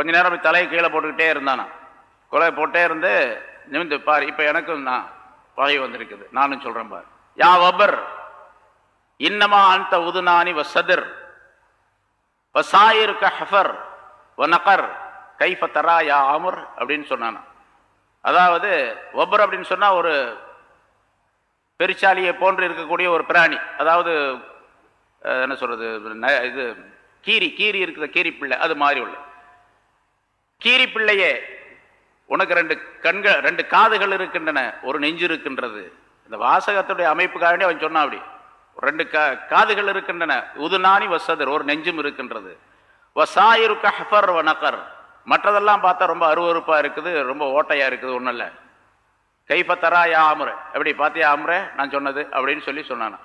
கொஞ்ச நேரம் தலையை கீழே போட்டுக்கிட்டே இருந்தானா? கொலை போட்டே இருந்து நிமிந்து பார் இப்போ எனக்கும் நான் பகை வந்திருக்குது. நானும் சொல்கிறேன் பார். யா வபர் இன்னமா அந்த உதுநானி வ சதிர் வ சாயிருக்கு ஹஃபர் வ நகர் கைஃப தரா யா அமுர் அப்படின்னு சொன்னானா. அதாவது ஒபர் அப்படின்னு சொன்னால் ஒரு பெருச்சாலியை போன்று இருக்கக்கூடிய ஒரு பிராணி. அதாவது என்ன சொல்கிறது ந- இது கீரி கீரி இருக்கிற கீரி பிள்ளை அது மாதிரி உள்ள. கீரி பிள்ளையே உனக்கு ரெண்டு கண்கள் ரெண்டு காதுகள் இருக்கின்றன ஒரு நெஞ்சு இருக்கின்றது. இந்த வாசகத்துடைய அமைப்புக்காக வேண்டி அவன் சொன்னான் அப்படி. ரெண்டு கா காதுகள் இருக்கின்றன உதுநாணி வசதர் ஒரு நெஞ்சும் இருக்கின்றது. வசாயிரு கஹர் வ நகர். மற்றதெல்லாம் பார்த்தா ரொம்ப அருவருப்பா இருக்குது ரொம்ப ஓட்டையா இருக்குது ஒன்றும் இல்லை. கைப்பத்தரா யா அமுர. எப்படி பார்த்தியா அமுர நான் சொன்னது அப்படின்னு சொல்லி சொன்னான்.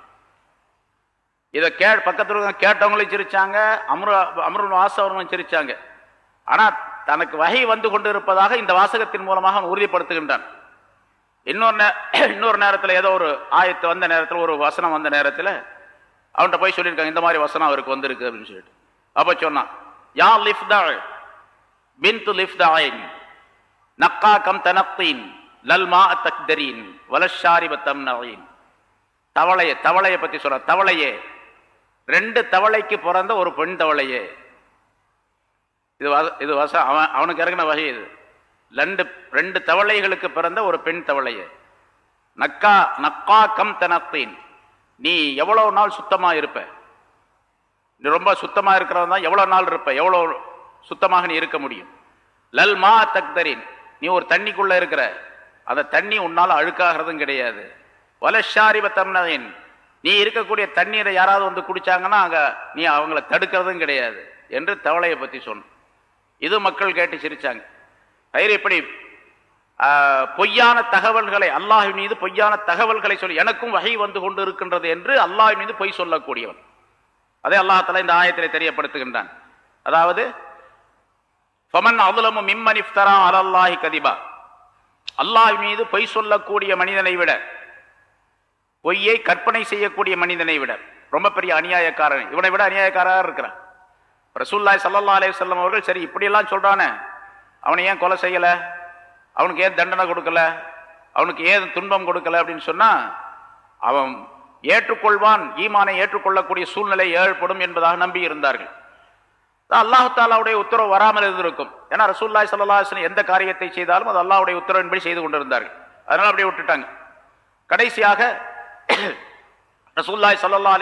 இதை கே பக்கத்தில் கேட்டவங்களும் சிரிச்சாங்க அமர அமருல் வாசவர்களும் சிரிச்சாங்க. ஆனால் தனக்கு வகை வந்து கொண்டு இருப்பதாக இந்த வாசகத்தின் மூலமாக அவன் உறுதிப்படுத்துகின்றான். இன்னொரு நே இன்னொரு நேரத்தில் ஏதோ ஒரு ஆயத்து வந்த நேரத்தில் ஒரு வசனம் வந்த நேரத்தில் அவன்கிட்ட போய் சொல்லியிருக்காங்க இந்த மாதிரி வசனம் அவருக்கு வந்திருக்கு அப்படின்னு சொல்லிட்டு. அப்போ சொன்னான் யா லிஃப்தா லிஃப் லிஃப்தாயின் நக்கா கம் தனக்தீன் லல்மா தக்தரீன் வலஷாரிபத்தம் நவீன். தவளையை தவளையை பற்றி சொல்ற தவளையே ரெண்டு தவளைக்கு பிறந்த ஒரு பெண் தவளையே இது வச- இது வச அவன் அவனுக்கு இறங்கின வகை இது. ரெண்டு ரெண்டு தவளைகளுக்கு பிறந்த ஒரு பெண் தவளையே. நக்கா நக்கா கம் தனத்தின். நீ எவ்வளோ நாள் சுத்தமாக இருப்ப? நீ ரொம்ப சுத்தமாக இருக்கிறவன் தான் எவ்வளோ நாள் இருப்ப? எவ்வளோ சுத்தமாக நீ இருக்க முடியும்? லல் மா தக்தரின். நீ ஒரு தண்ணிக்குள்ளே இருக்கிற. அந்த தண்ணி உன்னால் அழுக்காகிறதும் கிடையாது. வலஷாரிப தம்னவின் நீ இருக்கக்கூடிய தண்ணீரை யாராவது வந்து குடித்தாங்கன்னா அங்கே நீ அவங்கள தடுக்கிறதும் கிடையாது என்று தவளையை பற்றி சொன்ன. இது மக்கள் கேட்டு சிரிச்சாங்க. ஐயர் இப்படி பொய்யான தகவல்களை அல்லாஹ் மீது பொய்யான தகவல்களை சொல்லி எனக்கும் வகை வந்து கொண்டு இருக்கின்றது என்று அல்லாஹ் மீது பொய் சொல்லக்கூடியவன். அதே அல்லாஹால இந்த ஆயத்திலே தெரியப்படுத்துகின்றான். அதாவது ஃபமன் அதுலமு மிம்மன் இஃப்தரா அலல்லாஹி கதிபா. அல்லாஹ் மீது பொய் சொல்லக்கூடிய மனிதனை விட பொய்யை கற்பனை செய்யக்கூடிய மனிதனை விட ரொம்ப பெரிய அநியாயக்காரன். இவனை விட அநியாயக்காரராக இருக்கிறான். ரசூல்லாய் சல்லா அலைஹி அவர்கள் சரி இப்படியெல்லாம் சொல்கிறானே அவனை ஏன் கொலை செய்யலை? அவனுக்கு ஏன் தண்டனை கொடுக்கல? அவனுக்கு ஏன் துன்பம் கொடுக்கல அப்படின்னு சொன்னால் அவன் ஏற்றுக்கொள்வான் ஈமானை ஏற்றுக்கொள்ளக்கூடிய சூழ்நிலை ஏற்படும் என்பதாக நம்பி இருந்தார்கள். அல்லாஹாலாவுடைய உத்தரவு வராமல் இருந்திருக்கும். ஏன்னா ரசூல்லாய் சல்லாஹன் எந்த காரியத்தை செய்தாலும் அது அல்லாவுடைய உத்தரவின்படி செய்து கொண்டிருந்தார்கள். அதனால் அப்படியே விட்டுட்டாங்க. கடைசியாக ரசூல்லாய் சல்லா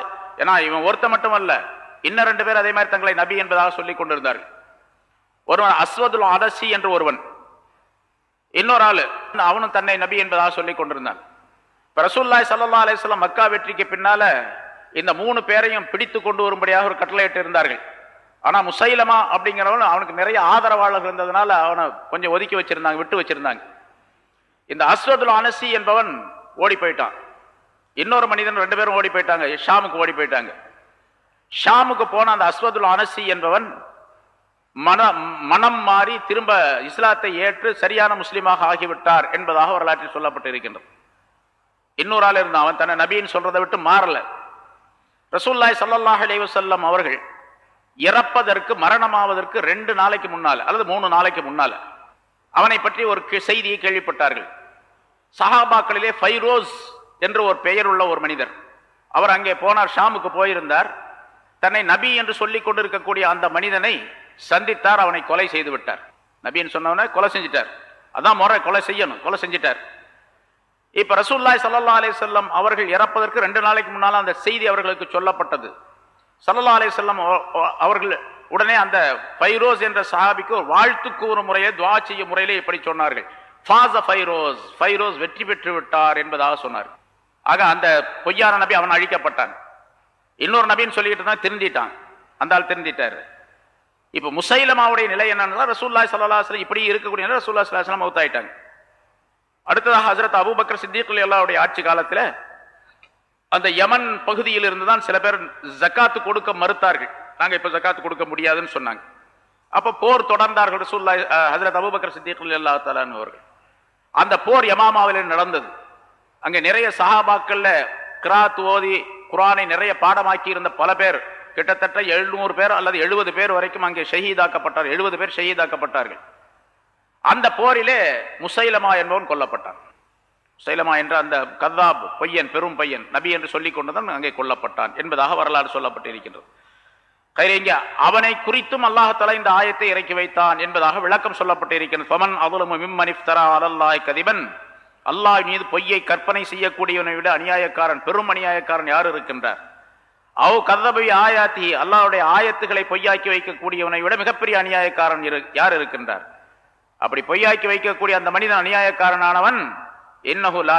ஏன்னா இவன் ஒருத்த மட்டுமல்ல இன்னும் ரெண்டு பேர் அதே மாதிரி தங்களை நபி என்பதாக சொல்லிக் கொண்டிருந்தார்கள். ஒருவன் அஸ்வதுல் அதசி என்று ஒருவன். இன்னொரு ஆளு அவனும் தன்னை நபி என்பதாக சொல்லிக் கொண்டிருந்தான். இப்ப ரசூல்லாய் சல்லா அலிஸ்லாம் மக்கா வெற்றிக்கு பின்னால இந்த மூணு பேரையும் பிடித்து கொண்டு வரும்படியாக ஒரு கட்டளையிட்டு இருந்தார்கள். ஆனால் முசைலமா அப்படிங்கிறவன் அவனுக்கு நிறைய ஆதரவாளர்கள் இருந்ததுனால அவனை கொஞ்சம் ஒதுக்கி வச்சிருந்தாங்க விட்டு வச்சிருந்தாங்க. இந்த அஸ்வதுல் அனசி என்பவன் ஓடி போயிட்டான். இன்னொரு மனிதன் ரெண்டு பேரும் ஓடி போயிட்டாங்க ஷாமுக்கு ஓடி போயிட்டாங்க. ஷாமுக்கு போன அந்த அஸ்வதுல் அனசி என்பவன் மன மனம் மாறி திரும்ப இஸ்லாத்தை ஏற்று சரியான முஸ்லீமாக ஆகிவிட்டார் என்பதாக வரலாற்றில் சொல்லப்பட்டு இருக்கின்றது இன்னொரு ஆள் இருந்தான் அவன் தன்னை நபின்னு சொல்றதை விட்டு மாறல. ரசூல்லாய் சல்லாஹ் அலைவசல்லம் அவர்கள் இறப்பதற்கு மரணமாவதற்கு ரெண்டு நாளைக்கு முன்னால அல்லது மூணு நாளைக்கு முன்னால அவனை பற்றி ஒரு செய்தியை கேள்விப்பட்டார்கள். சஹாபாக்களிலே ஃபைரோஸ் என்று ஒரு பெயர் உள்ள ஒரு மனிதர். அவர் அங்கே போனார் ஷாமுக்கு போயிருந்தார். தன்னை நபி என்று சொல்லிக் கொண்டிருக்கக்கூடிய அந்த மனிதனை சந்தித்தார் அவனை கொலை செய்து விட்டார். நபின்னு சொன்னவனே கொலை செஞ்சிட்டார். அதான் முறை கொலை செய்யணும் கொலை செஞ்சிட்டார். இப்ப ரசூல்லாய் சல்லா அலிசல்லம் அவர்கள் இறப்பதற்கு ரெண்டு நாளைக்கு முன்னால் அந்த செய்தி அவர்களுக்கு சொல்லப்பட்டது. சல்லல்லா அலிசல்லம் அவர்கள் உடனே அந்த ஃபைரோஸ் என்ற சஹாபிக்கு ஒரு வாழ்த்து கூறும் முறையை துவா செய்யும் முறையிலே இப்படி சொன்னார்கள். ஃபாஸ ஃபைரோஸ் ஃபைரோஸ் வெற்றி பெற்று விட்டார் என்பதாக சொன்னார் ஆக அந்த பொய்யான நபி அவன் அழிக்கப்பட்டான். இன்னொரு நபின்னு சொல்லிட்டு தான் திருந்திட்டான். அந்த ஆள் திருந்திட்டாரு. இப்ப முசைலமாவுடைய நிலை என்னன்னா ரசூல்லாய் சல்லா இப்படி இருக்கக்கூடிய ரசூல்லா சல்லாஹ் மௌத்தாயிட்டாங்க. அடுத்ததாக ஹசரத் அபுபக்கர் சித்திக் அல்லாவுடைய ஆட்சி காலத்தில் அந்த யமன் பகுதியில் இருந்து தான் சில பேர் ஜக்காத்து கொடுக்க மறுத்தார்கள். நாங்கள் இப்போ ஜக்காத்து கொடுக்க முடியாதுன்னு சொன்னாங்க. அப்போ போர் தொடர்ந்தார்கள் ரசூல்லா ஹசரத் அபுபக்கர் சித்திக் அல்லா தலான்னு அவர்கள். அந்த போர் யமாமாவில் நடந்தது. அங்கே நிறைய சஹாபாக்களில் கிராத் ஓதி குரானை நிறைய பாடமாக்கி இருந்த பல பேர் கிட்டத்தட்ட எழுநூறு பேர் அல்லது எழுபது பேர் வரைக்கும் அங்கே ஷஹீதாக்கப்பட்டார். எழுபது பேர் ஷஹீதாக்கப்பட்டார்கள். அந்த போரிலே முசைலமா என்பவன் கொல்லப்பட்டான். முசைலமா என்ற அந்த கதாப் பையன் பெரும் பையன் நபி என்று சொல்லிக் கொண்டுதான் அங்கே கொல்லப்பட்டான் என்பதாக வரலாறு சொல்லப்பட்டிருக்கின்றது. கைரேங்க அவனை குறித்தும் அல்லாஹால இந்த ஆயத்தை இறக்கி வைத்தான் என்பதாக விளக்கம் சொல்லப்பட்டிருக்கிறது அல்லாஹ் மீது பொய்யை கற்பனை செய்யக்கூடியவனை விட அநியாயக்காரன் பெரும் அநியாயக்காரன் யார் இருக்கின்றார்? அவ் கதபை ஆயாத்தி அல்லாவுடைய ஆயத்துக்களை பொய்யாக்கி வைக்கக்கூடியவனை விட மிகப்பெரிய அநியாயக்காரன் இரு யார் இருக்கின்றார்? அப்படி பொய்யாக்கி வைக்கக்கூடிய அந்த மனிதன் அநியாயக்காரனானவன் இன்னஹு லா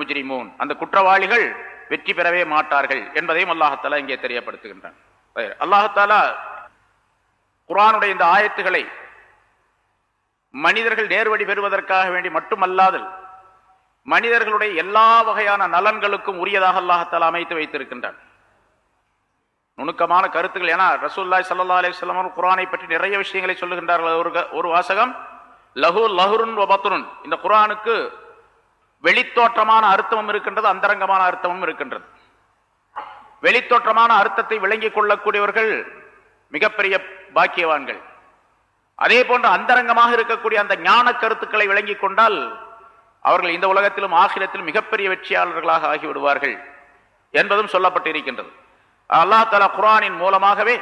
முஜ்ரிமூன். அந்த குற்றவாளிகள் வெற்றி பெறவே மாட்டார்கள் என்பதையும் அல்லாஹத்தாலா இங்கே தெரியப்படுத்துகின்றான். அல்லாஹத்தாலா குரானுடைய இந்த ஆயத்துகளை மனிதர்கள் நேர்வழி பெறுவதற்காக வேண்டி மட்டுமல்லாதல் மனிதர்களுடைய எல்லா வகையான நலன்களுக்கும் உரியதாக அல்லாஹத்தால் அமைத்து வைத்திருக்கின்றான். நுணுக்கமான கருத்துக்கள் ஏன்னா ரசூல்லாய் சல்லா அலிஸ்லாம் குரானை பற்றி நிறைய விஷயங்களை சொல்லுகின்றார்கள். ஒரு ஒரு வாசகம். லஹு லஹுருன் வபத்துருன் இந்த குரானுக்கு வெளித்தோற்றமான அர்த்தமும் இருக்கின்றது அந்தரங்கமான அர்த்தமும் இருக்கின்றது. வெளித்தோற்றமான அர்த்தத்தை விளங்கிக் கொள்ளக்கூடியவர்கள் மிகப்பெரிய பாக்கியவான்கள். அதே போன்று அந்தரங்கமாக இருக்கக்கூடிய அந்த ஞான கருத்துக்களை விளங்கிக் கொண்டால் அவர்கள் இந்த உலகத்திலும் ஆகிலத்திலும் மிகப்பெரிய வெற்றியாளர்களாக ஆகிவிடுவார்கள் என்பதும் சொல்லப்பட்டிருக்கின்றது. அல்லாஹ் தலா குரானின் மூலமாகவே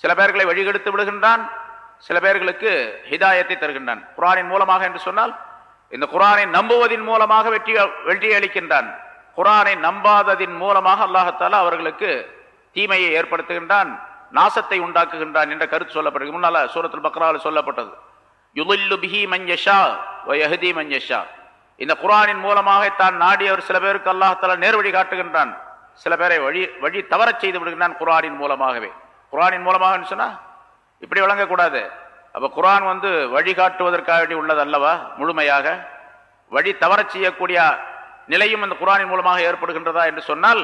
சில பேர்களை வழிகெடுத்து விடுகின்றான் சில பேர்களுக்கு ஹிதாயத்தை தருகின்றான். குரானின் மூலமாக என்று சொன்னால் இந்த குரானை நம்புவதின் மூலமாக வெற்றி வெற்றி அளிக்கின்றான். குரானை நம்பாததின் மூலமாக அல்லாஹத்தாலா அவர்களுக்கு தீமையை ஏற்படுத்துகின்றான் நாசத்தை உண்டாக்குகின்றான் என்ற கருத்து சொல்லப்படுகிறது முன்னால சூரத்தில் பக்ராவில் சொல்லப்பட்டது. யுலில்லு பிஹி மன் யஷா வ இந்த குரானின் மூலமாக தான் நாடியவர் சில பேருக்கு அல்லாஹத்தாலா நேர்வழி காட்டுகின்றான். சில பேரை வழி வழி தவறச் செய்து விடுகின்றான் குரானின் மூலமாகவே. குரானின் மூலமாக சொன்னா இப்படி வழங்கக்கூடாது அப்போ குரான் வந்து வழிகாட்டுவதற்காக வேண்டி உள்ளது அல்லவா? முழுமையாக. வழி தவறச் செய்யக்கூடிய நிலையும் இந்த குரானின் மூலமாக ஏற்படுகின்றதா என்று சொன்னால்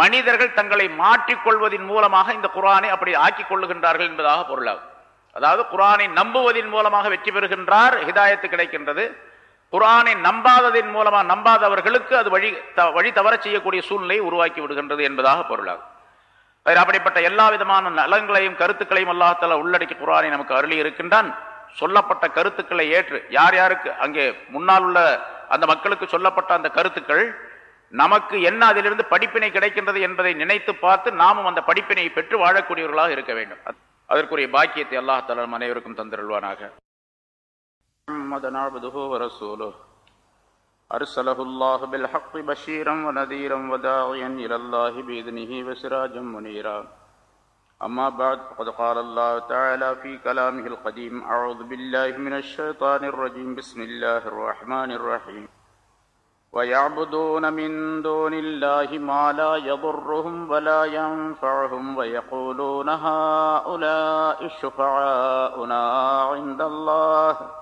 மனிதர்கள் தங்களை மாற்றிக்கொள்வதின் மூலமாக இந்த குரானை அப்படி ஆக்கிக் கொள்ளுகின்றார்கள் என்பதாக பொருளாகும். அதாவது குரானை நம்புவதன் மூலமாக வெற்றி பெறுகின்றார் ஹிதாயத்து கிடைக்கின்றது. குரானை நம்பாததின் மூலமாக நம்பாதவர்களுக்கு அது வழி த- வழி தவற செய்யக்கூடிய சூழ்நிலையை உருவாக்கி விடுகின்றது என்பதாக பொருளாகும். வேறு அப்படிப்பட்ட எல்லா விதமான நலங்களையும் கருத்துக்களையும் அல்லாஹால உள்ளடக்கி குரானை நமக்கு அருளி இருக்கின்றான். சொல்லப்பட்ட கருத்துக்களை ஏற்று யார் யாருக்கு அங்கே முன்னால் உள்ள அந்த மக்களுக்கு சொல்லப்பட்ட அந்த கருத்துக்கள் நமக்கு என்ன அதிலிருந்து படிப்பினை கிடைக்கின்றது என்பதை நினைத்து பார்த்து நாமும் அந்த படிப்பினை பெற்று வாழக்கூடியவர்களாக இருக்க வேண்டும். அதற்குரிய பாக்கியத்தை அல்லாஹால அனைவருக்கும் தந்திருள்வானாக. محمدا عبده ورسوله. أرسله الله بالحق بشيرا ونذيرا وداعيا إلى الله بإذنه وسراجا منيرا. أما بعد، فقد قال الله تعالى في كلامه القديم أعوذ بالله من الشيطان الرجيم. بسم الله الرحمن الرحيم. ويعبدون من دون الله ما لا يضرهم ولا ينفعهم ويقولون هؤلاء شفعاؤنا عند الله.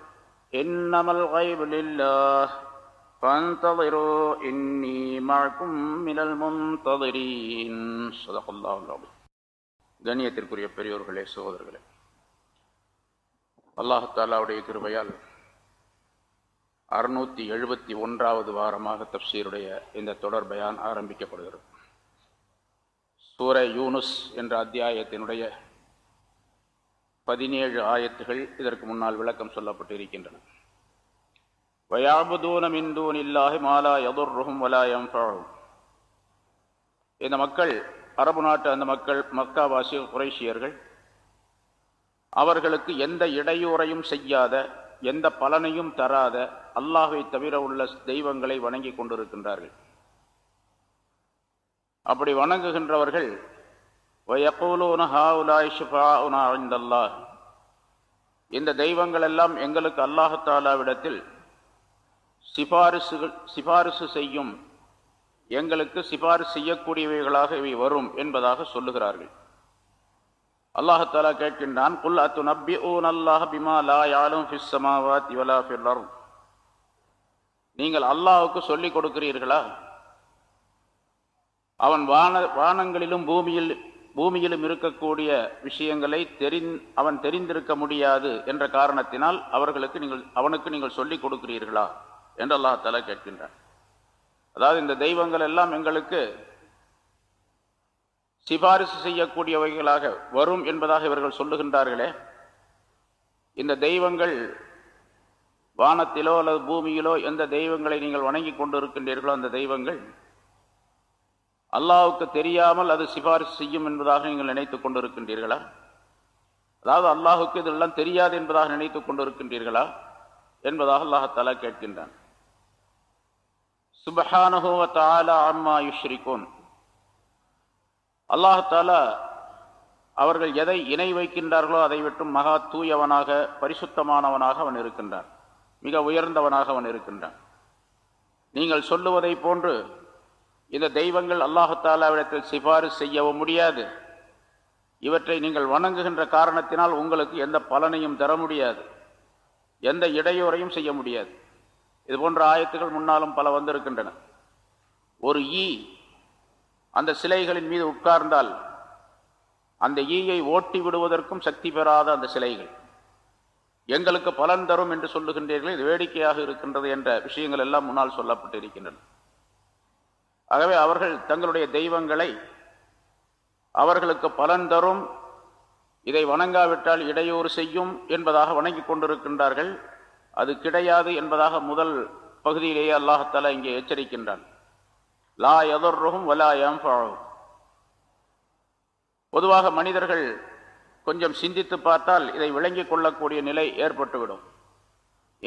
إنما الغيب لله فانتظروا إني معكم من المنتظرين صدق الله العظيم கண்ணியத்திற்குரிய பெரியோர்களே சகோதரர்களே அல்லாஹ் தாலாவுடைய கிருபையால் அறுநூத்தி எழுபத்தி ஒன்றாவது வாரமாக தப்சீருடைய இந்த தொடர் பயான் ஆரம்பிக்கப்படுகிறது சூரை யூனுஸ் என்ற அத்தியாயத்தினுடைய பதினேழு ஆயத்துகள் இதற்கு முன்னால் விளக்கம் சொல்லப்பட்டு இருக்கின்றன வயாபுதூன மிந்தூன் இல்லாஹி மாலா யதுர்ருஹும் வலாயம் யன்ஃபஉஹும் இந்த மக்கள் அரபு நாட்டு அந்த மக்கள் மக்காவாசி குரேஷியர்கள் அவர்களுக்கு எந்த இடையூறையும் செய்யாத எந்த பலனையும் தராத அல்லாஹை தவிர உள்ள தெய்வங்களை வணங்கி கொண்டிருக்கின்றார்கள். அப்படி வணங்குகின்றவர்கள் வயக்கூலூன ஹாவுலாய் ஷிஃபாஉனா இந்தல்லாஹ். இந்த தெய்வங்கள் எல்லாம் எங்களுக்கு அல்லாஹத்தாலாவிடத்தில் சிபாரிசுகள் சிபாரிசு செய்யும் எங்களுக்கு சிபாரிசு செய்யக்கூடியவைகளாக இவை வரும் என்பதாக சொல்லுகிறார்கள். அல்லாஹாலா கேட்கின்றான் குல் அத்து நப்பி ஊ அல்லாஹ் பிமா லா யாலும் ஃபிஸ் சமாவாத் ஃபில்லரும் நீங்கள் அல்லாஹுக்கு சொல்லிக் கொடுக்கிறீர்களா? அவன் வான வானங்களிலும் பூமியில் பூமியிலும் இருக்கக்கூடிய விஷயங்களை தெரிந் அவன் தெரிந்திருக்க முடியாது என்ற காரணத்தினால் அவர்களுக்கு நீங்கள் அவனுக்கு நீங்கள் சொல்லிக் கொடுக்கிறீர்களா என்று அல்லாஹால கேட்கின்றான். அதாவது இந்த தெய்வங்கள் எல்லாம் எங்களுக்கு சிபாரிசு செய்யக்கூடியவைகளாக வரும் என்பதாக இவர்கள் சொல்லுகின்றார்களே. இந்த தெய்வங்கள் வானத்திலோ அல்லது பூமியிலோ எந்த தெய்வங்களை நீங்கள் வணங்கி கொண்டு இருக்கின்றீர்களோ அந்த தெய்வங்கள் அல்லாவுக்கு தெரியாமல் அது சிபாரிசு செய்யும் என்பதாக நீங்கள் நினைத்துக் கொண்டிருக்கின்றீர்களா? அதாவது அல்லாஹுக்கு இதெல்லாம் தெரியாது என்பதாக நினைத்துக் கொண்டிருக்கின்றீர்களா? என்பதாக அல்லாஹாலா கேட்கின்றான். சுபஹானுவ தாலா அம்மா யுஷ்ரிகோன். அல்லாஹாலா அவர்கள் எதை இணை வைக்கின்றார்களோ அதை விட்டும் மகா தூயவனாக பரிசுத்தமானவனாக அவன் இருக்கின்றான். மிக உயர்ந்தவனாக அவன் இருக்கின்றான். நீங்கள் சொல்லுவதை போன்று இந்த தெய்வங்கள் அல்லாஹாலாவிடத்தில் சிபாரிசு செய்யவும் முடியாது. இவற்றை நீங்கள் வணங்குகின்ற காரணத்தினால் உங்களுக்கு எந்த பலனையும் தர முடியாது. எந்த இடையூறையும் செய்ய முடியாது. இது போன்ற ஆயத்துகள் முன்னாலும் பல வந்திருக்கின்றன. ஒரு ஈ அந்த சிலைகளின் மீது உட்கார்ந்தால் அந்த ஈயை ஓட்டி விடுவதற்கும் சக்தி பெறாத அந்த சிலைகள். எங்களுக்கு பலன் தரும் என்று சொல்லுகின்றீர்கள் இது வேடிக்கையாக இருக்கின்றது என்ற விஷயங்கள் எல்லாம் முன்னால் சொல்லப்பட்டு இருக்கின்றன ஆகவே அவர்கள் தங்களுடைய தெய்வங்களை அவர்களுக்கு பலன் தரும் இதை வணங்காவிட்டால் இடையூறு செய்யும் என்பதாக வணங்கி கொண்டிருக்கின்றார்கள். அது கிடையாது என்பதாக முதல் பகுதியிலேயே அல்லாஹால இங்கே எச்சரிக்கின்றான். லா எதர்ருகும் வலா எம்பாழும் பொதுவாக மனிதர்கள் கொஞ்சம் சிந்தித்து பார்த்தால் இதை விளங்கிக் கொள்ளக்கூடிய நிலை ஏற்பட்டுவிடும்.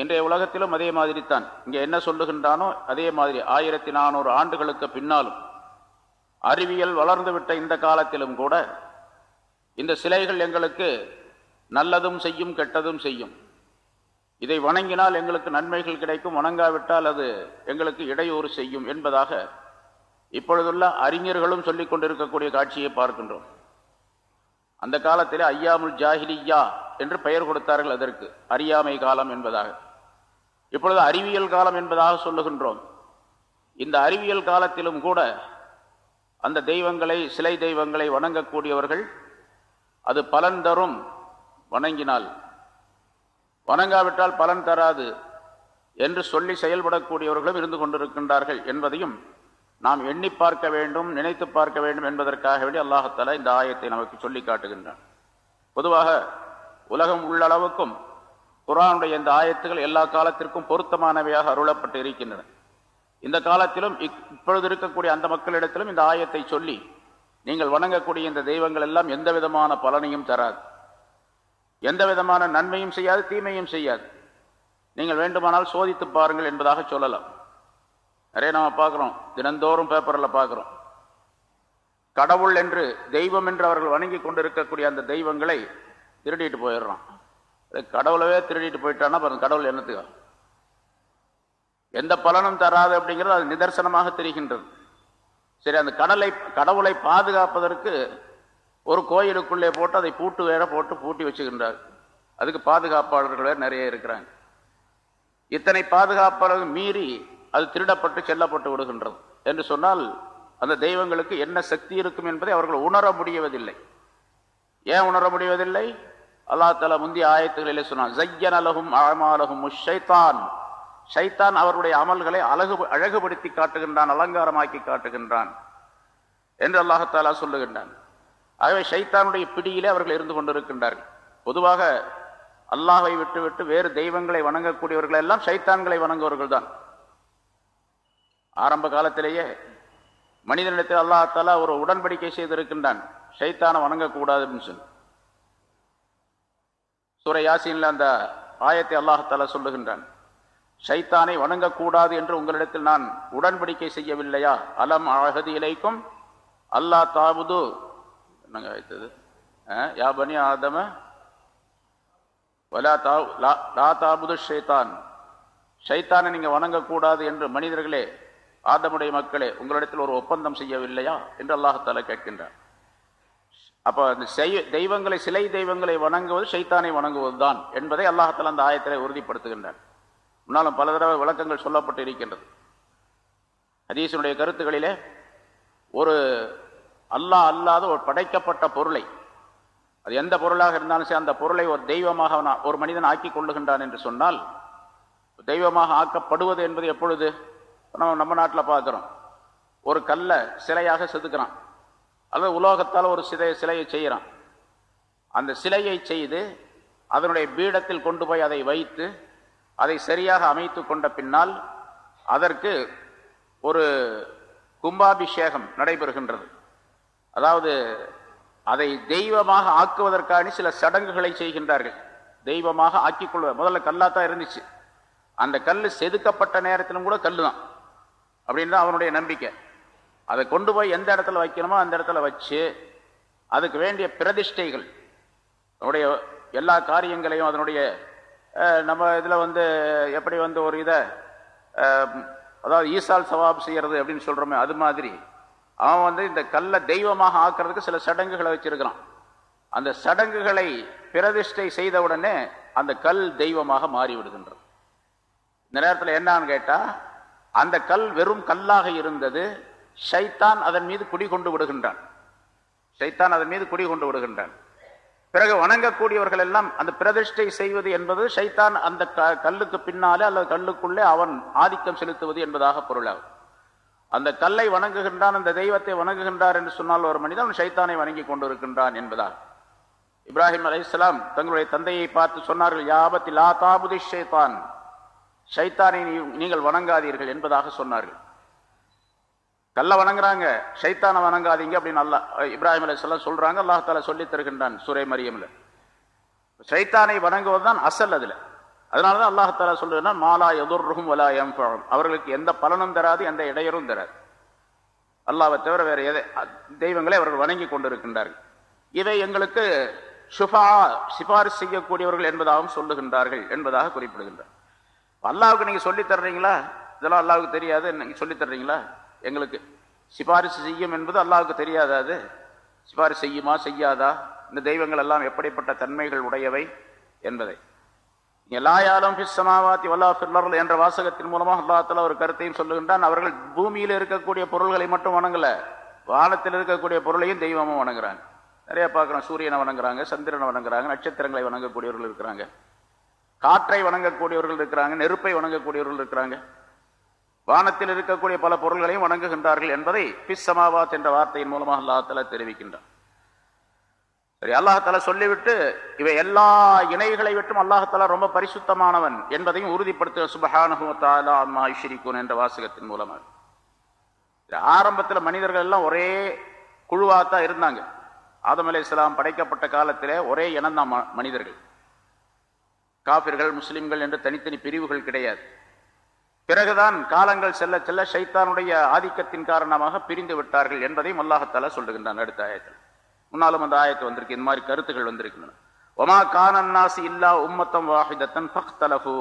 இன்றைய உலகத்திலும் அதே மாதிரி தான் இங்கே என்ன சொல்லுகின்றானோ அதே மாதிரி ஆயிரத்தி நானூறு ஆண்டுகளுக்கு பின்னாலும் அறிவியல் வளர்ந்துவிட்ட இந்த காலத்திலும் கூட இந்த சிலைகள் எங்களுக்கு நல்லதும் செய்யும் கெட்டதும் செய்யும். இதை வணங்கினால் எங்களுக்கு நன்மைகள் கிடைக்கும் வணங்காவிட்டால் அது எங்களுக்கு இடையூறு செய்யும் என்பதாக இப்பொழுதுள்ள அறிஞர்களும் சொல்லிக் கொண்டிருக்கக்கூடிய காட்சியை பார்க்கின்றோம். அந்த காலத்தில் ஐயாமுல் ஜாஹிலியா என்று பெயர் கொடுத்தார்கள் அதற்கு. அறியாமை காலம் என்பதாக. இப்பொழுது அறிவியல் காலம் என்பதாக சொல்லுகின்றோம். இந்த அறிவியல் காலத்திலும் கூட அந்த தெய்வங்களை சிலை தெய்வங்களை வணங்கக்கூடியவர்கள் அது பலன் தரும் வணங்கினால். வணங்காவிட்டால் பலன் தராது என்று சொல்லி செயல்படக்கூடியவர்களும் இருந்து கொண்டிருக்கின்றார்கள் என்பதையும் நாம் எண்ணி பார்க்க வேண்டும் நினைத்து பார்க்க வேண்டும் என்பதற்காக வேண்டி அல்லாஹத்தால இந்த ஆயத்தை நமக்கு சொல்லி காட்டுகின்றான். பொதுவாக உலகம் உள்ளளவுக்கும் குரானுடைய இந்த ஆயத்துகள் எல்லா காலத்திற்கும் பொருத்தமானவையாக அருளப்பட்டு இருக்கின்றன. இந்த காலத்திலும் இப்பொழுது இருக்கக்கூடிய அந்த மக்களிடத்திலும் இந்த ஆயத்தை சொல்லி நீங்கள் வணங்கக்கூடிய இந்த தெய்வங்கள் எல்லாம் எந்த விதமான பலனையும் தராது. எந்த விதமான நன்மையும் செய்யாது தீமையும் செய்யாது. நீங்கள் வேண்டுமானால் சோதித்து பாருங்கள் என்பதாக சொல்லலாம். நிறைய நம்ம பார்க்குறோம். தினந்தோறும் பேப்பரில் பார்க்குறோம். கடவுள் என்று தெய்வம் என்று அவர்கள் வணங்கி கொண்டிருக்கக்கூடிய அந்த தெய்வங்களை திருடிட்டு போயிடுறான். கடவுளவே திருடிட்டு போயிட்டான்னா பாருங்க கடவுள் என்னத்துக்கா? எந்த பலனும் தராது அப்படிங்கிறது அது நிதர்சனமாக தெரிகின்றது. சரி அந்த கடலை கடவுளை பாதுகாப்பதற்கு ஒரு கோயிலுக்குள்ளே போட்டு அதை பூட்டு வேற போட்டு பூட்டி வச்சுக்கின்றார் அதுக்கு பாதுகாப்பாளர்கள் நிறைய இருக்கிறாங்க. இத்தனை பாதுகாப்பாளர்கள் மீறி அது திருடப்பட்டு செல்லப்பட்டு விடுகின்றது. என்று சொன்னால் அந்த தெய்வங்களுக்கு என்ன சக்தி இருக்கும் என்பதை அவர்கள் உணர முடியவதில்லை ஏன் உணர முடிவதில்லை அல்லா தலா முந்தைய ஆயத்துகளிலே சொன்னான் ஜையன் அலகும் அழமாலகும் ஷைத்தான் ஷைத்தான் அவருடைய அமல்களை அழகு அழகுபடுத்தி காட்டுகின்றான் அலங்காரமாக்கி காட்டுகின்றான் என்று அல்லாஹத்தாலா சொல்லுகின்றான். ஆகவே ஷைத்தானுடைய பிடியிலே அவர்கள் இருந்து கொண்டிருக்கின்றார்கள். பொதுவாக அல்லாஹை விட்டுவிட்டு வேறு தெய்வங்களை வணங்கக்கூடியவர்கள் எல்லாம் சைத்தான்களை வணங்குவர்கள் தான் ஆரம்ப காலத்திலேயே மனிதனிடத்தில் அல்லாஹாலா ஒரு உடன்படிக்கை செய்திருக்கின்றான். ஷைத்தானை வணங்கக்கூடாது அப்படின்னு சொல்லி. சூர யாசின்ல அந்த ஆயத்தை அல்லாஹாலா சொல்லுகின்றான். ஷைத்தானை வணங்கக்கூடாது என்று உங்களிடத்தில் நான் உடன்படிக்கை செய்யவில்லையா? அலம் அழகதி இலைக்கும் அல்லா தாபுது. என்னங்க வைத்தது யாபனி ஆதம? வலா தா லா தாபுது ஷைத்தான். ஷைத்தானை நீங்கள் வணங்கக்கூடாது என்று மனிதர்களே ஆதமுடைய மக்களே உங்களிடத்தில் ஒரு ஒப்பந்தம் செய்யவில்லையா? என்று அல்லாஹத்தால கேட்கின்றார். அப்போ அந்த தெய்வங்களை சிலை தெய்வங்களை வணங்குவது சைத்தானை வணங்குவது தான் என்பதை அல்லாஹத்தால் அந்த ஆயத்திலே உறுதிப்படுத்துகின்றார். முன்னாலும் பல தடவை விளக்கங்கள் சொல்லப்பட்டு இருக்கின்றது. ஹதீசனுடைய கருத்துக்களிலே ஒரு அல்லாஹ் அல்லாத ஒரு படைக்கப்பட்ட பொருளை அது எந்த பொருளாக இருந்தாலும் சரி அந்த பொருளை ஒரு தெய்வமாக ஒரு மனிதன் ஆக்கி கொள்ளுகின்றான் என்று சொன்னால் தெய்வமாக ஆக்கப்படுவது என்பது எப்பொழுது? நம்ம நம்ம நாட்டில் பார்க்குறோம். ஒரு கல்லை சிலையாக செதுக்கிறான். அல்லது உலோகத்தால் ஒரு சிலை சிலையை செய்கிறான் அந்த சிலையை செய்து அதனுடைய பீடத்தில் கொண்டு போய் அதை வைத்து அதை சரியாக அமைத்து கொண்ட பின்னால் அதற்கு ஒரு கும்பாபிஷேகம் நடைபெறுகின்றது. அதாவது அதை தெய்வமாக ஆக்குவதற்கான சில சடங்குகளை செய்கின்றார்கள். தெய்வமாக ஆக்கிக் கொள்வது. முதல்ல கல்லாத்தான் இருந்துச்சு. அந்த கல் செதுக்கப்பட்ட நேரத்திலும் கூட கல் தான் அப்படின்னு தான் அவனுடைய நம்பிக்கை. அதை கொண்டு போய் எந்த இடத்துல வைக்கணுமோ அந்த இடத்துல வச்சு அதுக்கு வேண்டிய பிரதிஷ்டைகள் அதனுடைய எல்லா காரியங்களையும் அதனுடைய நம்ம இதில் வந்து எப்படி வந்து ஒரு இதை அதாவது ஈசால் சவாப் செய்கிறது அப்படின்னு சொல்கிறோமே அது மாதிரி. அவன் வந்து இந்த கல்லை தெய்வமாக ஆக்கிறதுக்கு சில சடங்குகளை வச்சிருக்கிறான். அந்த சடங்குகளை பிரதிஷ்டை செய்த உடனே அந்த கல் தெய்வமாக மாறிவிடுகின்றது. இந்த நேரத்தில் என்னான்னு கேட்டால் அந்த கல் வெறும் கல்லாக இருந்தது. ஷைத்தான் அதன் மீது குடி கொண்டு விடுகின்றான். ஷைத்தான் அதன் மீது குடி கொண்டு விடுகின்றான். பிறகு வணங்கக்கூடியவர்கள் எல்லாம் அந்த பிரதிஷ்டை செய்வது என்பது ஷைத்தான் அந்த கல்லுக்கு பின்னாலே அல்லது கல்லுக்குள்ளே அவன் ஆதிக்கம் செலுத்துவது என்பதாக பொருளாகும். அந்த கல்லை வணங்குகின்றான் அந்த தெய்வத்தை வணங்குகின்றார் என்று சொன்னால் ஒரு மனிதன் ஷைத்தானை வணங்கி கொண்டிருக்கின்றான் என்பதாக இப்ராஹிம் அலையாம் தங்களுடைய தந்தையை பார்த்து சொன்னார்கள் யாபத்தி லா தாபுதி ஷைத்தான். ஷைத்தானை நீங்கள் வணங்காதீர்கள் என்பதாக சொன்னார்கள். கல்ல வணங்குறாங்க ஷைத்தானை வணங்காதீங்க அப்படின்னு அல்லா இப்ராஹிம் அலிஸ்லாம் சொல்ல சொல்றாங்க அல்லாஹால சொல்லி தருகின்றான் சுரை மரியம்ல. ஷைத்தானை வணங்குவதுதான் அசல் அதுல. அதனாலதான் அல்லாஹால சொல்லுன்னா மாலா எதிர்ருகும் வலா எம் அவர்களுக்கு எந்த பலனும் தராது எந்த இடையரும் தராது. அல்லாவை தவிர வேற எதை தெய்வங்களை அவர்கள் வணங்கி கொண்டிருக்கின்றார்கள். இதை எங்களுக்கு சுபா சிபாரிசு செய்யக்கூடியவர்கள் என்பதாகவும் சொல்லுகின்றார்கள் என்பதாக குறிப்பிடுகின்றார். அல்லாவுக்கு நீங்கள் சொல்லி தர்றீங்களா? இதெல்லாம் அல்லாவுக்கு தெரியாது. நீங்கள் சொல்லி தர்றீங்களா? எங்களுக்கு சிபாரிசு செய்யும் என்பது அல்லாவுக்கு தெரியாதா அது? சிபாரிசு செய்யுமா? செய்யாதா? இந்த தெய்வங்கள் எல்லாம் எப்படிப்பட்ட தன்மைகள் உடையவை என்பதை. எல்லாயாலும் சமாவாத்தி வல்லா ஃபில்லர்கள் என்ற வாசகத்தின் மூலமாக அல்லாத்துல ஒரு கருத்தையும் சொல்லுகின்றான். அவர்கள் பூமியில் இருக்கக்கூடிய பொருள்களை மட்டும் வணங்கல. வானத்தில் இருக்கக்கூடிய பொருளையும் தெய்வமும் வணங்குறாங்க. நிறைய பார்க்குறோம். சூரியனை வணங்குறாங்க சந்திரனை வணங்குறாங்க நட்சத்திரங்களை வணங்கக்கூடியவர்கள் இருக்கிறாங்க. காற்றை வணங்கக்கூடியவர்கள் இருக்கிறாங்க நெருப்பை வணங்கக்கூடியவர்கள் இருக்கிறாங்க. வானத்தில் இருக்கக்கூடிய பல பொருள்களையும் வணங்குகின்றார்கள் என்பதை பிஸ் சமாவாத் என்ற வார்த்தையின் மூலமாக அல்லாஹால தெரிவிக்கின்றார் சரி அல்லாஹால சொல்லிவிட்டு இவை எல்லா இணைகளை விட்டும் அல்லாஹால ரொம்ப பரிசுத்தமானவன் என்பதையும் உறுதிப்படுத்த சுபஹானுத்தாலா அம்மா ஐஸ்வரிக்குன் என்ற வாசகத்தின் மூலமாக. ஆரம்பத்தில் மனிதர்கள் எல்லாம் ஒரே குழுவாத்தான் இருந்தாங்க. ஆதம் அலி இஸ்லாம் படைக்கப்பட்ட காலத்திலே ஒரே இனம்தான் மனிதர்கள். காபிர்கள் முஸ்லிம்கள் என்று தனித்தனி பிரிவுகள் கிடையாது. பிறகுதான் காலங்கள் செல்ல செல்ல ஷைத்தானுடைய ஆதிக்கத்தின் காரணமாக பிரிந்து விட்டார்கள் என்பதையும் அல்லாஹத்தால சொல்லுகின்றான் அடுத்த ஆயத்தில். முன்னாலும் அந்த ஆயத்து வந்திருக்கு இந்த மாதிரி கருத்துகள் வந்திருக்கின்றன. ஒமா கானன்னாசி இல்லா உம்மத்தம் வாஹிதத்தன் பக்தலஹு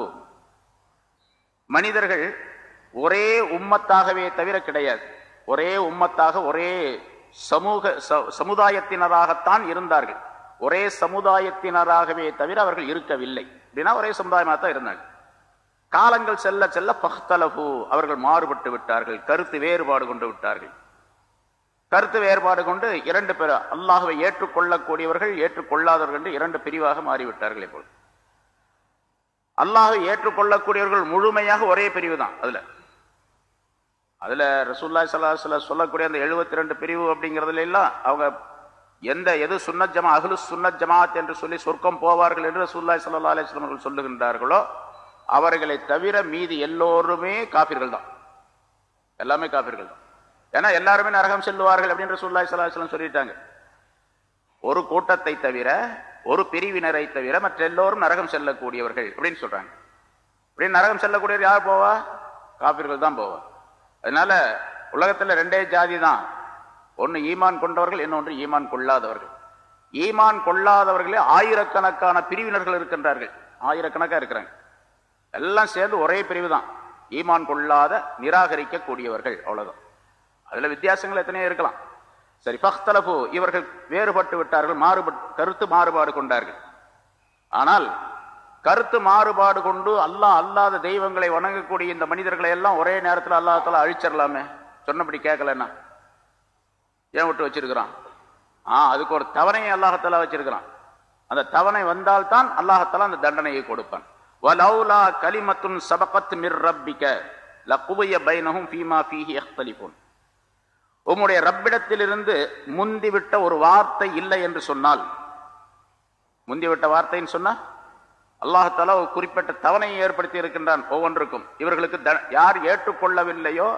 மனிதர்கள் ஒரே உம்மத்தாகவே தவிர கிடையாது. ஒரே உம்மத்தாக ஒரே சமூக சமுதாயத்தினராகத்தான் இருந்தார்கள். ஒரே சமுதாயத்தினராகவே தவிர அவர்கள் இருக்கவில்லை. அப்படின்னா ஒரே சமுதாயமாக தான் இருந்தாங்க. காலங்கள் செல்ல செல்ல பக்தலகு அவர்கள் மாறுபட்டு விட்டார்கள் கருத்து வேறுபாடு கொண்டு விட்டார்கள். கருத்து வேறுபாடு கொண்டு இரண்டு பேர் அல்லாஹுவை ஏற்றுக்கொள்ளக்கூடியவர்கள் ஏற்றுக்கொள்ளாதவர்கள் என்று இரண்டு பிரிவாக மாறிவிட்டார்கள் இப்போது அல்லாஹை ஏற்றுக்கொள்ளக்கூடியவர்கள் முழுமையாக ஒரே பிரிவு தான் அதுல. அதில் ரசூல்லா சல்லா சொல்லக்கூடிய அந்த எழுபத்தி ரெண்டு பிரிவு அப்படிங்கிறதுல எல்லாம் அவங்க எந்த எது சுன்னத் ஜமா அகலு சுன்னத் ஜமாத் என்று சொல்லி சொர்க்கம் போவார்கள் என்று ரசூல்லாய் சல்லா அலிஸ்லாம் அவர்கள் சொல்லுகின்றார்களோ அவர்களை தவிர மீதி எல்லோருமே காபிர்கள் தான். எல்லாமே காபிர்கள் தான். ஏன்னா எல்லாருமே நரகம் செல்லுவார்கள் அப்படின்னு ரசூல்லாய் சலாஹலம் சொல்லிட்டாங்க. ஒரு கூட்டத்தை தவிர ஒரு பிரிவினரை தவிர மற்ற எல்லோரும் நரகம் செல்லக்கூடியவர்கள் அப்படின்னு சொல்றாங்க. அப்படின்னு நரகம் செல்லக்கூடியவர் யார் போவா? காபிர்கள் தான் போவா. அதனால உலகத்தில் ரெண்டே ஜாதி தான். ஒன்று ஈமான் கொண்டவர்கள் இன்னொன்று ஈமான் கொள்ளாதவர்கள். ஈமான் கொள்ளாதவர்களே ஆயிரக்கணக்கான பிரிவினர்கள் இருக்கின்றார்கள். ஆயிரக்கணக்காக இருக்கிறாங்க. எல்லாம் சேர்ந்து ஒரே பிரிவு தான். ஈமான் கொள்ளாத நிராகரிக்கக்கூடியவர்கள் அவ்வளோதான் அதில் வித்தியாசங்கள் எத்தனையோ இருக்கலாம். சரி ஃபஹ்தலபு இவர்கள் வேறுபட்டு விட்டார்கள் மாறுபட்டு கருத்து மாறுபாடு கொண்டார்கள். ஆனால் கருத்து மாறுபாடு கொண்டு அல்லாஹ் அல்லாத தெய்வங்களை வணங்கக்கூடிய இந்த மனிதர்களை எல்லாம் ஒரே நேரத்தில் அல்லாஹால அழிச்சிடலாமே சொன்னபடி கேட்கலன்னா ஏன் விட்டு வச்சிருக்கிறான்? ஆ அதுக்கு ஒரு தவணையை அல்லாஹத்தலா வச்சிருக்கிறான். அந்த தவணை வந்தால்தான் அல்லாஹத்தலா அந்த தண்டனையை கொடுப்பான். வலௌலா கலிமத்துன் சபகத் மிர் ரப்பிக்க லகுபைய பைனஹும் ஃபீமா ஃபீஹி யஹ்தலிஃபூன் உம்முடைய ரப்பிடத்திலிருந்து முந்திவிட்ட ஒரு வார்த்தை இல்லை என்று சொன்னால் முந்திவிட்ட வார்த்தைன்னு சொன்னா அல்லாஹால ஒரு குறிப்பிட்ட தவணையை ஏற்படுத்தி இருக்கின்றான் ஒவ்வொன்றுக்கும். இவர்களுக்கு த- யார் ஏற்றுக்கொள்ளவில்லையோ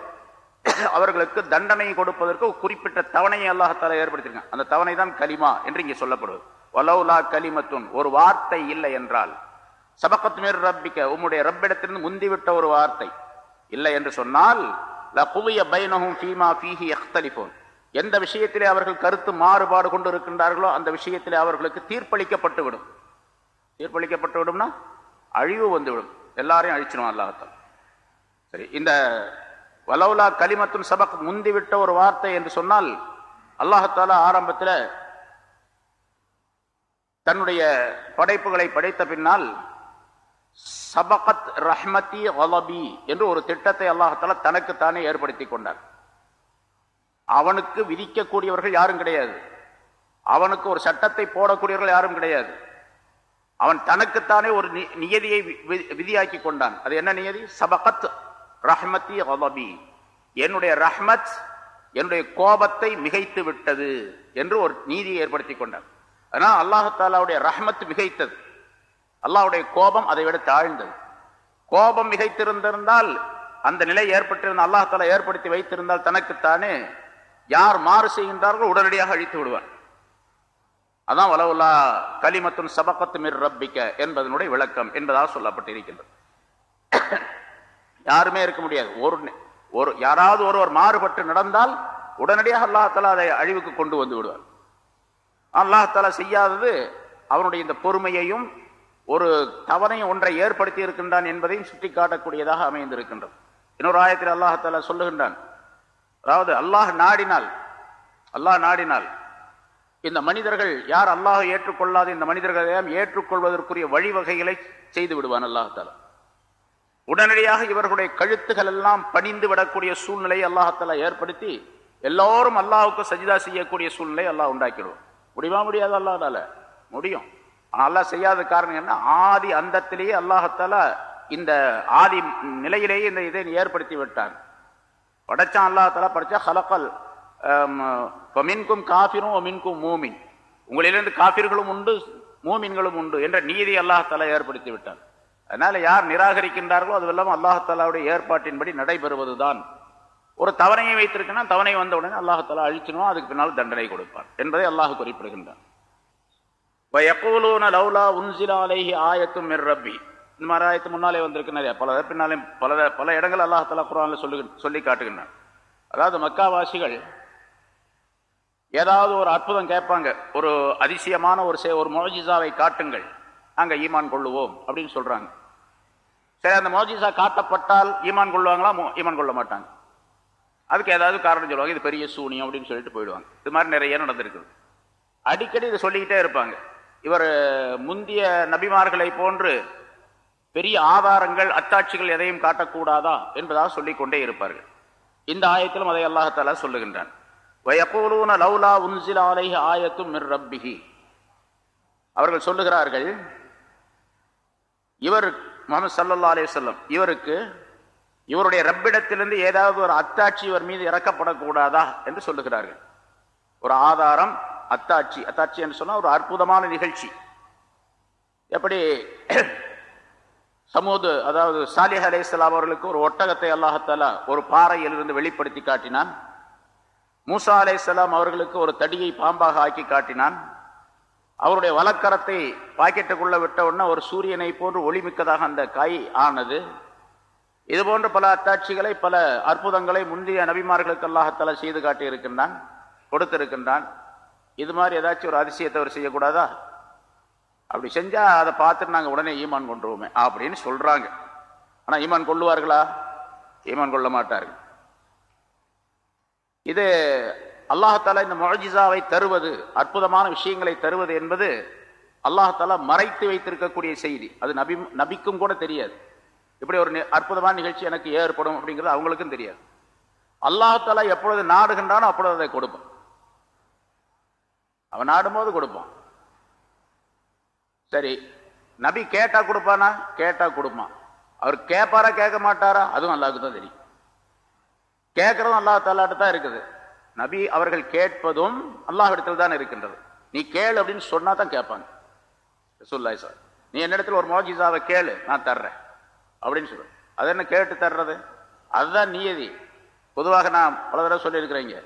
அவர்களுக்கு தண்டனை கொடுப்பதற்கு ஒரு குறிப்பிட்ட தவணையை அல்லாஹால ஏற்படுத்தியிருக்காங்க அந்த தவணை தான் கலிமா என்று இங்கே சொல்லப்படுவது வலௌலா கலிமத்துன் ஒரு வார்த்தை இல்லை என்றால் சபகத் மேல் ரப்பிக்க உம்முடைய ரப்பிடத்திலிருந்து முந்திவிட்ட ஒரு வார்த்தை இல்லை என்று சொன்னால் லகுவிய பைனஹும் ஃபீமா ஃபீஹி யஹ்தலிஃபூன் எந்த விஷயத்திலே அவர்கள் கருத்து மாறுபாடு கொண்டு இருக்கின்றார்களோ அந்த விஷயத்திலே அவர்களுக்கு தீர்ப்பளிக்கப்பட்டு விடும். தீர்ப்பளிக்கப்பட்டு விடும்னா அழிவு வந்துவிடும். எல்லாரையும் அழிச்சிடும் அல்லாஹத்தால் சரி இந்த வலவுலா கலிமத்தும் சபக் முந்திவிட்ட ஒரு வார்த்தை என்று சொன்னால் அல்லாஹத்தாலா ஆரம்பத்தில் தன்னுடைய படைப்புகளை படைத்த பின்னால் சபகத் ரஹ்மதி வலபி என்று ஒரு திட்டத்தை அல்லாஹால தனக்குத்தானே ஏற்படுத்தி கொண்டார். அவனுக்கு விதிக்கக்கூடியவர்கள் யாரும் கிடையாது. அவனுக்கு ஒரு சட்டத்தை போடக்கூடியவர்கள் யாரும் கிடையாது. அவன் தனக்குத்தானே ஒரு நி- நியதியை வி- வி- விதியாக்கி கொண்டான். அது என்ன நியதி? சபகத் ரஹ்மத்தி ஹலபி என்னுடைய ரஹ்மத் என்னுடைய கோபத்தை மிகைத்து விட்டது என்று ஒரு நீதியை ஏற்படுத்தி கொண்டார். ஆனால் அல்லாஹாலாவுடைய ரஹ்மத் மிகைத்தது. அல்லாஹ்வுடைய கோபம் அதை விட தாழ்ந்தது. கோபம் மிகைத்திருந்திருந்தால் அந்த நிலை ஏற்பட்டிருந்த அல்லாஹாலா ஏற்படுத்தி வைத்திருந்தால் தனக்குத்தானே யார் மாறு செய்கின்றார்களோ உடனடியாக அழித்து விடுவான். அதான் வலவுல்லா கலிமத்துன் சபகத்து மிர் ரப்பிக்க என்பதனுடைய விளக்கம் என்பதாக சொல்லப்பட்டிருக்கின்றது. யாருமே இருக்க முடியாது. ஒரு ஒரு யாராவது ஒருவர் மாறுபட்டு நடந்தால் உடனடியாக அல்லாஹாலா அதை அழிவுக்கு கொண்டு வந்து விடுவார். அல்லாஹாலா செய்யாதது அவனுடைய இந்த பொறுமையையும் ஒரு தவணை ஒன்றை ஏற்படுத்தி இருக்கின்றான் என்பதையும் சுட்டிக்காட்டக்கூடியதாக அமைந்திருக்கின்றது. இன்னொரு ஆயத்தில் அல்லாஹாலா சொல்லுகின்றான். அதாவது அல்லாஹ் நாடினால் அல்லாஹ் நாடினால் இந்த மனிதர்கள் யார் அல்லாஹ் ஏற்றுக்கொள்ளாத இந்த மனிதர்களை எல்லாம் ஏற்றுக்கொள்வதற்குரிய வழிவகைகளை செய்து விடுவான் அல்லாஹாலா உடனடியாக இவர்களுடைய கழுத்துகள் எல்லாம் பணிந்து விடக்கூடிய சூழ்நிலையை அல்லாஹால ஏற்படுத்தி எல்லோரும் அல்லாஹுக்கு சஜிதா செய்யக்கூடிய சூழ்நிலை அல்லாஹ் உண்டாக்கிடுவோம் முடியுமா முடியாது அல்லாஹால முடியும். ஆனால் அல்லாஹ் செய்யாத காரணம் என்ன? ஆதி அந்தத்திலேயே அல்லாஹால இந்த ஆதி நிலையிலேயே இந்த இதை ஏற்படுத்தி விட்டான். படைச்சான் அல்லாஹ் படைச்சா ஹலக்கல் மின்கும் காஃபிரும் மின்கும் மூமின். உங்களிலிருந்து காஃபிர்களும் உண்டு மூமின்களும் உண்டு என்ற நீதி அல்லாஹ் ஏற்படுத்தி விட்டான். அதனால யார் நிராகரிக்கின்றார்களோ அதுவெல்லாம் அல்லாஹாலாவுடைய ஏற்பாட்டின்படி நடைபெறுவதுதான். ஒரு தவணையை வைத்திருக்கனா தவணை வந்த உடனே அல்லாஹாலா அழிச்சினோம் அதுக்கு பின்னால் தண்டனை கொடுப்பார் என்பதை அல்லாஹ் குறிப்பிடுகின்றார் லவ்லா உன்சிலாலேஹி ஆயத்தும் ரப்பி. இந்த மாதிரி ஆயத்து முன்னாலே வந்திருக்கு நிறைய. பல பின்னாலே பல பல இடங்கள் அல்லாஹாலா குரானில் சொல்லு சொல்லி காட்டுகின்றான். அதாவது மக்காவாசிகள் ஏதாவது ஒரு அற்புதம் கேட்பாங்க. ஒரு அதிசயமான ஒரு ஒரு மொழஜிசாவை காட்டுங்கள். நாங்கள் ஈமான் கொள்ளுவோம் அப்படின்னு சொல்கிறாங்க சரி அந்த மோஜிசா காட்டப்பட்டால் ஈமான் கொள்ளுவாங்களா மோ- ஈமான் கொள்ள மாட்டாங்க. அதுக்கு ஏதாவது காரணம் சொல்லுவாங்க. இது பெரிய சூனியம் அப்படின்னு சொல்லிட்டு போயிடுவாங்க. இது மாதிரி நிறைய நடந்திருக்குது. அடிக்கடி இதை சொல்லிக்கிட்டே இருப்பாங்க. இவர் முந்திய நபிமார்களை போன்று பெரிய ஆதாரங்கள் அத்தாட்சிகள் எதையும் காட்டக்கூடாதா என்பதாக சொல்லிக்கொண்டே இருப்பார்கள். இந்த ஆயத்திலும் அதை அல்லாஹாலா சொல்லுகின்றான். வயகூலூன லௌலா உன்சில ஆயத்தும் மிர் ரப்பிஹி. அவர்கள் சொல்லுகிறார்கள் இவர் முகமது சல்லா அலி வஸல்லம் இவருக்கு இவருடைய ரப்பிடத்திலிருந்து ஏதாவது ஒரு அத்தாட்சி இவர் மீது இறக்கப்படக்கூடாதா என்று சொல்லுகிறார்கள். ஒரு ஆதாரம் அத்தாட்சி அத்தாட்சி என்று சொன்னால் ஒரு அற்புதமான நிகழ்ச்சி. எப்படி சமூது அதாவது சாலிஹ் அலேஸ்லாம் அவர்களுக்கு ஒரு ஒட்டகத்தை அல்லாஹத்தாலா ஒரு பாறையிலிருந்து வெளிப்படுத்தி காட்டினான். மூசா அலைஹிஸ்ஸலாம் அவர்களுக்கு ஒரு தடியை பாம்பாக ஆக்கி காட்டினான். அவருடைய வழக்கரத்தை பாக்கெட்டுக்குள்ள விட்ட உடனே ஒரு சூரியனை போன்று ஒளிமிக்கதாக அந்த காய் ஆனது. இது போன்ற பல அத்தாட்சிகளை பல அற்புதங்களை முந்தைய நபிமார்களுக்கு அல்லாஹத்தால செய்து காட்டி இருக்கின்றான் கொடுத்திருக்கின்றான். இது மாதிரி ஏதாச்சும் ஒரு அதிசயத்தை அவர் செய்யக்கூடாதா? அப்படி செஞ்சால் அதை பார்த்துட்டு நாங்கள் உடனே ஈமான் கொண்டுருவோமே அப்படின்னு சொல்கிறாங்க ஆனால் ஈமான் கொள்ளுவார்களா? ஈமான் கொள்ள மாட்டார்கள். இது அல்லாஹால இந்த மொழிஜிசாவை தருவது அற்புதமான விஷயங்களை தருவது என்பது அல்லாஹால மறைத்து வைத்திருக்கக்கூடிய செய்தி. அது நபி நபிக்கும் கூட தெரியாது. இப்படி ஒரு அற்புதமான நிகழ்ச்சி எனக்கு ஏற்படும் அப்படிங்கிறது அவங்களுக்கும் தெரியாது. அல்லாஹால எப்பொழுது நாடுகின்றானோ அப்பொழுது அதை கொடுப்பான். அவன் நாடும்போது கொடுப்பான். சரி நபி கேட்டா கொடுப்பானா? கேட்டா கொடுப்பான். அவர் கேட்பாரா கேட்க மாட்டாரா? அதுவும் அல்லாவுக்கு தான் தெரியும். கேட்கறதும் அல்லாஹ் தாலாட்டு தான் இருக்குது. நபி அவர்கள் கேட்பதும் அல்லாஹிடத்தில் தான் இருக்கின்றது. நீ கேளு அப்படின்னு சொன்னா தான் கேட்பாங்க சொல்லாய் சார் நீ என்னிடத்தில் ஒரு மோஜிசாவை கேளு நான் தர்றேன் அப்படின்னு சொல்லு அது என்ன கேட்டு தர்றது? அதுதான் நியதி. பொதுவாக நான் பல தடவை சொல்லியிருக்கிறீங்க.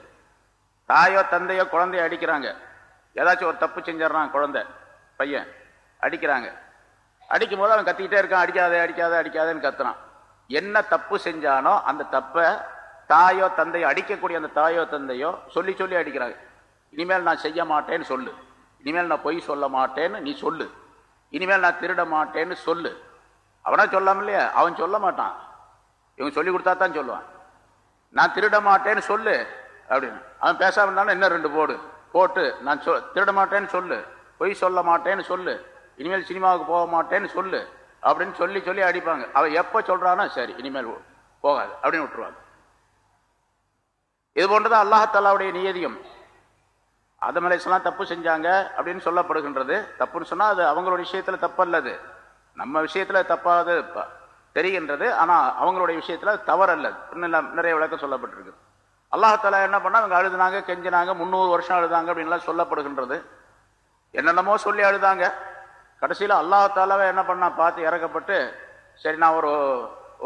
தாயோ தந்தையோ குழந்தைய அடிக்கிறாங்க. ஏதாச்சும் ஒரு தப்பு செஞ்சிடறான் குழந்தை பையன் அடிக்கிறாங்க. அடிக்கும் போது அவன் கத்திக்கிட்டே இருக்கான் அடிக்காதே அடிக்காதே அடிக்காதேன்னு கத்துறான். என்ன தப்பு செஞ்சானோ அந்த தப்பை தாயோ தந்தையோ அடிக்கக்கூடிய அந்த தாயோ தந்தையோ சொல்லி சொல்லி அடிக்கிறாங்க. இனிமேல் நான் செய்ய மாட்டேன்னு சொல்லு. இனிமேல் நான் பொய் சொல்ல மாட்டேன்னு நீ சொல்லு. இனிமேல் நான் திருட மாட்டேன்னு சொல்லு. அவனா சொல்லாம இல்லையா? அவன் சொல்ல மாட்டான். இவங்க சொல்லி கொடுத்தா தான் சொல்லுவான். நான் திருட மாட்டேன்னு சொல்லு அப்படின்னு. அவன் பேசாம இருந்தாலும் என்ன ரெண்டு போடு. போட்டு நான் சொ திருட மாட்டேன்னு சொல்லு. பொய் சொல்ல மாட்டேன்னு சொல்லு. இனிமேல் சினிமாவுக்கு போக மாட்டேன்னு சொல்லு. அப்படின்னு சொல்லி சொல்லி அடிப்பாங்க. அவன் எப்போ சொல்றானோ சரி இனிமேல் போகாது. அப்படின்னு விட்டுருவாங்க. இது போன்றதான் அல்லாஹாலாவுடைய நியதியும். ஆதம் அலைஸ்லாம் தப்பு செஞ்சாங்க அப்படின்னு சொல்லப்படுகின்றது. தப்புன்னு சொன்னால் அது அவங்களோட விஷயத்தில் தப்பல்லது. நம்ம விஷயத்தில் தப்பாது தெரிகின்றது. ஆனால் அவங்களுடைய விஷயத்தில் தவறல்லது. இன்னும் நிறைய விளக்கம் சொல்லப்பட்டிருக்கு. அல்லாஹாலா என்ன பண்ணால் அவங்க அழுதுனாங்க கெஞ்சினாங்க முந்நூறு வருஷம் அழுதாங்க அப்படின்லாம் சொல்லப்படுகின்றது. என்னென்னமோ சொல்லி அழுதாங்க. கடைசியில் அல்லாஹாலாவை என்ன பண்ணால் பார்த்து இறக்கப்பட்டு சரி நான் ஒரு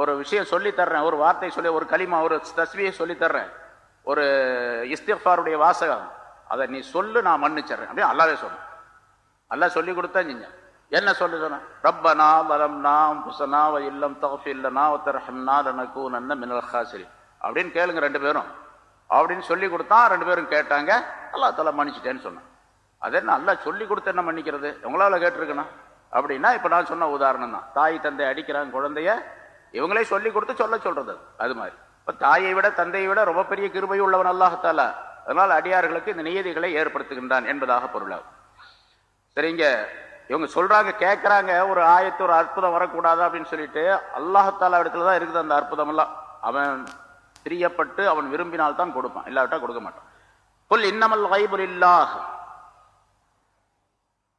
ஒரு விஷயம் சொல்லித்தர்றேன் ஒரு வார்த்தை சொல்லி ஒரு களிமா ஒரு தஸ்வியை சொல்லித்தர்றேன் ஒரு இஸ்திஃபாருடைய வாசகம். அதை நீ சொல்லு நான் மன்னிச்சிடுறேன். அப்படின்னு அல்லாவே சொன்னேன் அல்லா சொல்லி கொடுத்தா நீங்க என்ன சொல்லி சொன்னேன் ரப்பனா வலம்னா புசனா வ இல்லம் தகஃபில்லனா ஒத்தரஹம்னா லனக்கூனன்ன மினல் ஹாசிரி அப்படின்னு கேளுங்க ரெண்டு பேரும். அப்படின்னு சொல்லி கொடுத்தா ரெண்டு பேரும் கேட்டாங்க. அல்லா தலா மன்னிச்சிட்டேன்னு சொன்னேன். அதே என்ன? நல்லா சொல்லி கொடுத்து என்ன மன்னிக்கிறது? உங்களால கேட்டிருக்கணும். அப்படின்னா இப்போ நான் சொன்ன உதாரணம் தான் தாய் தந்தை அடிக்கிறாங்க குழந்தைய இவங்களே சொல்லி கொடுத்து சொல்ல சொல்றது. அது மாதிரி. இப்போ தாயை விட தந்தையை விட ரொம்ப பெரிய கிருபை உள்ளவன் அல்லாஹத்தால அதனால் அடியார்களுக்கு இந்த நியதிகளை ஏற்படுத்துகின்றான் என்பதாக பொருளாகும். சரிங்க? இவங்க சொல்றாங்க கேட்குறாங்க ஒரு ஆயத்து ஒரு அற்புதம் வரக்கூடாது அப்படின்னு சொல்லிட்டு அல்லாஹத்தாலா இடத்துல தான் இருக்குது அந்த அற்புதம் எல்லாம் அவன் பிரியப்பட்டு அவன் விரும்பினால் தான் கொடுப்பான். இல்லாவிட்டா கொடுக்க மாட்டான். புல் இன்னமல் கைபுல் இல்லாஹ்.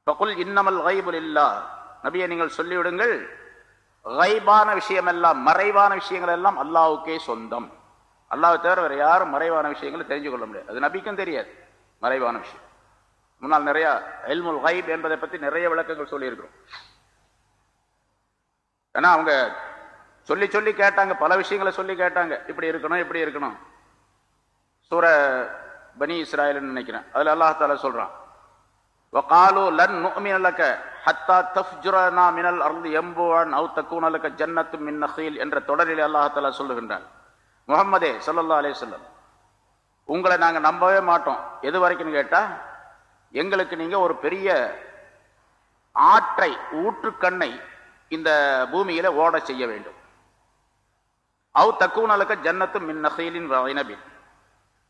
பகுல் இன்னமல் கைபுல் இல்லா நபியை நீங்கள் சொல்லிவிடுங்கள். கைபான விஷயம் எல்லாம் மறைவான விஷயங்கள் எல்லாம் அல்லாவுக்கே சொந்தம். அல்லாவை தவிர வேற யாரும் மறைவான விஷயங்களை தெரிஞ்சு கொள்ள முடியாது. அது நபிக்கும் தெரியாது மறைவான விஷயம். முன்னால் நிறையா எல்முல் ஹைப் என்பதை பத்தி நிறைய விளக்கங்கள் சொல்லியிருக்கிறோம். ஏன்னா அவங்க சொல்லி சொல்லி கேட்டாங்க பல விஷயங்களை சொல்லி கேட்டாங்க. இப்படி இருக்கணும் இப்படி இருக்கணும். சூர பனி இஸ்ராயல்னு நினைக்கிறேன். அதுல அல்லாஹால சொல்றான் وقالوا لن نؤمن لك حتى تفجرنا من الارض ينبوعا او تكون لك جنة من نخيل என்ற தொடரில் அல்லாஹ் தஆலா சொல்லுகின்றான் முகம்மதே சல்லல்லா அலைஹி வஸல்லம் உங்களை நாங்க நம்பவே மாட்டோம் எது வரைக்கும் கேட்டா எங்களுக்கு நீங்க ஒரு பெரிய ஆற்றை ஊற்றுக்கண்ணை இந்த பூமியில ஓட செய்ய வேண்டும் அவு தக்கூனலுக்க ஜன்னத்து மின் நகைலின் வைனபின்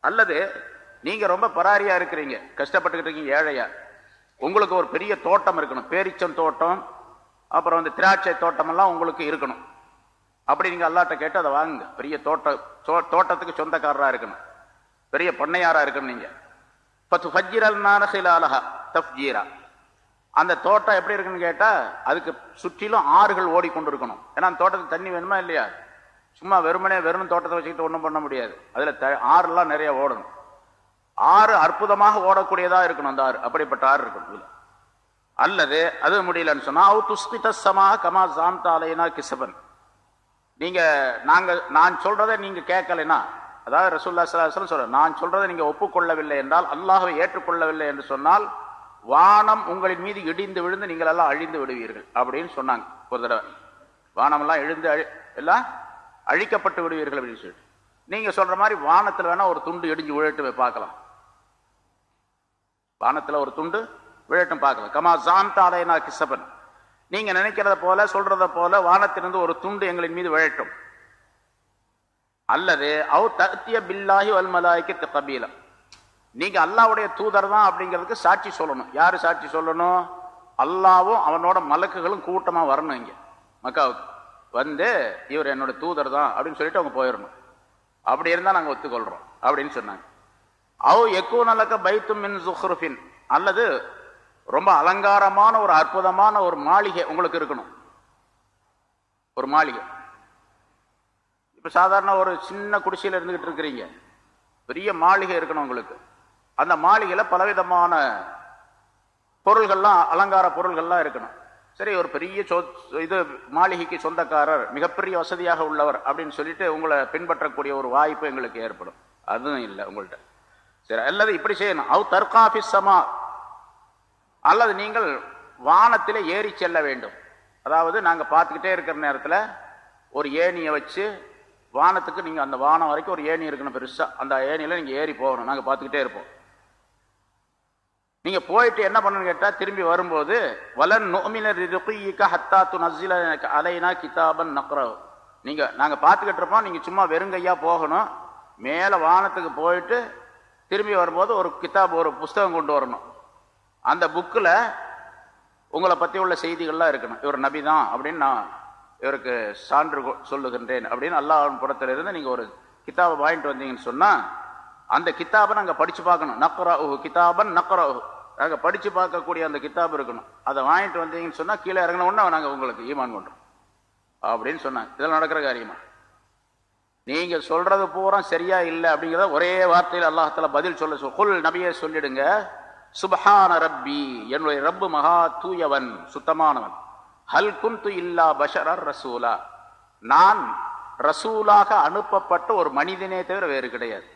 அல்லது நீங்க ரொம்ப பராரியா இருக்கிறீங்க கஷ்டப்பட்டுக்கிட்டு இருக்கீங்க ஏழையா உங்களுக்கு ஒரு பெரிய தோட்டம் இருக்கணும். பேரிச்சம் தோட்டம் அப்புறம் வந்து திராட்சை தோட்டமெல்லாம் உங்களுக்கு இருக்கணும். அப்படி நீங்கள் அல்லாட்ட கேட்டு அதை வாங்குங்க. பெரிய தோட்ட தோட்டத்துக்கு சொந்தக்காரராக இருக்கணும். பெரிய பொன்னையாராக இருக்கணும் நீங்கள் பத்து ஃபஜ்ஜிரல் நானசிலாலஹா தஃப்ஜீரா. அந்த தோட்டம் எப்படி இருக்குன்னு கேட்டால் அதுக்கு சுற்றிலும் ஆறுகள் ஓடிக்கொண்டிருக்கணும். ஏன்னா அந்த தோட்டத்துக்கு தண்ணி வேணுமா இல்லையா? சும்மா வெறுமனே வெறும் தோட்டத்தை வச்சுக்கிட்டு ஒன்றும் பண்ண முடியாது. அதில் த ஆறுலாம் நிறைய ஓடணும். ஆறு அற்புதமாக ஓடக்கூடியதா இருக்கணும் அந்த ஆறு. அப்படிப்பட்ட ஆறு இருக்கணும் அல்லது அது முடியலன்னு சொன்னா அவு துஸ்திதமா கமா சாந்தாலைனா கிசபன். நீங்க நாங்க நான் சொல்றதை நீங்க கேட்கலைன்னா அதாவது ரசூல்லா சலாஹம் சொல்ற நான் சொல்றதை நீங்க ஒப்புக்கொள்ளவில்லை என்றால் அல்லாஹவை ஏற்றுக்கொள்ளவில்லை என்று சொன்னால் வானம் உங்களின் மீது இடிந்து விழுந்து நீங்கள் எல்லாம் அழிந்து விடுவீர்கள் அப்படின்னு சொன்னாங்க ஒரு தடவை. வானமெல்லாம் எழுந்து அழி எல்லாம் அழிக்கப்பட்டு விடுவீர்கள் அப்படின்னு சொல்லிட்டு. நீங்க சொல்ற மாதிரி வானத்தில் வேணா ஒரு துண்டு இடிஞ்சு விழட்டு பார்க்கலாம். வானத்தில் ஒரு துண்டு விழட்டும் பார்க்கலாம். கமா சாந்தாலைனா கிசபன். நீங்க நினைக்கிறத போல சொல்றத போல வானத்திலிருந்து ஒரு துண்டு எங்களின் மீது விழட்டும். அல்லது அவு தத்திய பில்லாஹி வல்மலாய்க்கு கபீலம் நீங்க அல்லாவுடைய தூதர் தான் அப்படிங்கிறதுக்கு சாட்சி சொல்லணும். யாரு சாட்சி சொல்லணும்? அல்லாவும் அவனோட மலக்குகளும் கூட்டமா வரணும் இங்க. மக்காவுக்கு. வந்து இவர் என்னோட தூதர் தான் அப்படின்னு சொல்லிட்டு அவங்க போயிடணும். அப்படி இருந்தால் நாங்கள் ஒத்துக்கொள்கிறோம் அப்படின்னு சொன்னாங்க. அவ் எக்கு நலக்க பைத்தும் மின் சுஹ்ருஃபின். அல்லது ரொம்ப அலங்காரமான ஒரு அற்புதமான ஒரு மாளிகை உங்களுக்கு இருக்கணும். ஒரு மாளிகை. இப்ப சாதாரண ஒரு சின்ன குடிசையில் இருந்துகிட்டு இருக்கிறீங்க. பெரிய மாளிகை இருக்கணும் உங்களுக்கு. அந்த மாளிகையில பலவிதமான பொருள்கள்லாம் அலங்கார பொருள்கள்லாம் இருக்கணும். சரி ஒரு பெரிய சொ இது மாளிகைக்கு சொந்தக்காரர் மிகப்பெரிய வசதியாக உள்ளவர் அப்படின்னு சொல்லிட்டு உங்களை பின்பற்றக்கூடிய ஒரு வாய்ப்பு எங்களுக்கு ஏற்படும். அதுவும் இல்லை உங்கள்கிட்ட சரி அல்லது இப்படி செய்யணும். அவு தற்காஃபி சமா. அல்லது நீங்கள் வானத்தில் ஏறி செல்ல வேண்டும். அதாவது நாங்கள் பார்த்துக்கிட்டே இருக்கிற நேரத்தில் ஒரு ஏணியை வச்சு வானத்துக்கு நீங்கள் அந்த வானம் வரைக்கும் ஒரு ஏணி இருக்கணும் பெருசாக அந்த ஏணியில் நீங்கள் ஏறி போகணும். நாங்கள் பார்த்துக்கிட்டே இருப்போம். நீங்கள் போயிட்டு என்ன பண்ணணும்னு கேட்டால் திரும்பி வரும்போது வலன் நோமினர் ஹத்தா து நசில அலைனா கிதாபன் நக்ரவ் நீங்கள் நாங்கள் பார்த்துக்கிட்டு இருப்போம். நீங்கள் சும்மா வெறுங்கையாக போகணும். மேலே வானத்துக்கு போயிட்டு திரும்பி வரும்போது ஒரு கித்தாப் ஒரு புஸ்தகம் கொண்டு வரணும். அந்த புக்கில் உங்களை பற்றி உள்ள செய்திகள்லாம் இருக்கணும். இவர் நபி தான் அப்படின்னு நான் இவருக்கு சான்று சொல்லுகின்றேன் அப்படின்னு அல்லாஹ் புறத்திலிருந்து நீங்கள் ஒரு கித்தாபை வாங்கிட்டு வந்தீங்கன்னு சொன்னால் அந்த கித்தாபை நாங்கள் படித்து பார்க்கணும். நக்கரா கித்தாபன் நக்கரா நாங்கள் படித்து பார்க்கக்கூடிய அந்த கித்தாப் இருக்கணும். அதை வாங்கிட்டு வந்தீங்கன்னு சொன்னால் கீழே இறங்கின உடனே நாங்கள் உங்களுக்கு ஈமான் பண்ணுறோம் அப்படின்னு சொன்னாங்க. இதெல்லாம் நடக்கிற காரியமா? நீங்கள் சொல்றது பூரா சரியா இல்லை அப்படிங்கிறத ஒரே வார்த்தையில் அல்லாஹத்தில் பதில் சொல்ல சொல் குல் நபியே சொல்லிடுங்க. சுபஹான ரப்பி என்னுடைய ரப்பு மகா தூயவன் சுத்தமானவன். ஹல் குந்து இல்லா பஷரர் ரசூலா. நான் ரசூலாக அனுப்பப்பட்ட ஒரு மனிதனே தவிர வேறு கிடையாது.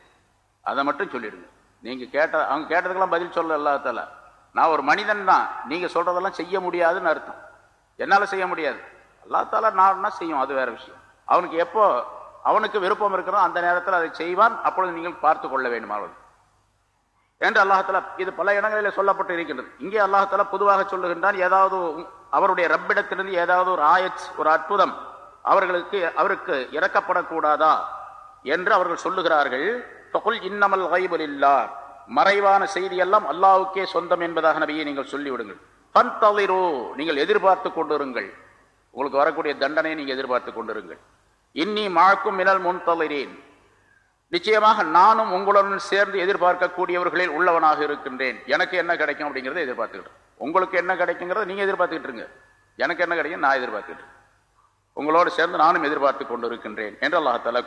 அதை மட்டும் சொல்லிடுங்க. நீங்கள் கேட்ட அவங்க கேட்டதுக்கெல்லாம் பதில் சொல்ல அல்லாஹால நான் ஒரு மனிதன் தான். நீங்கள் சொல்கிறதெல்லாம் செய்ய முடியாதுன்னு அர்த்தம். என்னால் செய்ய முடியாது. அல்லாஹால நான் செய்யும்? அது வேறு விஷயம். அவனுக்கு எப்போ அவனுக்கு விருப்பம் இருக்கிறதோ அந்த நேரத்தில் அதை செய்வான். அப்பொழுது நீங்கள் பார்த்து கொள்ள வேண்டுமானது என்று அல்லாஹால இது பல இடங்களில் சொல்லப்பட்டு இருக்கின்றது. இங்கே அல்லாஹால பொதுவாக சொல்லுகின்றான் ஏதாவது அவருடைய ரப்பிடத்திலிருந்து ஏதாவது ஒரு ஆயத் ஒரு அற்புதம் அவர்களுக்கு அவருக்கு இறக்கப்படக்கூடாதா என்று அவர்கள் சொல்லுகிறார்கள். தொகுல் இன்னமல் கைபுல் இல்லா மறைவான செய்தியெல்லாம் அல்லாஹ்வுக்கே சொந்தம் என்பதாக நபியை நீங்கள் சொல்லிவிடுங்கள். ஃபன்தலிரு நீங்கள் எதிர்பார்த்து கொண்டிருங்கள். உங்களுக்கு வரக்கூடிய தண்டனையை நீங்கள் எதிர்பார்த்து கொண்டிருங்கள். இன்னி மாக்கும் மினல் முன்தலிரேன். நிச்சயமாக நானும் உங்களுடன் சேர்ந்து எதிர்பார்க்கக்கூடியவர்களில் உள்ளவனாக இருக்கின்றேன். எனக்கு என்ன கிடைக்கும் அப்படிங்கிறத எதிர்பார்த்துக்கிட்டு உங்களுக்கு என்ன கிடைக்குங்கிறத நீங்கள் எதிர்பார்த்துக்கிட்டு இருங்க. எனக்கு என்ன கிடைக்கும் நான் எதிர்பார்த்துக்கிட்டு உங்களோடு சேர்ந்து நானும் எதிர்பார்த்து கொண்டிருக்கின்றேன் என்று அல்லாஹால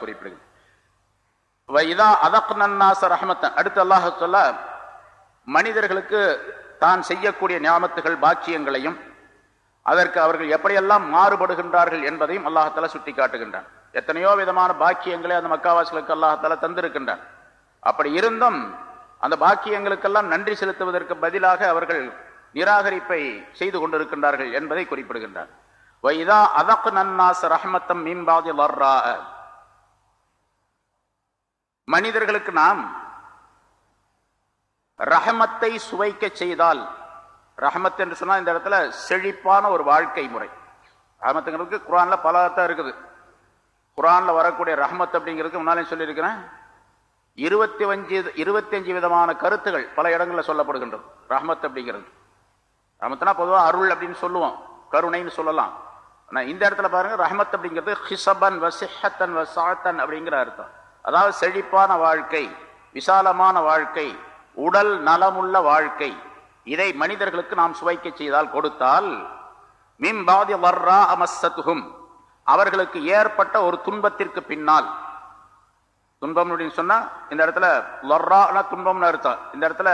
வைதா இதா அதக்னாச ரஹமத்தன். அடுத்து அல்லாஹ் சொல்ல மனிதர்களுக்கு தான் செய்யக்கூடிய ஞாபகத்துகள் பாக்கியங்களையும் அதற்கு அவர்கள் எப்படியெல்லாம் மாறுபடுகின்றார்கள் என்பதையும் அல்லாஹால சுட்டி காட்டுகின்றான் எத்தனையோ விதமான பாக்கியங்களை அந்த மக்காவாசிகளுக்கு அல்லாஹால தந்திருக்கின்றான். அப்படி இருந்தும் அந்த பாக்கியங்களுக்கெல்லாம் நன்றி செலுத்துவதற்கு பதிலாக அவர்கள் நிராகரிப்பை செய்து கொண்டிருக்கின்றார்கள் என்பதை குறிப்பிடுகின்றான் வைதா அதக் நன்னாஸ் ரஹமத்தம் மீம்பாதி லர்ரா மனிதர்களுக்கு நாம் ரஹமத்தை சுவைக்க செய்தால் ரஹமத் என்று சொன்னால் இந்த இடத்துல செழிப்பான ஒரு வாழ்க்கை முறை. ரஹமத்துங்கிறதுக்கு குரானில் பல அர்த்தம் இருக்குது. குரானில் வரக்கூடிய ரஹமத் அப்படிங்கிறதுக்கு முன்னாலே சொல்லியிருக்கிறேன். இருபத்தி அஞ்சு இருபத்தி அஞ்சு விதமான கருத்துகள் பல இடங்களில் சொல்லப்படுகின்றது. ரஹமத் அப்படிங்கிறது. ரஹமத்னா பொதுவாக அருள் அப்படின்னு சொல்லுவோம். கருணைன்னு சொல்லலாம். ஆனால் இந்த இடத்துல பாருங்க ரஹமத் அப்படிங்கிறது ஹிசபன் வசிஹத்தன் வசாத்தன் அப்படிங்கிற அர்த்தம். அதாவது செழிப்பான வாழ்க்கை விசாலமான வாழ்க்கை உடல் நலமுள்ள வாழ்க்கை. இதை மனிதர்களுக்கு நாம் சுவைக்க செய்தால் கொடுத்தால் மிம்பாதி வர்றா அமசத்துகும் அவர்களுக்கு ஏற்பட்ட ஒரு துன்பத்திற்கு பின்னால். துன்பம் அப்படின்னு சொன்னா இந்த இடத்துல லொர்ரான துன்பம்னு அர்த்தம். இந்த இடத்துல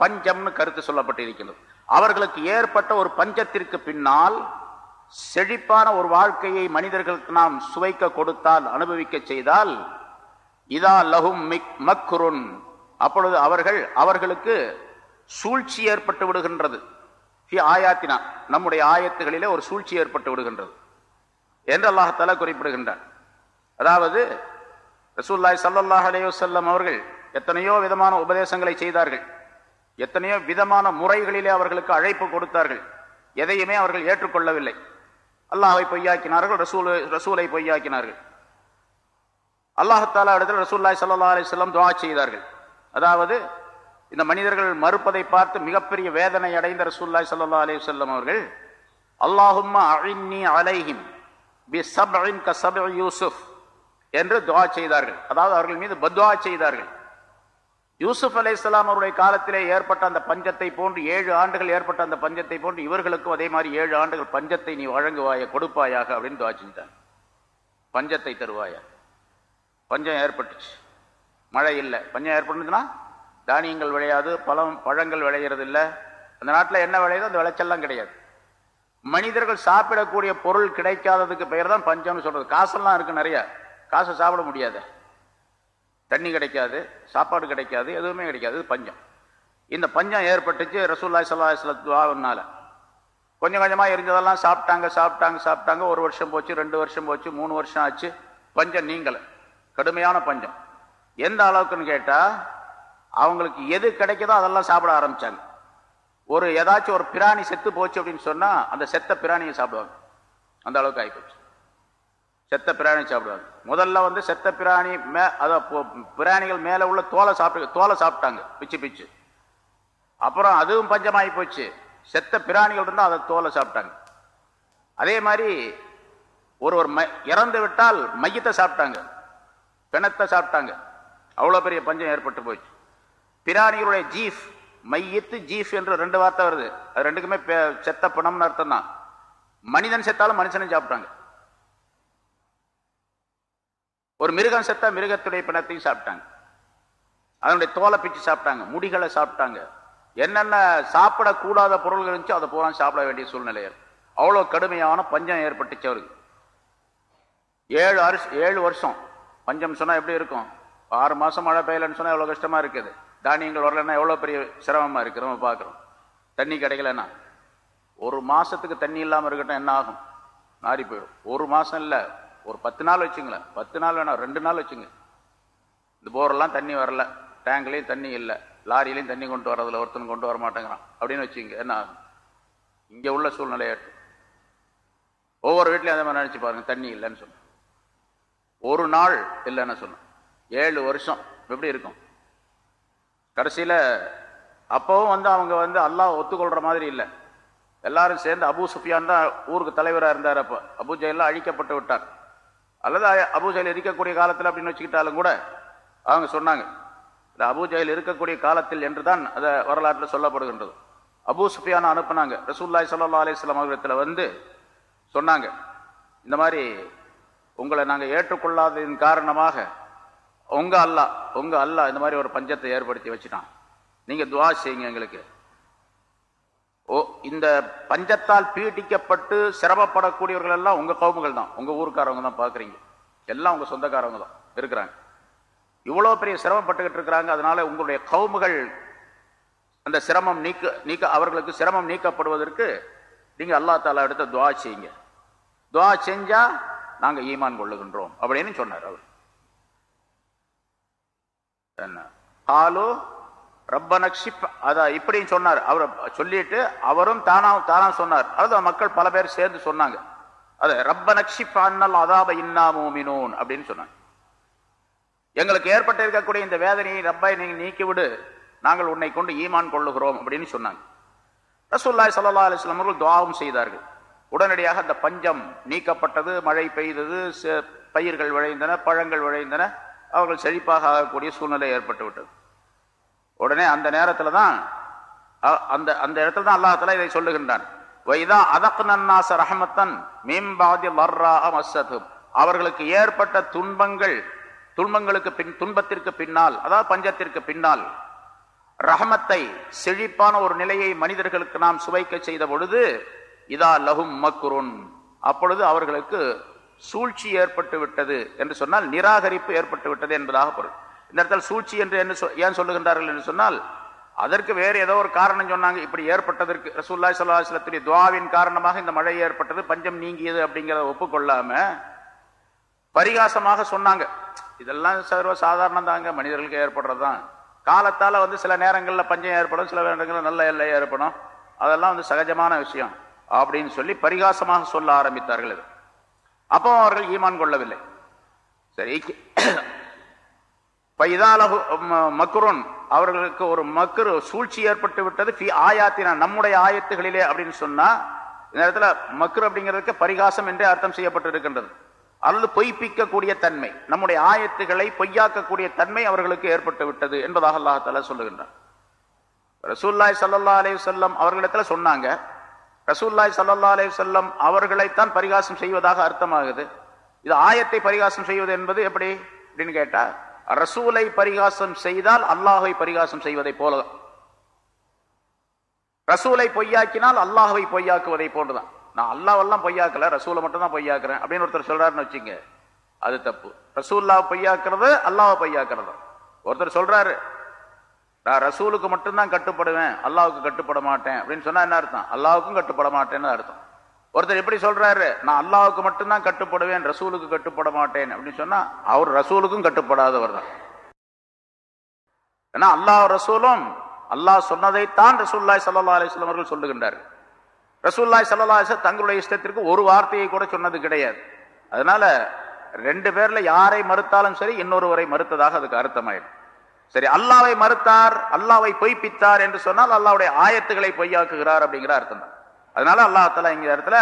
பஞ்சம்னு கருத்து சொல்லப்பட்டு இருக்கிறது அவர்களுக்கு ஏற்பட்ட ஒரு பஞ்சத்திற்கு பின்னால் செழிப்பான ஒரு வாழ்க்கையை மனிதர்களுக்கு நாம் சுவைக்க கொடுத்தால் அனுபவிக்க செய்தால் இதா லஹும் மிக் மக்குருன் அப்பொழுது அவர்கள் அவர்களுக்கு சூழ்ச்சி ஏற்பட்டு விடுகின்றது. ஆயாத்தினா நம்முடைய ஆயத்துகளிலே ஒரு சூழ்ச்சி ஏற்பட்டு விடுகின்றது. என்று அல்லாஹால குறிப்பிடுகின்றான். அதாவது ரசூல்லாய் ஸல்லல்லாஹு அலையுசல்லம் அவர்கள் எத்தனையோ விதமான உபதேசங்களை செய்தார்கள். எத்தனையோ விதமான முறைகளிலே அவர்களுக்கு அழைப்பு கொடுத்தார்கள். எதையுமே அவர்கள் ஏற்றுக்கொள்ளவில்லை. அல்லாஹை பொய்யாக்கினார்கள் ரசூல் ரசூலை பொய்யாக்கினார்கள். அல்லாஹத்தாலா இடத்தில் ரசூல்லாய் சல்லா அலிஸ்லாம் துவா செய்தார்கள். அதாவது இந்த மனிதர்கள் மறுப்பதை பார்த்து மிகப்பெரிய வேதனை அடைந்த ரசூல்லாய் சல்லா அலிவல்லம் அவர்கள் அல்லாஹும்மா அழின்னி அலைஹிம் பி சப்இன் க சப்இ யூசுப் என்று துவா செய்தார்கள். அதாவது அவர்கள் மீது பத்வா செய்தார்கள். யூசுப் அலை இஸ்லாம் அவருடைய காலத்திலே ஏற்பட்ட அந்த பஞ்சத்தை போன்று ஏழு ஆண்டுகள் ஏற்பட்ட அந்த பஞ்சத்தை போன்று இவர்களுக்கும் அதே மாதிரி ஏழு ஆண்டுகள் பஞ்சத்தை நீ வழங்குவாய கொடுப்பாயாக அப்படின்னு துவா செஞ்சாங்க. பஞ்சத்தை தருவாயா பஞ்சம் ஏற்பட்டுச்சு. மழை இல்லை. பஞ்சம் ஏற்பட்டுச்சுன்னா தானியங்கள் விளையாது பழம் பழங்கள் விளையிறது இல்லை அந்த நாட்டில் என்ன விளையுதோ அந்த விளைச்சல்லாம் கிடையாது. மனிதர்கள் சாப்பிடக்கூடிய பொருள் கிடைக்காததுக்கு பெயர் தான் பஞ்சம்னு சொல்கிறது காசெல்லாம் இருக்குது நிறைய. காசை சாப்பிட முடியாது. தண்ணி கிடைக்காது சாப்பாடு கிடைக்காது எதுவுமே கிடைக்காது. இது பஞ்சம். இந்த பஞ்சம் ஏற்பட்டுச்சு ரசூல்லாய் சல்லாஹ்லாத்துவானால கொஞ்சம் கொஞ்சமாக எரிஞ்சதெல்லாம் சாப்பிட்டாங்க சாப்பிட்டாங்க சாப்பிட்டாங்க. ஒரு வருஷம் போச்சு ரெண்டு வருஷம் போச்சு மூணு வருஷம் ஆச்சு. பஞ்சம் நீங்கலை. கடுமையான பஞ்சம். எந்த அளவுக்குன்னு கேட்டால் அவங்களுக்கு எது கிடைக்குதோ அதெல்லாம் சாப்பிட ஆரம்பிச்சாங்க. ஒரு ஏதாச்சும் ஒரு பிராணி செத்து போச்சு அப்படின்னு சொன்னால் அந்த செத்த பிராணியை சாப்பிடுவாங்க. அந்த அளவுக்கு ஆகிப்போச்சு செத்த பிராணி சாப்பிடுவாங்க. முதல்ல வந்து செத்த பிராணி மே அதை பிராணிகள் மேலே உள்ள தோலை சாப்பிட்டு தோலை சாப்பிட்டாங்க பிச்சு பிச்சு. அப்புறம் அதுவும் பஞ்சமாகி போச்சு. செத்த பிராணிகள் இருந்தால் அதை தோலை சாப்பிட்டாங்க. அதே மாதிரி ஒரு ஒரு ம இறந்து விட்டால் மையத்தை சாப்பிட்டாங்க. பிணத்தை சாப்பிட்டாங்க. அவ்வளோ பெரிய பஞ்சம் ஏற்பட்டு போச்சு. பிராணிகளுடைய ஜீஃப் மையத்து ஜீஃப் என்று ரெண்டு வார்த்தை வருது. அது ரெண்டுக்குமே செத்த பிணம்னு அர்த்தம் தான் மனிதன் செத்தாலும் மனுஷனும் சாப்பிட்டாங்க. ஒரு மிருகம் செத்தா மிருகத்துடைய பிணத்தையும் சாப்பிட்டாங்க. அதனுடைய தோலை பிச்சு சாப்பிட்டாங்க முடிகளை சாப்பிட்டாங்க. என்னென்ன சாப்பிடக்கூடாத பொருள்கள் இருந்துச்சோ அதை பூரா சாப்பிட வேண்டிய சூழ்நிலை அவ்வளோ கடுமையான பஞ்சம் ஏற்பட்டுச்சு அவருக்கு. ஏழு அரிசி ஏழு வருஷம். பஞ்சம் சொன்னால் எப்படி இருக்கும்? ஆறு மாதம் மழை பெய்யலன்னு சொன்னால் எவ்வளோ கஷ்டமாக இருக்குது. தானியங்கள் வரலன்னா எவ்வளோ பெரிய சிரமமாக இருக்குது நம்ம பார்க்குறோம். தண்ணி கிடைக்கலன்னா. ஒரு மாதத்துக்கு தண்ணி இல்லாமல் இருக்கட்டும் என்ன ஆகும்? மாறி போயிடும். ஒரு மாதம் இல்லை. ஒரு பத்து நாள் வச்சுங்களேன். பத்து நாள் வேணாம். ரெண்டு நாள் வச்சுங்க. இந்த போரெல்லாம் தண்ணி வரல. டேங்க்லேயும் தண்ணி இல்லை. லாரியிலையும் தண்ணி கொண்டு வரதில்ல ஒருத்தன் கொண்டு வர மாட்டேங்கிறான். அப்படின்னு வச்சுங்க. என்ன ஆகும்? இங்கே உள்ள சூழ்நிலையாட்டு ஒவ்வொரு வீட்லையும் அதே மாதிரி நினச்சி பாருங்கள் தண்ணி இல்லைன்னு சொன்னேன். ஒரு நாள் இல்லைன்னு சொன்னேன். ஏழு வருஷம். எப்படி இருக்கும்? கடைசியில் அப்போவும் வந்து அவங்க வந்து அல்லாஹ் ஒத்துக்கொள்கிற மாதிரி இல்லை. எல்லாரும் சேர்ந்து அபு சுஃபியான் தான் ஊருக்கு தலைவராக இருந்தார் அப்போ. அபு ஜெயிலாம் அழிக்கப்பட்டு விட்டார். அல்லது அபு ஜெயில் இருக்கக்கூடிய காலத்தில் அப்படின்னு வச்சுக்கிட்டாலும் கூட அவங்க சொன்னாங்க இந்த அபு ஜெயில் இருக்கக்கூடிய காலத்தில் என்று தான் அதை வரலாற்றில் சொல்லப்படுகின்றது. அபு சுஃபியானை அனுப்புனாங்க. ரசூல்லாய் சல்லா அலிஸ்லாம் அவர்களிடத்தில் வந்து சொன்னாங்க இந்த மாதிரி உங்களை நாங்கள் ஏற்றுக்கொள்ளாததின் காரணமாக உங்க அல்லா உங்க அல்லா இந்த மாதிரி ஒரு பஞ்சத்தை ஏற்படுத்தி வச்சுட்டான். நீங்க துவா செய்யுங்க எங்களுக்கு. ஓ இந்த பஞ்சத்தால் பீடிக்கப்பட்டு சிரமப்படக்கூடியவர்கள் எல்லாம் உங்க கவுமுகள் தான். உங்க ஊருக்காரவங்க தான் பாக்குறீங்க. எல்லாம் உங்க சொந்தக்காரவங்க தான். இருக்கிறாங்க. இவ்வளோ பெரிய சிரமப்பட்டுக்கிட்டு இருக்கிறாங்க. அதனால உங்களுடைய கவுமுகள் அந்த சிரமம் நீக்க நீக்க அவர்களுக்கு சிரமம் நீக்கப்படுவதற்கு நீங்கள் அல்லா தாலா எடுத்து துவா செய்யுங்க. துவா செஞ்சா நாங்கள் ஈமான் கொள்ளுகின்றோம் அப்படின்னு சொன்னார் அவர். என்ன காலு ரப்பனக்ஷிப் அதான் இப்படியும் சொன்னார். அவர் சொல்லிட்டு அவரும் தானா தானா சொன்னார். அதாவது மக்கள் பல பேர் சேர்ந்து சொன்னாங்க. அது ரப்பனக்ஷிப் அண்ணல் அதாப இன்னா மூமினூன் அப்படின்னு சொன்னாங்க. எங்களுக்கு ஏற்பட்டு இருக்கக்கூடிய இந்த வேதனையை ரப்பாய் நீங்கள் நீக்கிவிடு. நாங்கள் உன்னை கொண்டு ஈமான் கொள்ளுகிறோம் அப்படின்னு சொன்னாங்க. ரசூல்லாய் சல்லா அலிஸ்லாம் அவர்கள் துவாவும் செய்தார்கள். உடனடியாக அந்த பஞ்சம் நீக்கப்பட்டது மழை பெய்தது பயிர்கள் விளைந்தன பழங்கள் விளைந்தன. அவர்கள் செழிப்பாக ஆகக்கூடிய சூழ்நிலை ஏற்பட்டு விட்டது உடனே அந்த நேரத்தில் தான் அந்த அந்த இடத்துல தான் அல்லாஹால இதை சொல்லுகின்றான். வைதா அதக் நன்னாச ரஹமத்தன் மேம்பாதி வர்ரா மசதும் அவர்களுக்கு ஏற்பட்ட துன்பங்கள் துன்பங்களுக்கு பின் துன்பத்திற்கு பின்னால் அதாவது பஞ்சத்திற்கு பின்னால் ரஹமத்தை செழிப்பான ஒரு நிலையை மனிதர்களுக்கு நாம் சுவைக்க செய்த பொழுது இதா லகும் மக்குருன் அப்பொழுது அவர்களுக்கு சூழ்ச்சி ஏற்பட்டு விட்டது என்று சொன்னால் நிராகரிப்பு ஏற்பட்டு விட்டது என்பதாக பொருள். இந்த இடத்துல சூழ்ச்சி என்று என்ன ஏன் சொல்லுகின்றார்கள் என்று சொன்னால் அதற்கு வேறு ஏதோ ஒரு காரணம் சொன்னாங்க. இப்படி ஏற்பட்டதற்கு ரசூல்லாய் சல்லாஹலத்துடைய துவாவின் காரணமாக இந்த மழை ஏற்பட்டது பஞ்சம் நீங்கியது அப்படிங்கிறத ஒப்புக்கொள்ளாம பரிகாசமாக சொன்னாங்க. இதெல்லாம் சர்வ சாதாரணம் தாங்க மனிதர்களுக்கு ஏற்படுறதுதான் காலத்தால் வந்து சில நேரங்களில் பஞ்சம் ஏற்படும் சில நேரங்களில் நல்ல எல்லை ஏற்படும். அதெல்லாம் வந்து சகஜமான விஷயம் அப்படின்னு சொல்லி பரிகாசமாக சொல்ல ஆரம்பித்தார்கள் இது அப்போ அவர்கள் ஈமான் கொள்ளவில்லை. சரி பைதாலகு மக்குருன் அவர்களுக்கு ஒரு மக்குரு சூழ்ச்சி ஏற்பட்டு விட்டது. ஃபி ஆயாத்தினா நம்முடைய ஆயத்துகளிலே அப்படின்னு சொன்னா இந்த இடத்துல மக்குரு அப்படிங்கிறதுக்கு பரிகாசம் என்றே அர்த்தம் செய்யப்பட்டிருக்கின்றது. அல்லது பொய்ப்பிக்கக்கூடிய தன்மை நம்முடைய ஆயத்துகளை பொய்யாக்கக்கூடிய தன்மை அவர்களுக்கு ஏற்பட்டு விட்டது என்பதாக அல்லாஹால சொல்லுகின்றார் ரசூல்லாய் சல்லா அலே சொல்லம் அவர்களிடத்துல சொன்னாங்க ரசூல்லாய் சல்லா அலே சொல்லம் அவர்களைத்தான் பரிகாசம் செய்வதாக அர்த்தமாகுது. இது ஆயத்தை பரிகாசம் செய்வது என்பது எப்படி அப்படின்னு கேட்டா ரசூலை பரிகாசம் செய்தால் அல்லாஹை பரிகாசம் செய்வதை போலதான் ரசூலை பொய்யாக்கினால் அல்லாஹவை பொய்யாக்குவதை போன்றுதான். நான் அல்லாவெல்லாம் பொய்யாக்கல ரசூலை மட்டும் தான் பொய்யாக்குறேன் அப்படின்னு ஒருத்தர் சொல்றாருன்னு வச்சுங்க அது தப்பு. ரசூல்லாவை பொய்யாக்குறது அல்லாவை பொய்யாக்குறது. ஒருத்தர் சொல்றாரு நான் ரசூலுக்கு மட்டும்தான் கட்டுப்படுவேன் அல்லாவுக்கு கட்டுப்பட மாட்டேன் அப்படின்னு சொன்னா என்ன அர்த்தம்? அல்லாவுக்கும் கட்டுப்பட மாட்டேன்னு அர்த்தம். ஒருத்தர் எப்படி சொல்றாரு? நான் அல்லாவுக்கு மட்டும்தான் கட்டுப்படுவேன் ரசூலுக்கு கட்டுப்பட மாட்டேன் அப்படின்னு சொன்னா அவர் ரசூலுக்கும் கட்டுப்படாதவர் தான். ஏன்னா அல்லாஹ் ரசூலும் அல்லாஹ் சொன்னதைத்தான் ரசூல்லாய் சல்லா அலிஸ்லாம் அவர்கள் சொல்லுகின்றார் ரசூல்லாய் சல்லா அலிஸ்லாம் தங்களுடைய இஷ்டத்திற்கு ஒரு வார்த்தையை கூட சொன்னது கிடையாது. அதனால ரெண்டு பேர்ல யாரை மறுத்தாலும் சரி இன்னொருவரை மறுத்ததாக அதுக்கு அர்த்தமாயிடும். சரி அல்லாவை மறுத்தார் அல்லாவை பொய்ப்பித்தார் என்று சொன்னால் அல்லாவுடைய ஆயத்துகளை பொய்யாக்குகிறார் அப்படிங்கிற அர்த்தம் தான் அதனால அல்லாஹால இங்க இடத்துல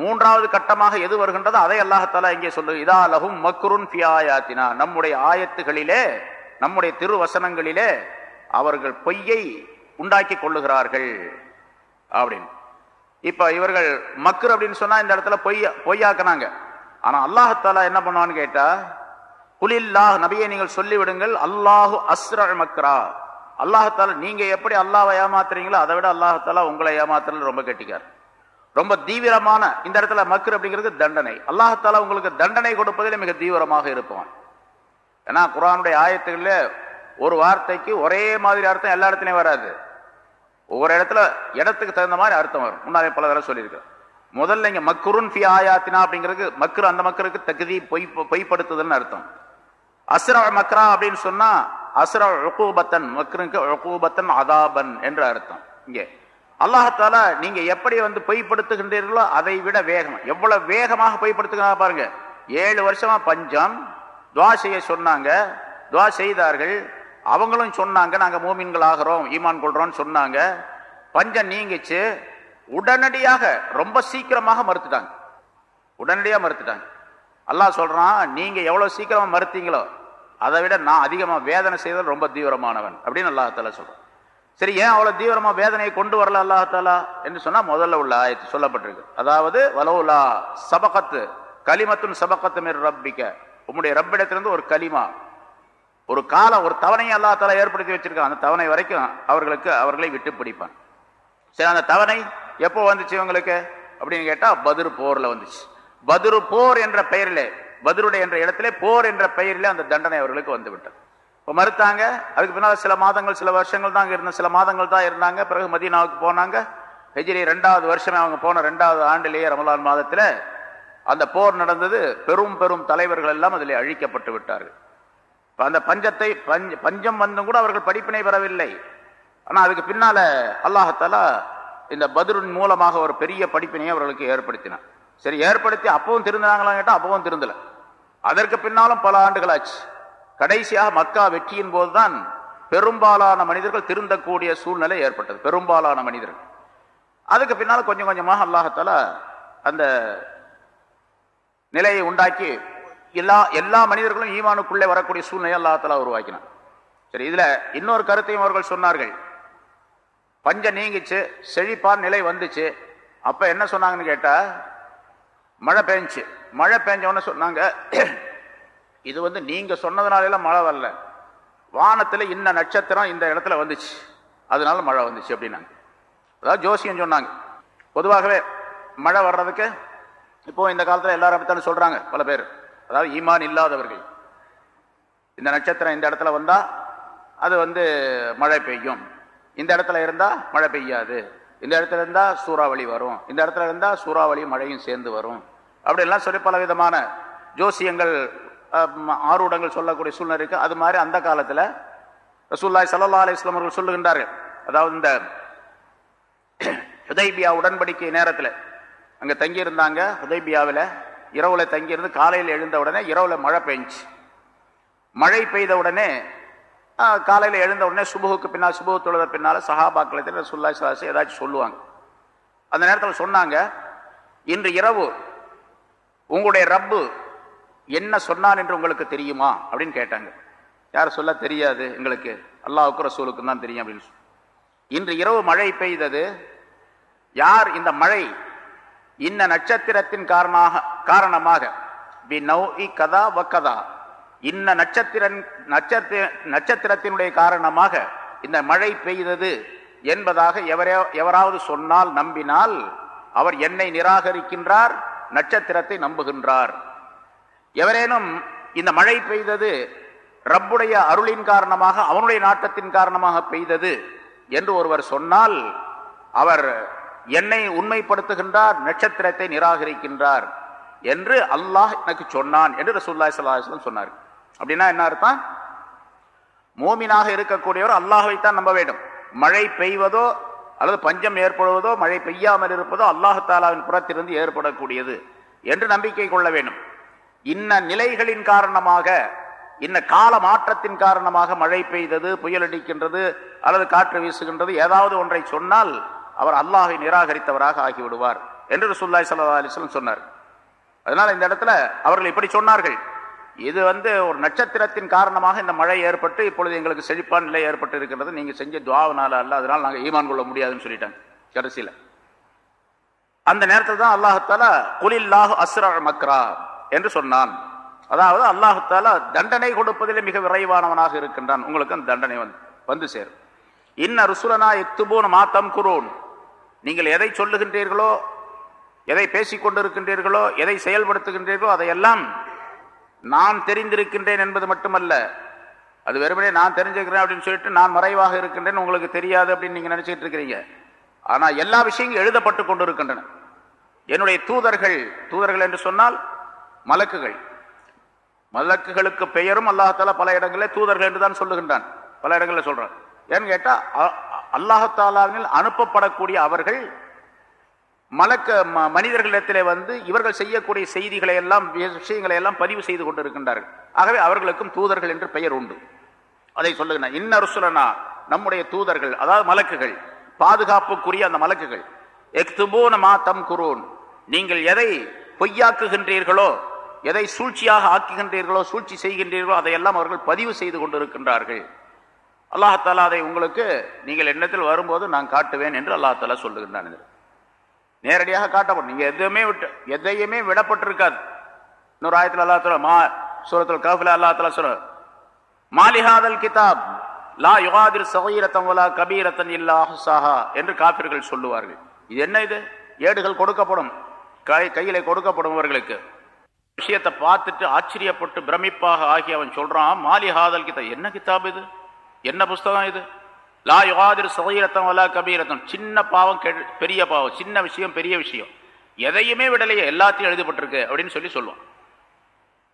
மூன்றாவது கட்டமாக எது வருகின்றதோ அதை அல்லாஹால இங்கே சொல்லு இதா லகும் மக்ருன் பியாயாத்தினா நம்முடைய ஆயத்துகளிலே நம்முடைய திருவசனங்களிலே அவர்கள் பொய்யை உண்டாக்கி கொள்ளுகிறார்கள் அப்படின்னு. இப்ப இவர்கள் மக்ரு அப்படின்னு சொன்னா இந்த இடத்துல பொய்யா பொய்யாக்குனாங்க. ஆனா அல்லாஹாலா என்ன பண்ணுவான்னு கேட்டா குலில்லாஹ் நபியை நீங்கள் சொல்லிவிடுங்கள். அல்லாஹு அஸ்ர மக்கரா. அல்லாஹால நீங்க எப்படி அல்லாவை ஏமாத்துறீங்களோ அதை விட அல்லாஹத்தால உங்களை ஏமாத்துறது ரொம்ப கெட்டிக்கார். ரொம்ப தீவிரமான இந்த இடத்துல மக்ரு அப்படிங்கிறது தண்டனை. அல்லாஹாலா உங்களுக்கு தண்டனை கொடுப்பதில் மிக தீவிரமாக இருப்பான் ஏன்னா குரானுடைய ஆயத்துகள்ல ஒரு வார்த்தைக்கு ஒரே மாதிரி அர்த்தம் எல்லா இடத்துலையும் வராது. ஒவ்வொரு இடத்துல இடத்துக்கு தகுந்த மாதிரி அர்த்தம் வரும். முன்னாலே பல தடவை சொல்லியிருக்கேன் முதல்ல இங்க மக்குருன் ஃபி ஆயாத்தினா அப்படிங்கிறது மக்கரு அந்த மக்கருக்கு தகுதி பொய் பொய்ப்படுத்துதல்னு அர்த்தம். அசுர மக்ரா அப்படின்னு சொன்னா அஸ்ர ஒகூபத்தன் மக்ருங்க ஒகூபத்தன் அதாபன் என்ற அர்த்தம். இங்கே. அல்லாஹால நீங்க எப்படி வந்து பொய்ப்படுத்துகின்றீர்களோ அதை விட வேகம். எவ்வளவு வேகமாக பொய்ப்படுத்துகிறாங்க பாருங்க. ஏழு வருஷமா பஞ்சம் துவா செய்ய சொன்னாங்க துவா செய்தார்கள். அவங்களும் சொன்னாங்க நாங்கள் மூமின்கள் ஆகிறோம் ஈமான் கொள்றோம்னு சொன்னாங்க. பஞ்சம் நீங்கிச்சு. உடனடியாக ரொம்ப சீக்கிரமாக மறுத்துட்டாங்க. உடனடியாக மறுத்துட்டாங்க. அல்லாஹ் சொல்றான் நீங்க எவ்வளவு சீக்கிரமா மறுத்தீங்களோ அதை விட நான் அதிகமாக வேதனை செய்தல் ரொம்ப தீவிரமானவன் அப்படின்னு அல்லாஹால சொல்றான். சரி ஏன் அவ்வளவு தீவிரமா வேதனையை கொண்டு வரல அல்லாஹாலா என்று சொன்னா முதல்ல உள்ள ஆயத்து சொல்லப்பட்டிருக்கு. அதாவது வலவுலா சபகத்து களிமத்தும் சபகத்து மேல் ரப்பிக்க. உம்முடைய ரப்பிடத்திலிருந்து ஒரு களிமா ஒரு காலம் ஒரு தவணையை அல்லாஹால ஏற்படுத்தி வச்சிருக்கான். அந்த தவணை வரைக்கும் அவர்களுக்கு அவர்களை விட்டு பிடிப்பான். சரி அந்த தவணை எப்போ வந்துச்சு இவங்களுக்கு? அப்படின்னு கேட்டால் பதிர் போரில் வந்துச்சு. பதுரு போர் என்ற பெயரிலே பதுருடைய என்ற இடத்திலே போர் என்ற பெயரிலே அந்த தண்டனை அவர்களுக்கு வந்துவிட்டது. இப்போ மறுத்தாங்க அதுக்கு பின்னால் சில மாதங்கள் சில வருஷங்கள் தான் இருந்த சில மாதங்கள் தான் இருந்தாங்க. பிறகு மதீனாவுக்கு போனாங்க. ஹெஜ்ரி ரெண்டாவது வருஷமே அவங்க போன ரெண்டாவது ஆண்டிலேயே ரமலான் மாதத்தில் அந்த போர் நடந்தது. பெரும் பெரும் தலைவர்கள் எல்லாம் அதில் அழிக்கப்பட்டு விட்டார்கள். இப்போ அந்த பஞ்சத்தை பஞ்ச பஞ்சம் வந்தும் கூட அவர்கள் படிப்பினை பெறவில்லை. ஆனால் அதுக்கு பின்னால் அல்லாஹத்தாலா இந்த பதிரின் மூலமாக ஒரு பெரிய படிப்பினையை அவர்களுக்கு ஏற்படுத்தினார் சரி ஏற்படுத்தி அப்பவும் திருந்தாங்களான்னு கேட்டால் அப்பவும் திருந்தல. அதற்கு பின்னாலும் பல ஆண்டுகள் ஆச்சு கடைசியாக மக்கா வெற்றியின் போதுதான் பெரும்பாலான மனிதர்கள் திருந்தக்கூடிய சூழ்நிலை ஏற்பட்டது. பெரும்பாலான மனிதர்கள். அதுக்கு பின்னால் கொஞ்சம் கொஞ்சமாக அல்லாஹத்தால அந்த நிலையை உண்டாக்கி எல்லா எல்லா மனிதர்களும் ஈமானுக்குள்ளே வரக்கூடிய சூழ்நிலை அல்லாஹத்தாலா உருவாக்கினான். சரி இதுல இன்னொரு கருத்தையும் அவர்கள் சொன்னார்கள். பஞ்சம் நீங்கிச்சு செழிப்பான் நிலை வந்துச்சு. அப்போ என்ன சொன்னாங்கன்னு கேட்டால் மழை பெஞ்சு மழை பெஞ்சவொன்னு சொன்னாங்க இது வந்து நீங்கள் சொன்னதுனாலலாம் மழை வரல. வானத்தில் இந்த நட்சத்திரம் இந்த இடத்துல வந்துச்சு. அதனால மழை வந்துச்சு அப்படின்னாங்க. அதாவது ஜோசியம் சொன்னாங்க. பொதுவாகவே மழை வர்றதுக்கு இப்போது இந்த காலத்தில் எல்லாரும் அப்படித்தானே சொல்கிறாங்க பல பேர். அதாவது ஈமான் இல்லாதவர்கள். இந்த நட்சத்திரம் இந்த இடத்துல வந்தால் அது வந்து மழை பெய்யும். இந்த இடத்துல இருந்தால் மழை பெய்யாது. இந்த இடத்துல இருந்தால் சூறாவளி வரும். இந்த இடத்துல இருந்தால் சூறாவளி மழையும் சேர்ந்து வரும். அப்படிலாம் சொல்லி பல விதமான ஜோசியங்கள் ஆரூடங்கள் சொல்லக்கூடிய சூழ்நிலை இருக்குது அது மாதிரி அந்த காலத்தில் ரசூல்லாய் சல்லா அலிஸ்லாம் சொல்லுகின்றார்கள். அதாவது இந்த ஹுதைபியா உடன்படிக்கை நேரத்தில் அங்கே தங்கியிருந்தாங்க. ஹுதைபியாவில் இரவில் தங்கியிருந்து காலையில் எழுந்த உடனே இரவுல மழை பெஞ்சு மழை பெய்த உடனே காலையில் எழுந்த உடனே சுபுகுக்கு பின்னால் சுபுகு தொழுத பின்னால் சஹாபாக்களை சுல்லா சலாசி ஏதாச்சும் சொல்லுவாங்க. அந்த நேரத்தில் சொன்னாங்க இன்று இரவு உங்களுடைய ரப்பு என்ன சொன்னான் என்று உங்களுக்கு தெரியுமா? அப்படின்னு கேட்டாங்க. யார் சொல்ல தெரியாது எங்களுக்கு. அல்லாவுக்கு ரசூலுக்கு தான் தெரியும் அப்படின்னு இன்று இரவு மழை பெய்தது. யார் இந்த மழை இன்ன நட்சத்திரத்தின் காரணமாக காரணமாக? பி நௌ இ கதா வக்கதா இன்ன நட்சத்திரன் நட்சத்திர நட்சத்திரத்தினுடைய காரணமாக இந்த மழை பெய்தது என்பதாக எவரே எவராவது சொன்னால் நம்பினால் அவர் என்னை நிராகரிக்கின்றார் நட்சத்திரத்தை நம்புகின்றார். எவரேனும் இந்த மழை பெய்தது ரப்புடைய அருளின் காரணமாக அவனுடைய நாட்டத்தின் காரணமாக பெய்தது என்று ஒருவர் சொன்னால் அவர் என்னை உண்மைப்படுத்துகின்றார் நட்சத்திரத்தை நிராகரிக்கின்றார் என்று அல்லாஹ் எனக்கு சொன்னான் என்று ரசூல்லா சல்லாஹம் சொன்னார் அப்படின்னா என்ன அர்த்தம்? மோமினாக இருக்கக்கூடியவர் அல்லாஹைத்தான் நம்ப வேண்டும். மழை பெய்வதோ அல்லது பஞ்சம் ஏற்படுவதோ மழை பெய்யாமல் இருப்பதோ அல்லாஹாலாவின் புறத்திலிருந்து ஏற்படக்கூடியது என்று நம்பிக்கை கொள்ள வேண்டும். இன்ன நிலைகளின் காரணமாக இன்ன கால மாற்றத்தின் காரணமாக மழை பெய்தது புயல் அடிக்கின்றது அல்லது காற்று வீசுகின்றது ஏதாவது ஒன்றை சொன்னால் அவர் அல்லாஹை நிராகரித்தவராக ஆகிவிடுவார் என்று சுல்லாய் சல்லா அலிஸ்லம் சொன்னார். அதனால இந்த இடத்துல அவர்கள் இப்படி சொன்னார்கள். இது வந்து ஒரு நட்சத்திரத்தின் காரணமாக இந்த மழை ஏற்பட்டு இப்பொழுது எங்களுக்கு செழிப்பான் நிலை ஏற்பட்டு இருக்கிறது. நீங்கள் செஞ்ச துவாவனால அல்ல அதனால் நாங்கள் ஈமான் கொள்ள முடியாதுன்னு சொல்லிட்டாங்க கடைசியில். அந்த நேரத்தில் தான் அல்லாஹால குலில்லாஹு அஸ்ரா மக்ரா என்று சொன்னான். அதாவது அல்லாஹால தண்டனை கொடுப்பதிலே மிக விரைவானவனாக இருக்கின்றான். உங்களுக்கு அந்த தண்டனை வந்து வந்து சேரும். இன்ன ருசுலனா எத்துபோன் மாத்தம் குரோன் நீங்கள் எதை சொல்லுகின்றீர்களோ எதை பேசிக் கொண்டிருக்கின்றீர்களோ எதை செயல்படுத்துகின்றீர்களோ அதையெல்லாம் நான் தெரிந்திருக்கின்றேன் என்பது மட்டுமல்ல. அது வெறுமனே நான் தெரிஞ்சுக்கிறேன் அப்படின்னு சொல்லிட்டு நான் மறைவாக இருக்கின்றேன் உங்களுக்கு தெரியாது அப்படின்னு நீங்க நினைச்சிட்டு இருக்கிறீங்க. ஆனா எல்லா விஷயங்களும் எழுதப்பட்டு கொண்டிருக்கின்றன. என்னுடைய தூதர்கள் தூதர்கள் என்று சொன்னால் மலக்குகள். மலக்குகளுக்கு பெயரும் அல்லாஹால பல இடங்களில் தூதர்கள் என்று தான் சொல்லுகின்றான். பல இடங்களில் சொல்றான். ஏன்னு கேட்டா அல்லாஹாலாவில் அனுப்பப்படக்கூடிய அவர்கள் மலக்க மனிதர்களிடத்திலே வந்து இவர்கள் செய்யக்கூடிய செய்திகளை எல்லாம் விஷயங்களை எல்லாம் பதிவு செய்து கொண்டிருக்கின்றார்கள். ஆகவே அவர்களுக்கும் தூதர்கள் என்று பெயர் உண்டு. அதை சொல்லுங்க இன்னருசுலனா நம்முடைய தூதர்கள் அதாவது மலக்குகள் பாதுகாப்புக்குரிய அந்த மலக்குகள். எக்துபோன மா தம் குரோன் நீங்கள் எதை பொய்யாக்குகின்றீர்களோ எதை சூழ்ச்சியாக ஆக்குகின்றீர்களோ சூழ்ச்சி செய்கின்றீர்களோ அதையெல்லாம் அவர்கள் பதிவு செய்து கொண்டிருக்கின்றார்கள். அல்லாஹாலா அதை உங்களுக்கு நீங்கள் எண்ணத்தில் வரும்போது நான் காட்டுவேன் என்று அல்லாஹாலா சொல்லுகின்றான் நேரடியாக காட்டப்படும். நீங்க எதுவுமே விட்டு எதையுமே விடப்பட்டிருக்காது. இன்னொரு ஆயத்தில் அல்லா தலா மா சூரத்தில் கஃபில் அல்லா தலா சொல்ற மாலிஹாதல் கிதாப் லா யுகாதிர் சகீரத்தம் வலா கபீரத்தன் இல்லா சாஹா என்று காப்பிர்கள் சொல்லுவார்கள். இது என்ன இது? ஏடுகள் கொடுக்கப்படும். கை கையில கொடுக்கப்படும் அவர்களுக்கு விஷயத்தை பார்த்துட்டு ஆச்சரியப்பட்டு பிரமிப்பாக ஆகி அவன் சொல்றான் மாலிஹாதல் கிதாப். என்ன கிதாப் இது? என்ன புஸ்தகம் இது? லா யுகாதிர் சகீரத்தம் வலா கபீரத்தம் சின்ன பாவம் பெரிய பாவம். சின்ன விஷயம் பெரிய விஷயம். எதையுமே விடலையே எல்லாத்தையும் எழுதப்பட்டிருக்கு அப்படின்னு சொல்லி சொல்லுவான்.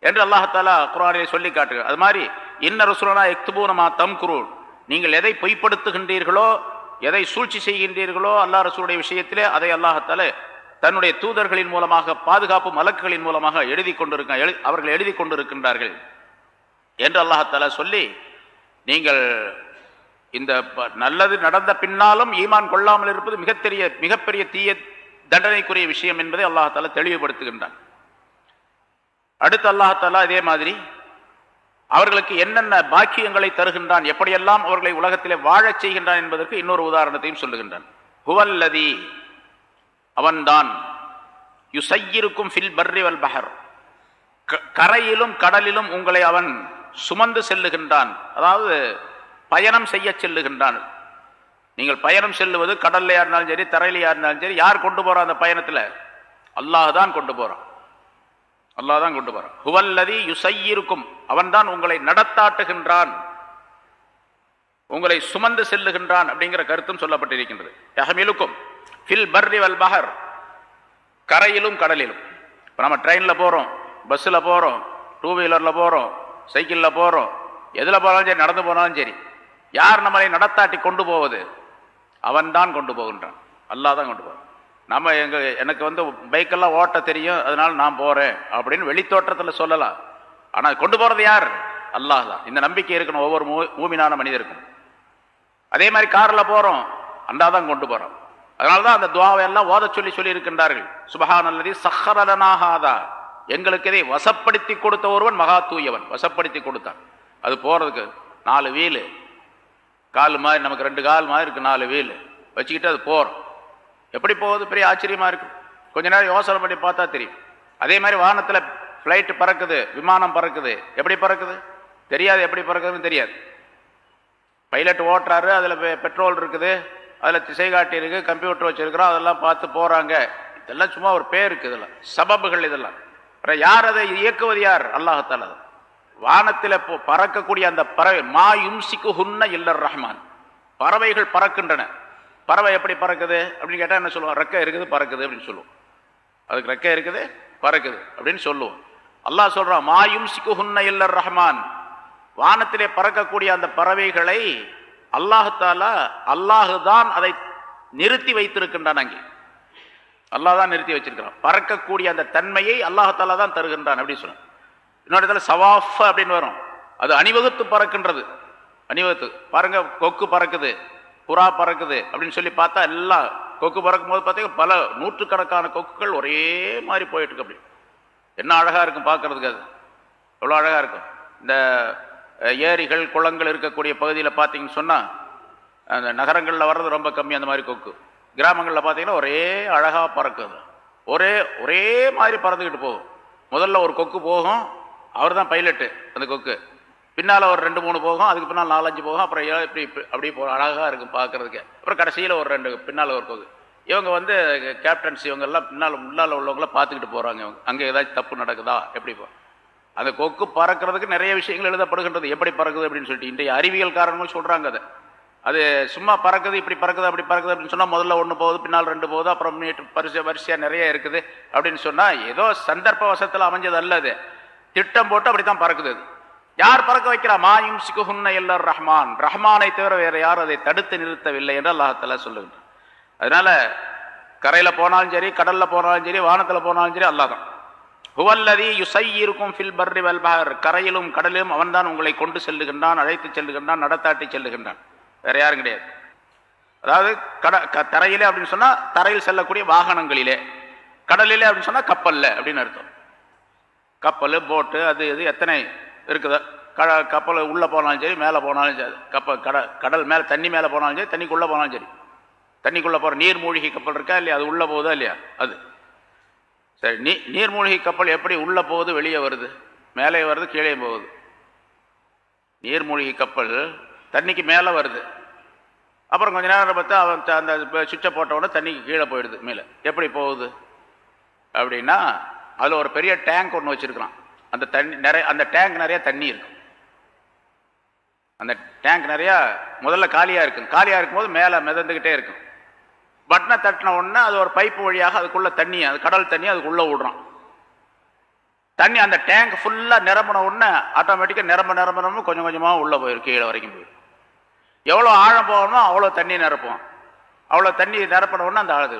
என்று அல்லாஹாலா குரானை சொல்லி காட்டுங்க அது மாதிரி இன்ன ரசுலனா எக்துபூனமா தம் குரூல் நீங்கள் எதை பொய்ப்படுத்துகின்றீர்களோ எதை சூழ்ச்சி செய்கின்றீர்களோ அல்லா ரசூலுடைய விஷயத்திலே அதை அல்லாஹத்தால தன்னுடைய தூதர்களின் மூலமாக பாதுகாப்பு மலக்குகளின் மூலமாக எழுதி கொண்டிருக்க அவர்கள் எழுதி கொண்டிருக்கின்றார்கள். என்று அல்லாஹத்தால சொல்லி நீங்கள் இந்த நல்லது நடந்த பின்னாலும் ஈமான் கொள்ளாமல் இருப்பது மிகப்பெரிய மிகப்பெரிய தீய தண்டனைக்குரிய விஷயம் என்பதை அல்லாஹால தெளிவுபடுத்துகின்றான். அடுத்து அல்லாஹாலா இதே மாதிரி அவர்களுக்கு என்னென்ன பாக்கியங்களை தருகின்றான் எப்படியெல்லாம் அவர்களை உலகத்திலே வாழச் செய்கின்றான் என்பதற்கு இன்னொரு உதாரணத்தையும் சொல்லுகின்றான். ஹுவல்லதி அவன்தான் யுசையிருக்கும் ஃபில் பர்ரி வல் பஹர் கரையிலும் கடலிலும் உங்களை அவன் சுமந்து செல்லுகின்றான். அதாவது பயணம் செய்ய செல்லுகின்றான் நீங்கள் பயணம் செல்லுவது கடல்ல யாருனாலும் சரி தரையிலையா இருந்தாலும் சரி யார் கொண்டு போறான் அந்த பயணத்துல? அல்லாஹ் தான் கொண்டு போறான். அல்லாஹ் தான் கொண்டு போறான். ஹுவல்லதி யுசையிருக்கும். அவன் தான் உங்களை நடத்தாட்டுகின்றான். உங்களை சுமந்து செல்லுகின்றான் அப்படிங்கிற கருத்தும் சொல்லப்பட்டிருக்கின்றது. யஹமிலுக்கும் ஃபில் பர்ரி வல் பஹர். கரையிலும் கடலிலும். இப்போ நம்ம ட்ரெயினில் போகிறோம் பஸ்ஸில் போகிறோம் டூ வீலரில் போகிறோம் சைக்கிளில் போகிறோம் எதில் போனாலும் சரி நடந்து போனாலும் சரி யார் நம்மளை நடத்தாட்டி கொண்டு போவது? அவன் தான் கொண்டு போகின்றான். அல்லாஹ் தான் கொண்டு போவான். நம்ம எங்க எனக்கு வந்து பைக்கெல்லாம் ஓட்ட தெரியும் அதனால நான் போறேன் அப்படின்னு வெளித்தோற்றத்தில் சொல்லலாம். ஆனால் கொண்டு போறது யார்? அல்லாஹ் தான். இந்த நம்பிக்கை இருக்கணும் ஒவ்வொரு மூமினான மனிதருக்கும். அதே மாதிரி காரில் போகிறோம் அண்டாதான் கொண்டு போகிறோம் அதனால தான் அந்த துவாவை எல்லாம் ஓத சொல்லி சொல்லி இருக்கின்றார்கள் சுபஹான் அல்லது சஹரலனாகாதா எங்களுக்கு இதை வசப்படுத்தி கொடுத்த ஒருவன் மகா தூயவன். வசப்படுத்தி கொடுத்தான். அது போகிறதுக்கு நாலு வீலு. கால் மாதிரி நமக்கு ரெண்டு கால் மாதிரி இருக்கு நாலு வீல். வச்சுக்கிட்டு அது போகிறோம் எப்படி போகுது? பெரிய ஆச்சரியமா இருக்கும் கொஞ்ச நேரம் யோசனை பண்ணி பார்த்தா தெரியும். அதே மாதிரி வாகனத்தில் ஃப்ளைட்டு பறக்குது விமானம் பறக்குது. எப்படி பறக்குது? தெரியாது எப்படி பறக்குதுன்னு தெரியாது. பைலட் ஓட்டுறாரு அதில் பெட்ரோல் இருக்குது அதில் திசை காட்டி இருக்குது கம்ப்யூட்டர் வச்சுருக்கிறோம் அதெல்லாம் பார்த்து போகிறாங்க இதெல்லாம் சும்மா ஒரு பேருக்கு இதெல்லாம். சபபுகள் இதெல்லாம். அப்புறம் யார் அதை இயக்குவது யார்? அது வானத்தில் பறக்கக்கூடிய அந்த பறவை மா யும்சிக்கு ஹுன்ன இல்லர் ரஹ்மான். பறவைகள் பறக்கின்றன. பறவை எப்படி பறக்குது? அப்படின்னு கேட்டால் என்ன சொல்லுவோம் ரெக்கை இருக்குது பறக்குது அப்படின்னு சொல்லுவோம். அதுக்கு ரெக்கை இருக்குது பறக்குது அப்படின்னு சொல்லுவோம். அல்லாஹ் சொல்றான் மா யும்சிக்கு ஹுன்ன இல்லர் ரஹ்மான். வானத்திலே பறக்கக்கூடிய அந்த பறவைகளை அல்லாஹாலா அல்லாஹு தான் அதை நிறுத்தி வைத்திருக்கின்றான் அங்கே. அல்லாஹ் தான் நிறுத்தி வச்சிருக்கிறான். பறக்கக்கூடிய அந்த தன்மையை அல்லாஹாலா தான் தருகின்றான் அப்படின்னு சொன்னான் இன்னொரு இடத்துல சவாஃப அப்படின்னு வரும். அது அணிவகுத்து பறக்கின்றது. அணிவகுத்து. பாருங்க கொக்கு பறக்குது புறா பறக்குது அப்படின்னு சொல்லி பார்த்தா எல்லாம் கொக்கு பறக்கும் போது பார்த்தீங்கன்னா பல நூற்றுக்கணக்கான கொக்குகள் ஒரே மாதிரி போயிட்டு இருக்கு அப்படி. என்ன அழகாக இருக்கும் பார்க்கறதுக்கு அது. எவ்வளோ அழகாக இருக்கும். இந்த ஏரிகள் குளங்கள் இருக்கக்கூடிய பகுதியில் பார்த்தீங்கன்னு சொன்னால் அந்த நகரங்களில் வர்றது ரொம்ப கம்மி அந்த மாதிரி கொக்கு. கிராமங்களில் பார்த்தீங்கன்னா ஒரே அழகாக பறக்குது. ஒரே ஒரே மாதிரி பறந்துக்கிட்டு போகும். முதல்ல ஒரு கொக்கு போகும் அவர் தான் பைலட்டு அந்த கொக்கு. பின்னால் ஒரு ரெண்டு மூணு போகும் அதுக்கு பின்னால் நாலஞ்சு போகும் அப்புறம் இப்படி அப்படியே போ அழகாக இருக்கும் பார்க்கறதுக்கு. அப்புறம் கடைசியில் ஒரு ரெண்டு பின்னால் ஒரு கொக்கு. இவங்க வந்து கேப்டன்ஸ் இவங்கெல்லாம் பின்னால் முன்னால் உள்ளவங்களாம் பார்த்துக்கிட்டு போகிறாங்க இவங்க. அங்கே ஏதாச்சும் தப்பு நடக்குதா? எப்படி போ. அந்த கொக்கு பறக்கிறதுக்கு நிறைய விஷயங்கள் எழுதப்படுகின்றது. எப்படி பறக்குது அப்படின்னு சொல்லிட்டு. இன்றைய அறிவியல் காரணங்கள் சொல்கிறாங்க அதை. அது சும்மா பறக்குது இப்படி பறக்குது அப்படி பறக்குது அப்படின்னு சொன்னால் முதல்ல ஒன்று போகுது பின்னால் ரெண்டு போகுது அப்புறம் நீட்டு பரிசு வரிசையாக நிறைய இருக்குது அப்படின்னு சொன்னால் ஏதோ சந்தர்ப்ப வசத்தில் அமைஞ்சது அல்ல அது. திட்டம் போட்டு அப்படித்தான் பறக்குது யார் பறக்க வைக்கிறா? மாயும் சிகுஹுன்ன எல்லார் ரஹ்மான். ரஹ்மானை தவிர வேற யாரும் அதை தடுத்து நிறுத்தவில்லை என்று அல்லாஹத்தில் சொல்லுகின்றார் அதனால கரையில் போனாலும் சரி கடலில் போனாலும் சரி வானத்தில் போனாலும் சரி அல்லா தான். ஹுவல்லதி யுசையிருக்கும் ஃபில் பர்ரி வல்பஹர் கரையிலும் கடலிலும் அவன்தான் உங்களை கொண்டு செல்லுகின்றான் அழைத்து செல்லுகின்றான் நடத்தாட்டி செல்லுகின்றான். வேற யாரும் கிடையாது. அதாவது கட தரையிலே அப்படின்னு சொன்னால் தரையில் செல்லக்கூடிய வாகனங்களிலே கடலிலே அப்படின்னு சொன்னால் கப்பல்ல அப்படின்னு அர்த்தம். கப்பல் போட்டு அது இது எத்தனை இருக்குதோ? கட கப்பல் உள்ளே போனாலும் சரி மேலே போனாலும் சரி. கப்பல் கட கடல் மேலே தண்ணி மேலே போனாலும் சரி தண்ணிக்குள்ளே போனாலும் சரி. தண்ணிக்குள்ளே போகிற நீர்மூழ்கி கப்பல் இருக்கா இல்லையா? அது உள்ளே போகுதா இல்லையா? அது. சரி நீ நீர்மூழ்கி கப்பல் எப்படி உள்ளே போகுது வெளியே வருது? மேலே வருது கீழே போகுது. நீர்மூழ்கி கப்பல் தண்ணிக்கு மேலே வருது. அப்புறம் கொஞ்ச நேரம் பார்த்தா அவன் அந்த சுவிட்சை போட்ட உடனே தண்ணிக்கு கீழே போயிடுது மேலே. எப்படி போகுது? அப்படின்னா அதில் ஒரு பெரிய டேங்க் ஒன்று வச்சுருக்கிறான். அந்த தண்ணி நிறைய அந்த டேங்க் நிறையா தண்ணி இருக்கும் அந்த டேங்க் நிறையா முதல்ல காலியாக இருக்கும். காலியாக இருக்கும்போது மேலே மிதந்துக்கிட்டே இருக்கும். பட்டனை தட்டின உடனே அது ஒரு பைப்பு வழியாக அதுக்குள்ளே தண்ணி அது கடல் தண்ணி அதுக்குள்ளே விடுறான் தண்ணி அந்த டேங்க் ஃபுல்லாக நிரம்பின உடனே ஆட்டோமேட்டிக்காக நிரம்ப நிரம்ப நிரம்ப கொஞ்சம் கொஞ்சமாக உள்ளே போயிடும் கீழே வரைக்கும் போயிடும் எவ்வளோ ஆழம் போகணுமோ அவ்வளோ தண்ணி நிரப்போம் அவ்வளோ தண்ணி நிரப்பின உடனே அந்த ஆழது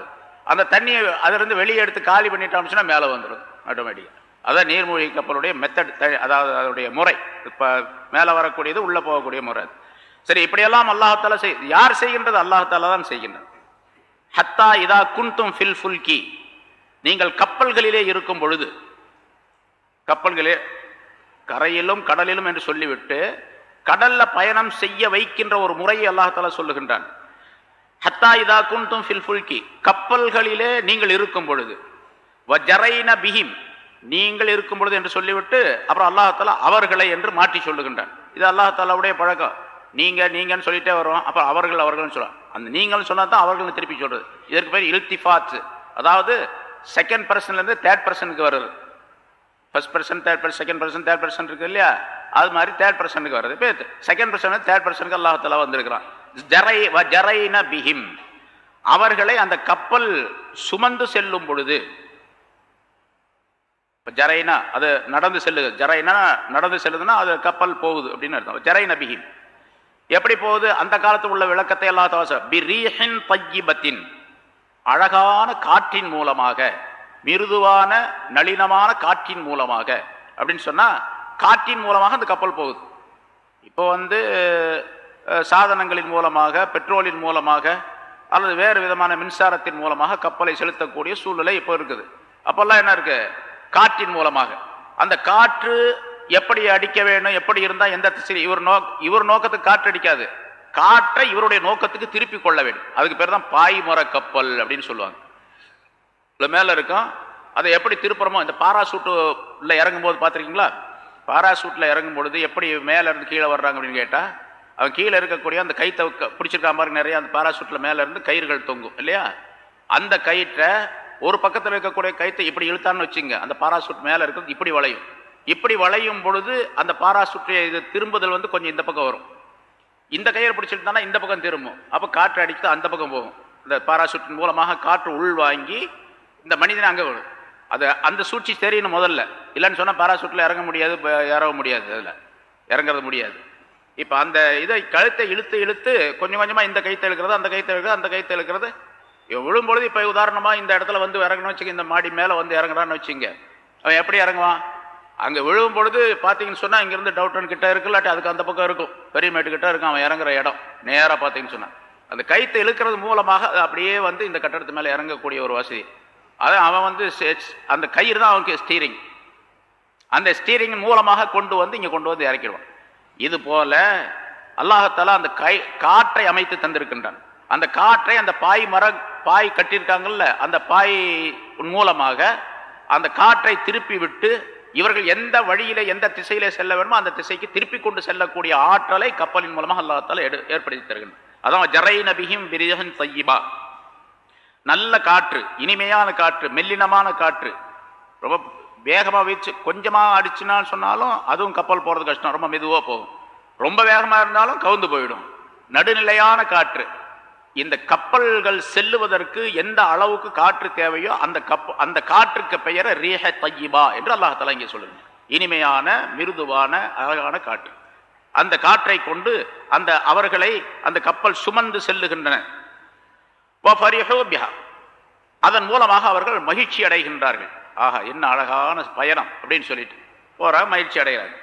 அந்த தண்ணியை அதிலிருந்து வெளியே எடுத்து காலி பண்ணிட்டோம்னா மேலே வந்துடும் ஆட்டோமேட்டிக்காக அதான் நீர்மூழ்கி கப்பலுடைய மெத்தட் அதாவது அதனுடைய முறை. இப்போ மேலே வரக்கூடியது உள்ளே போகக்கூடிய முறை சரி இப்படியெல்லாம் அல்லாஹால செய் யார் செய்கின்றது? அல்லாஹால தான் செய்கின்றது. ஹத்தா இதா குன்தும் ஃபில் ஃபுல்கி. நீங்கள் கப்பல்களிலே இருக்கும் பொழுது கப்பல்களே கரையிலும் கடலிலும் என்று சொல்லிவிட்டு கடல்ல பயணம் செய்ய வைக்கின்ற ஒரு முறையை அல்லாஹால சொல்லுகின்றான். ஹத்தா இதா குன்தும் ஃபில் ஃபுல்கி. கப்பல்களிலே நீங்கள் இருக்கும் பொழுது வஜரைன பிஹிம். நீங்கள் இருக்கும் பொழுது என்று சொல்லிவிட்டு அப்புறம் அல்லாஹாலா அவர்களை என்று மாற்றி சொல்லுகின்றான். இது அல்லாஹாலாவுடைய பழக்கம். நீங்க நீங்கன்னு சொல்லிட்டே வரும் அப்புறம் அவர்கள் அவர்கள்னு சொல்லுவாங்க அந்த நீங்கள்னு சொன்னா தான் அவர்கள் திருப்பி சொல்றது. இதற்கு பேர் இல்திஃபாத். அதாவது செகண்ட் பர்சன்ல இருந்து தேர்ட் பர்சனுக்கு வருது first person third person second person third person இருக்கு இல்லையா? அது மாதிரி தேர்ட் பர்சனுக்கு வருது இப்போ செகண்ட் பர்சன் தேர்ட் பர்சனுக்கு அல்லாஹாலா வந்திருக்கிறான். ஜரை ஜரைன பிஹிம். அவர்களை அந்த கப்பல் சுமந்து செல்லும் பொழுது இப்போ ஜரைனா அது நடந்து செல்லுது. ஜரைனா நடந்து செல்லுதுன்னா அது கப்பல் போகுது அப்படின்னு அர்த்தம். ஜரை நபிகின் எப்படி போகுது? அந்த காலத்து உள்ள விளக்கத்தை எல்லா தவச பிரீஹின் பையிபத்தின் அழகான காற்றின் மூலமாக மிருதுவான நளினமான காற்றின் மூலமாக அப்படின்னு சொன்னால் காற்றின் மூலமாக அந்த கப்பல் போகுது. இப்போ வந்து சாதனங்களின் மூலமாக பெட்ரோலின் மூலமாக அல்லது வேறு விதமான மின்சாரத்தின் மூலமாக கப்பலை செலுத்தக்கூடிய சூழ்நிலை இப்போ இருக்குது. அப்போல்லாம் என்ன இருக்குது காற்றின் மூலமாக. அந்த காற்று எப்படி அடிக்க வேணும் எப்படி இருந்தா எந்த இவர் நோக் இவர் நோக்கத்துக்கு காற்று அடிக்காது. காற்றை இவருடைய நோக்கத்துக்கு திருப்பி கொள்ள வேண்டும். அதுக்கு பேர் தான் பாய்மர கப்பல் அப்படின்னு சொல்லுவாங்க. இதுல மேல இருக்கும். அதை எப்படி திருப்புறமோ இந்த பாராசூட்டுல இறங்கும் போது பார்த்துருக்கீங்களா? பாராசூட்ல இறங்கும் பொழுது எப்படி மேல இருந்து கீழே வர்றாங்க அப்படின்னு கேட்டா அவன் கீழே இருக்கக்கூடிய அந்த கைத்தை பிடிச்சிருக்கா மாதிரி நிறைய அந்த பாராசூட்ல மேல இருந்து கயிறுகள் தொங்கும் இல்லையா? அந்த கயிற்றை ஒரு பக்கத்தில் இருக்கக்கூடிய கயித்தை இப்படி இழுத்தான்னு வச்சுங்க அந்த பாராசூட் மேலே இருக்கிறது இப்படி வளையும். இப்படி வளையும் பொழுது அந்த பாராசூட்டை இது திரும்புதல் வந்து கொஞ்சம் இந்த பக்கம் வரும். இந்த கயிறு பிடிச்சிருந்தானா இந்த பக்கம் திரும்பும். அப்போ காற்று அடித்து அந்த பக்கம் போகும். இந்த பாராசூட்டின் மூலமாக காற்று உள் வாங்கி இந்த மனிதன் அங்கே வரும் அது அந்த சூழ்ச்சி தெரியணும் முதல்ல. இல்லைன்னு சொன்னால் பாராசூட்டில் இறங்க முடியாது ப- முடியாது அதில். இறங்குறது முடியாது. இப்போ அந்த இதை கழுத்தை இழுத்து இழுத்து கொஞ்சம் கொஞ்சமாக இந்த கைத்தை இழுக்கிறது அந்த கைத்தை இழுக்கிறது அந்த கைத்தை இழுக்கிறது விழும்பொழுது இப்போ உதாரணமாக இந்த இடத்துல வந்து இறங்கணும்னு வச்சுக்க இந்த மாடி மேலே வந்து இறங்குறான்னு வச்சுங்க அவன் எப்படி இறங்குவான்? அங்கே விழும் பொழுது பார்த்தீங்கன்னு சொன்னால் இங்கேருந்து டவுட்டன் கிட்டே இருக்கு இல்லாட்டி அதுக்கு அந்த பக்கம் இருக்கும். பெரிய கிட்ட இருக்கும் அவன் இறங்குற இடம். நேராக பார்த்தீங்கன்னு சொன்னான் அந்த கைத்தை இழுக்கிறது மூலமாக அது அப்படியே வந்து இந்த கட்டடத்து மேலே இறங்கக்கூடிய ஒரு வசதி. அது அவன் வந்து சே- அந்த கயிறு தான் அவனுக்கு ஸ்டீரிங் அந்த ஸ்டீரிங் மூலமாக கொண்டு வந்து இங்கே கொண்டு வந்து இறக்கிடுவான். இது போல அல்லாஹத்தாலா அந்த கை காற்றை அமைத்து தந்திருக்கின்றான். அந்த காற்றை அந்த பாய் மரம் பாய் கட்டியிருக்காங்கல்ல அந்த பாய் மூலமாக அந்த காற்றை திருப்பி விட்டு இவர்கள் எந்த வழியில எந்த திசையில செல்ல வேணுமோ அந்த திசைக்கு திருப்பி கொண்டு செல்லக்கூடிய ஆற்றலை கப்பலின் மூலமாக அல்லாத்தால் எடு ஏற்படுத்தி தருகின்றான். அதான் ஜரை நபிஹிம் பிரியகன் சையிபா நல்ல காற்று இனிமையான காற்று மெல்லினமான காற்று. ரொம்ப வேகமாக வீச்சு கொஞ்சமாக அடிச்சுனான்னு சொன்னாலும் அதுவும் கப்பல் போகிறது கஷ்டம் ரொம்ப மெதுவாக போகும். ரொம்ப வேகமாக இருந்தாலும் கவுந்து போயிடும். நடுநிலையான காற்று. இந்த கப்பல்கள் செல்லுவதற்கு எந்த அளவுக்கு காற்று தேவையோ அந்த கப்ப அந்த காற்றுக்கு பெயர் ரீஹ தையிபா என்று அல்லாஹ் இங்கே சொல்லுங்க இனிமையான மிருதுவான அழகான காற்று. அந்த காற்றை கொண்டு அந்த அவர்களை அந்த கப்பல் சுமந்து செல்லுகின்றன. பிஹா. அதன் மூலமாக அவர்கள் மகிழ்ச்சி அடைகின்றார்கள். ஆஹா என்ன அழகான பயணம் அப்படின்னு சொல்லிட்டு. போற மகிழ்ச்சி அடைகிறாங்க.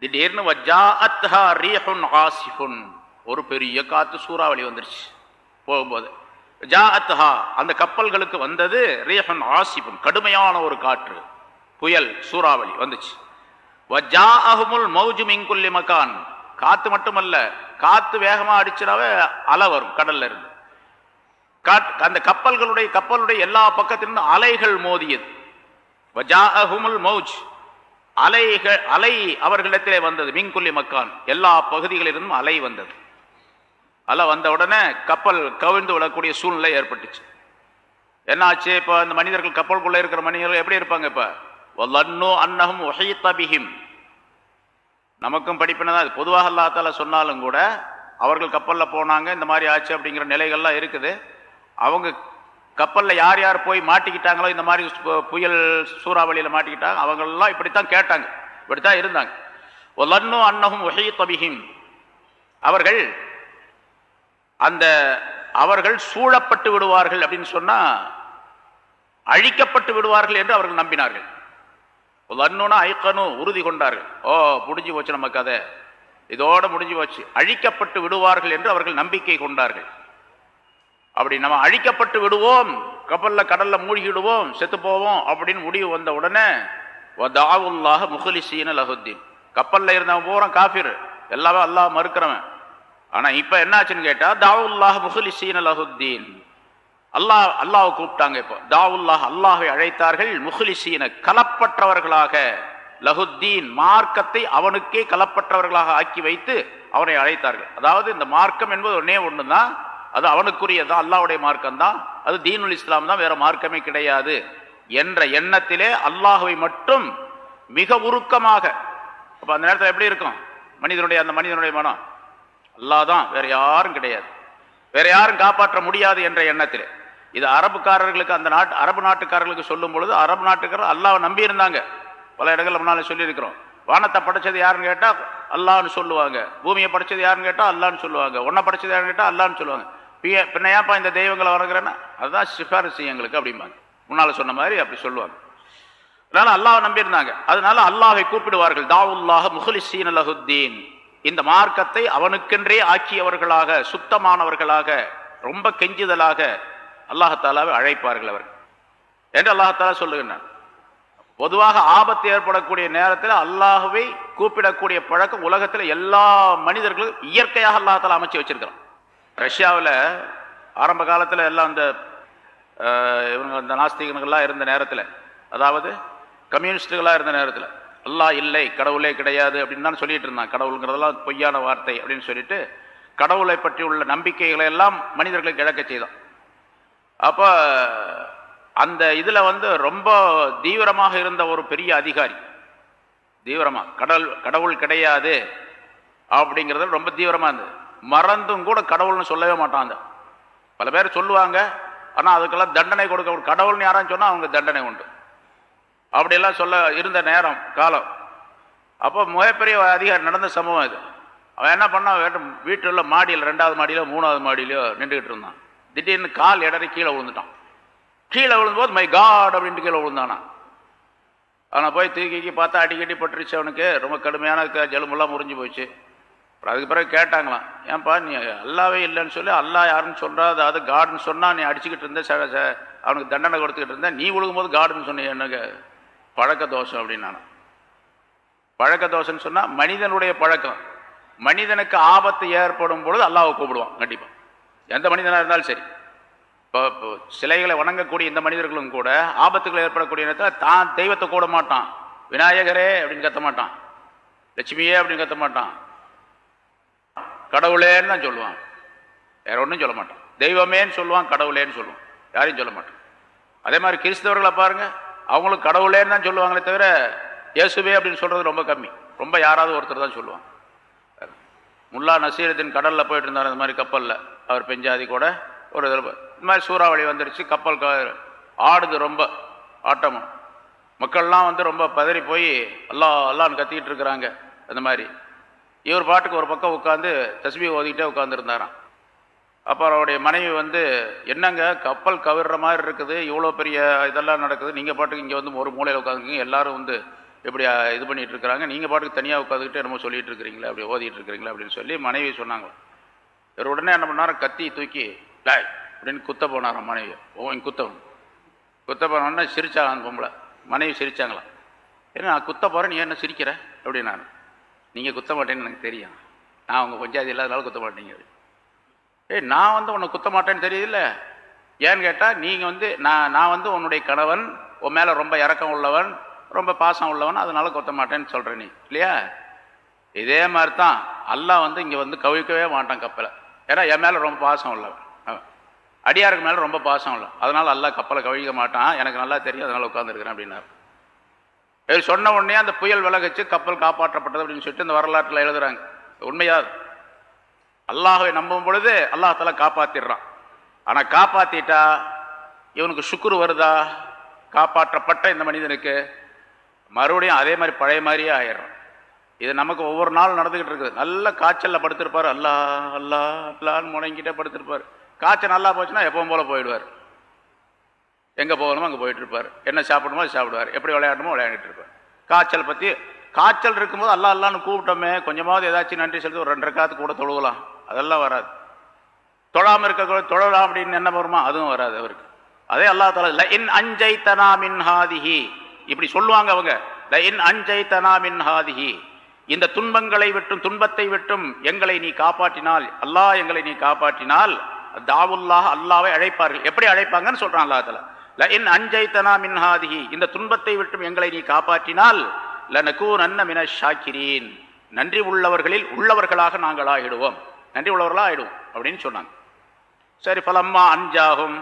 திடீர்னு ரீஹுன் ஒரு பெரிய காற்று சூறாவளி வந்துருச்சு. போகும்போது ஜாஹத்ஹா அந்த கப்பல்களுக்கு வந்தது ரேஹன் ஆசிபன் கடுமையான ஒரு காற்று புயல் சூறாவளி வந்துச்சு. வஜாஅஹுமுல் மௌஜு மிங்குல்லி மகான் காத்து மட்டுமல்ல காத்து வேகமா அடிச்சிடாவே அலை வரும் கடல்ல இருந்து அந்த கப்பல்களுடைய கப்பலுடைய எல்லா பக்கத்திலிருந்து அலைகள் மோதியது. வஜாஅஹுமுல் மௌஜ் அலைகள் அலை அவர்களிடத்திலே வந்தது மிங்குல்லி மக்கான் எல்லா பகுதிகளிலிருந்தும் அலை வந்தது. அலை வந்த உடனே கப்பல் கவிழ்ந்து விடக்கூடிய சூழ்நிலை ஏற்பட்டுச்சு. என்னாச்சு இப்போ அந்த மனிதர்கள் கப்பலுக்குள்ளே இருக்கிற மனிதர்கள் எப்படி இருப்பாங்க இப்போ? வல்லன்னு அன்னகம் உஹீத்த பிஹிம். நமக்கும் படிப்பினை அது பொதுவாக அல்லாத்தால சொன்னாலும் கூட அவர்கள் கப்பலில் போனாங்க இந்த மாதிரி ஆச்சு அப்படிங்கிற நிலைகள்லாம் இருக்குது. அவங்க கப்பலில் யார் யார் போய் மாட்டிக்கிட்டாங்களோ இந்த மாதிரி புயல் சூறாவளியில் மாட்டிக்கிட்டாங்க அவங்களெல்லாம் இப்படித்தான் கேட்டாங்க. இப்படித்தான் இருந்தாங்க. ஒல்லன்னு அன்னஹும் உஹீத்த பிஹிம். அவர்கள் அந்த அவர்கள் சூழப்பட்டு விடுவார்கள் அப்படின்னு சொன்னா அழிக்கப்பட்டு விடுவார்கள் என்று அவர்கள் நம்பினார்கள். லன்னுனா ஐக்கனு உறுதி கொண்டார்கள். ஓ முடிஞ்சு போச்சு நம்ம கதை. இதோட முடிஞ்சு போச்சு. அழிக்கப்பட்டு விடுவார்கள் என்று அவர்கள் நம்பிக்கை கொண்டார்கள். அப்படி நம்ம அழிக்கப்பட்டு விடுவோம் கப்பல்ல கடல்ல மூழ்கிடுவோம் செத்து போவோம் அப்படின்னு முடிவு வந்த உடனே தாவுல்லாக முகலிசீன லஹுத்தீன். கப்பல்ல இருந்தவன் பூரா காஃபிர். எல்லாமே அல்லாஹ் மறுக்கிறவன். ஆனா இப்ப என்னாச்சுன்னு கேட்டா தாவுல்லாஹ் முஹலிசீன லஹுத்தீன். அல்லாஹ் அல்லாஹ் கூப்பிட்டாங்க இப்போ. தாவுல்லாஹ் அல்லாஹை அழைத்தார்கள் முஹ்லிசீன கலப்பற்றவர்களாக. லஹுத்தீன் மார்க்கத்தை அவனுக்கே கலப்பற்றவர்களாக ஆக்கி வைத்து அவனை அழைத்தார்கள். அதாவது இந்த மார்க்கம் என்பது ஒன்னே ஒண்ணுதான். அது அவனுக்குரியதான் அல்லாவுடைய மார்க்கம் தான் அது தீனுல் இஸ்லாம் தான் வேற மார்க்கமே கிடையாது என்ற எண்ணத்திலே அல்லாஹுவை மட்டும் மிக உருக்கமாக அப்ப அந்த நேரத்தில் எப்படி இருக்கும்? மனிதனுடைய அந்த மனிதனுடைய மனம்? அல்லாஹ் தான் வேற யாரும் கிடையாது. வேற யாரும் காப்பாற்ற முடியாது என்ற எண்ணத்தில். இது அரபுக்காரர்களுக்கு அந்த நாட்டு அரபு நாட்டுக்காரர்களுக்கு சொல்லும் பொழுது அரபு நாட்டுக்காரர் அல்லாவை நம்பியிருந்தாங்க பல இடங்கள்ல முன்னால் சொல்லியிருக்கிறோம். வானத்தை படைச்சது யாருன்னு கேட்டால் அல்லாஹ்னு சொல்லுவாங்க. பூமியை படைச்சது யாருன்னு கேட்டால் அல்லாஹ்னு சொல்லுவாங்க. உன்னை படைச்சது யாருன்னு கேட்டால் அல்லான்னு சொல்லுவாங்க. பிய பின்னையாப்பா இந்த தெய்வங்களை வணங்குறேன்னா அதுதான் சிபாரிசு எங்களுக்கு அப்படிம்பாங்க. முன்னால் சொன்ன மாதிரி அப்படி சொல்லுவாங்க. அதனால அல்லாவை நம்பியிருந்தாங்க. அதனால அல்லாஹை கூப்பிடுவார்கள். தாவுல்லாஹ முஹலிசீன் அலஹுத்தீன் இந்த மார்க்கத்தை அவனுக்கென்றே ஆக்கியவர்களாக சுத்தமானவர்களாக ரொம்ப கெஞ்சுதலாக அல்லாஹாலாவை அழைப்பார்கள் அவர் என்று அல்லாஹாலா சொல்லுகின்றான். பொதுவாக ஆபத்து ஏற்படக்கூடிய நேரத்தில் அல்லாஹுவை கூப்பிடக்கூடிய பழக்கம் உலகத்தில் எல்லா மனிதர்களும் இயற்கையாக அல்லாஹால அமைச்சு வச்சிருக்கிறான். ரஷ்யாவில் ஆரம்ப காலத்தில் எல்லாம் அந்த இவங்க இந்த நாஸ்திகர்கள்லாம் இருந்த நேரத்தில் அதாவது கம்யூனிஸ்டுகளாக இருந்த நேரத்தில் அல்லாஹ் இல்லை கடவுளே கிடையாது அப்படின்னு தான் சொல்லிட்டு இருந்தான். கடவுளுங்கிறதெல்லாம் பொய்யான வார்த்தை அப்படின்னு சொல்லிட்டு கடவுளை பற்றி உள்ள நம்பிக்கைகளை எல்லாம் மனிதர்களுக்கு இழக்க செய்தான். அப்போ அந்த இதில் வந்து ரொம்ப தீவிரமாக இருந்த ஒரு பெரிய அதிகாரி தீவிரமாக கடல் கடவுள் கிடையாது அப்படிங்கிறது ரொம்ப தீவிரமாக இருந்தது. மறந்தும் கூட கடவுள்னு சொல்லவே மாட்டாங்க பல பேர் சொல்லுவாங்க ஆனால் அதுக்கெல்லாம் தண்டனை கொடுக்க கடவுள்னு யாரான்னு சொன்னால் அவங்க தண்டனை உண்டு. அப்படியெல்லாம் சொல்ல இருந்த நேரம் காலம். அப்போ மிகப்பெரிய அதிகாரி நடந்த சம்பவம் இது அவன் என்ன பண்ணான்? வீட்டில் மாடியில் ரெண்டாவது மாடியிலோ மூணாவது மாடியிலோ நின்றுக்கிட்டு இருந்தான். திடீர்னு கால் இடறி கீழே விழுந்துட்டான். கீழே விழுந்தபோது மை காட் அப்படின்ட்டு கீழே விழுந்தானா. அவனை போய் தூக்கி பார்த்தா அடிக்கடி பட்டுருச்சு அவனுக்கு. ரொம்ப கடுமையான ஜலுமெல்லாம் முறிஞ்சு போச்சு. அப்புறம் அதுக்கு பிறகு கேட்டாங்களாம் ஏன்பா நீ அல்லாவே இல்லைன்னு சொல்லி அல்லா யாருன்னு சொல்கிறா அதாவது காடுன்னு சொன்னால் நீ அடிச்சுக்கிட்டு இருந்த அவனுக்கு தண்டனை கொடுத்துக்கிட்டு இருந்தேன் நீ விழுகும்போது காடுன்னு சொன்னீங்க என்னங்க? பழக்க தோஷம் அப்படின்னு பழக்க தோஷம்னு சொன்னால் மனிதனுடைய பழக்கம். மனிதனுக்கு ஆபத்து ஏற்படும் பொழுது அல்லாவை கூப்பிடுவான் கண்டிப்பாக எந்த மனிதனாக இருந்தாலும் சரி. இப்போ சிலைகளை வணங்கக்கூடிய இந்த மனிதர்களும் கூட ஆபத்துகள் ஏற்படக்கூடிய நேரத்தில் தான் தெய்வத்தை கூட மாட்டான். விநாயகரே அப்படின்னு கத்த மாட்டான். லட்சுமியே அப்படின்னு கத்த மாட்டான். கடவுளேன்னு தான் சொல்லுவான். வேற ஒன்றும் சொல்ல மாட்டான். தெய்வமேன்னு சொல்லுவான் கடவுளேன்னு சொல்லுவான். யாரையும் சொல்ல மாட்டான். அதே மாதிரி கிறிஸ்தவர்களை பாருங்கள் அவங்களும் கடவுளேன்னு தான் சொல்லுவாங்களே தவிர இயேசுவே அப்படின்னு சொல்றது ரொம்ப கம்மி. ரொம்ப யாராவது ஒருத்தர் தான் சொல்லுவாங்க. முல்லா நசீரத்தின் கடலில் போயிட்டு இருந்தார் இந்த மாதிரி கப்பலில். அவர் பெஞ்சாதி கூட ஒரு இந்த மாதிரி சூறாவளி வந்துருச்சு கப்பல் ஆடுது ரொம்ப ஆட்டமும். மக்கள்லாம் வந்து ரொம்ப பதறி போய் அல்லா அல்லான்னு கத்திக்கிட்டு இருக்கிறாங்க. அந்த மாதிரி. இவர் பாட்டுக்கு ஒரு பக்கம் உட்காந்து தஸ்மி ஓதிக்கிட்டே உட்காந்துருந்தாராம் அப்போ அவருடைய மனைவி வந்து என்னங்க கப்பல் கவிர்ற மாதிரி இருக்குது இவ்வளோ பெரிய இதெல்லாம் நடக்குது நீங்கள் பாட்டுக்கு இங்கே வந்து ஒரு மூலையில் உட்காந்துக்கிங்க எல்லாரும் வந்து இப்படி இது பண்ணிகிட்டு இருக்கிறாங்க நீங்கள் பாட்டுக்கு தனியாக உட்காந்துக்கிட்டு என்னமோ சொல்லிட்டு இருக்கிறீங்களா அப்படி ஓதிட்டு இருக்கிறீங்களா அப்படின்னு சொல்லி மனைவி சொன்னாங்க. இவர் உடனே என்ன பண்ணார் கத்தி தூக்கி டாய் அப்படின்னு குத்த போனாராம் மனைவி. ஓ இங்கே குத்த குத்த போனோடனே சிரிச்சாங்க அந்த பொம்பளை. மனைவி சிரித்தாங்களாம் ஏன்னா நான் குத்த போகிறேன் நீ என்ன சிரிக்கிற? அப்படின்னு நீங்கள் குத்த மாட்டேன்னு எனக்கு தெரியும். நான் உங்கள் பஞ்சாயத்து இல்லாதனால குத்த மாட்டேங்கிறது ஏய் நான் வந்து உன்னை குத்த மாட்டேன்னு தெரியுதுல்ல? ஏன்னு கேட்டால் நீங்கள் வந்து நான் நான் வந்து உன்னுடைய கணவன் உன் மேலே ரொம்ப இறக்கம் உள்ளவன் ரொம்ப பாசம் உள்ளவன் அதனால குத்த மாட்டேன்னு சொல்கிற நீ. இல்லையா? இதே மாதிரி தான் அல்லாஹ் வந்து இங்கே வந்து கவிக்கவே மாட்டான் கப்பலை. ஏன்னா என் மேலே ரொம்ப பாசம் உள்ளவன். அடியாருக்கு மேலே ரொம்ப பாசம் இல்லை அதனால் அல்லா கப்பலை கவிழிக்க மாட்டான். எனக்கு நல்லா தெரியும் அதனால் உட்காந்துருக்கிறேன் அப்படின்னாரு. சொன்ன உடனே அந்த புயல் விலகச்சு கப்பல் காப்பாற்றப்பட்டது அப்படின்னு சொல்லிட்டு இந்த வரலாற்றில் எழுதுகிறாங்க உண்மையாது அல்லாஹை நம்பும் பொழுது அல்லாஹால காப்பாத்திடுறான். ஆனால் காப்பாத்திட்டா இவனுக்கு சுக்குரு வருதா? காப்பாற்றப்பட்ட இந்த மனிதனுக்கு மறுபடியும் அதே மாதிரி பழைய மாதிரியே ஆயிடுறான். இது நமக்கு ஒவ்வொரு நாள் நடந்துகிட்டு இருக்குது. நல்ல காய்ச்சலில் படுத்திருப்பார். அல்லா அல்லா அல்லான்னு முடங்கிட்டே படுத்திருப்பார். காய்ச்சல் நல்லா போச்சுன்னா எப்பவும் போல போயிடுவார். எங்கே போகணுமோ அங்கே போயிட்டு இருப்பார். என்ன சாப்பிடணுமோ சாப்பிடுவார். எப்படி விளையாடணுமோ விளையாண்டுட்டு இருப்பார். காய்ச்சல் பற்றி காய்ச்சல் இருக்கும்போது அல்லா அல்லான்னு கூப்பிட்டோமே கொஞ்சமாவது ஏதாச்சும் நன்றி செலுத்தி ஒரு ரெண்டரை காத்து கூட தொழுகலாம் அதெல்லாம் வராது. தொழாமல் இருக்க தொழலாம் அப்படின்னு என்ன வருமா? அதுவும் வராது அவருக்கு. அதே அல்லா தலா இன் அஞ்சை தனா மின் ஹாதிஹி. இப்படி சொல்லுவாங்க அவங்க. இன் அஞ்சை தனா மின் ஹாதிஹி. இந்த துன்பங்களை விட்டும் துன்பத்தை விட்டும் எங்களை நீ காப்பாற்றினால் அல்லாஹ் எங்களை நீ காப்பாற்றினால் தாவுல்லாஹ் அல்லாவை அழைப்பார்கள். எப்படி அழைப்பாங்கன்னு சொல்றான் அல்லா தலா ல இன் அஞ்சை தனா மின் ஹாதிஹி. இந்த துன்பத்தை விட்டும் எங்களை நீ காப்பாற்றினால் லனகூ நன்ன மின ஷாக்கிரீன். நன்றி உள்ளவர்களில் உள்ளவர்களாக நாங்கள் ஆகிடுவோம். நன்றி உள்ளவர்களாக ஆயிடும் அப்படின்னு சொன்னாங்க. சரி பலம்மா அஞ்சாகும்.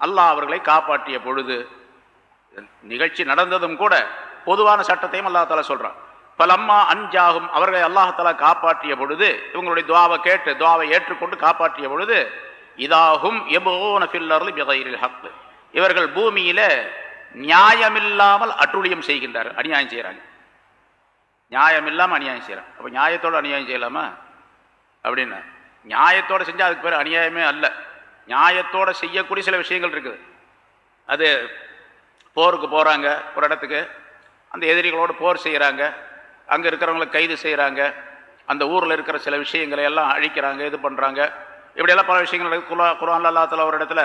அல்லாஹ் அவர்களை காப்பாற்றிய பொழுது நிகழ்ச்சி நடந்ததும் கூட பொதுவான சட்டத்தையும் அல்லாஹால சொல்றான். பலம்மா அஞ்சாகும். அவர்களை அல்லாஹால காப்பாற்றிய பொழுது இவங்களுடைய துவாவை கேட்டு துவாவை ஏற்றுக்கொண்டு காப்பாற்றிய பொழுது இதாகும் ஹக்கு. இவர்கள் பூமியில நியாயமில்லாமல் அட்டுழியம் செய்கின்றார் அநியாயம் செய்கிறாங்க நியாயம் இல்லாமல் அநியாயம் செய்கிறாங்க அப்போ நியாயத்தோடு அநியாயம் செய்யலாமா? அப்படின்னு நியாயத்தோடு செஞ்சால் அதுக்கு பேர் அநியாயமே அல்ல. நியாயத்தோடு செய்யக்கூடிய சில விஷயங்கள் இருக்குது. அது போருக்கு போகிறாங்க ஒரு இடத்துக்கு. அந்த எதிரிகளோடு போர் செய்கிறாங்க அங்கே இருக்கிறவங்களை கைது செய்கிறாங்க அந்த ஊரில் இருக்கிற சில விஷயங்களை எல்லாம் அழிக்கிறாங்க இது பண்ணுறாங்க இப்படியெல்லாம் பல விஷயங்கள் நடக்குது. குலா குரான் அல்லாத்துல ஒரு இடத்துல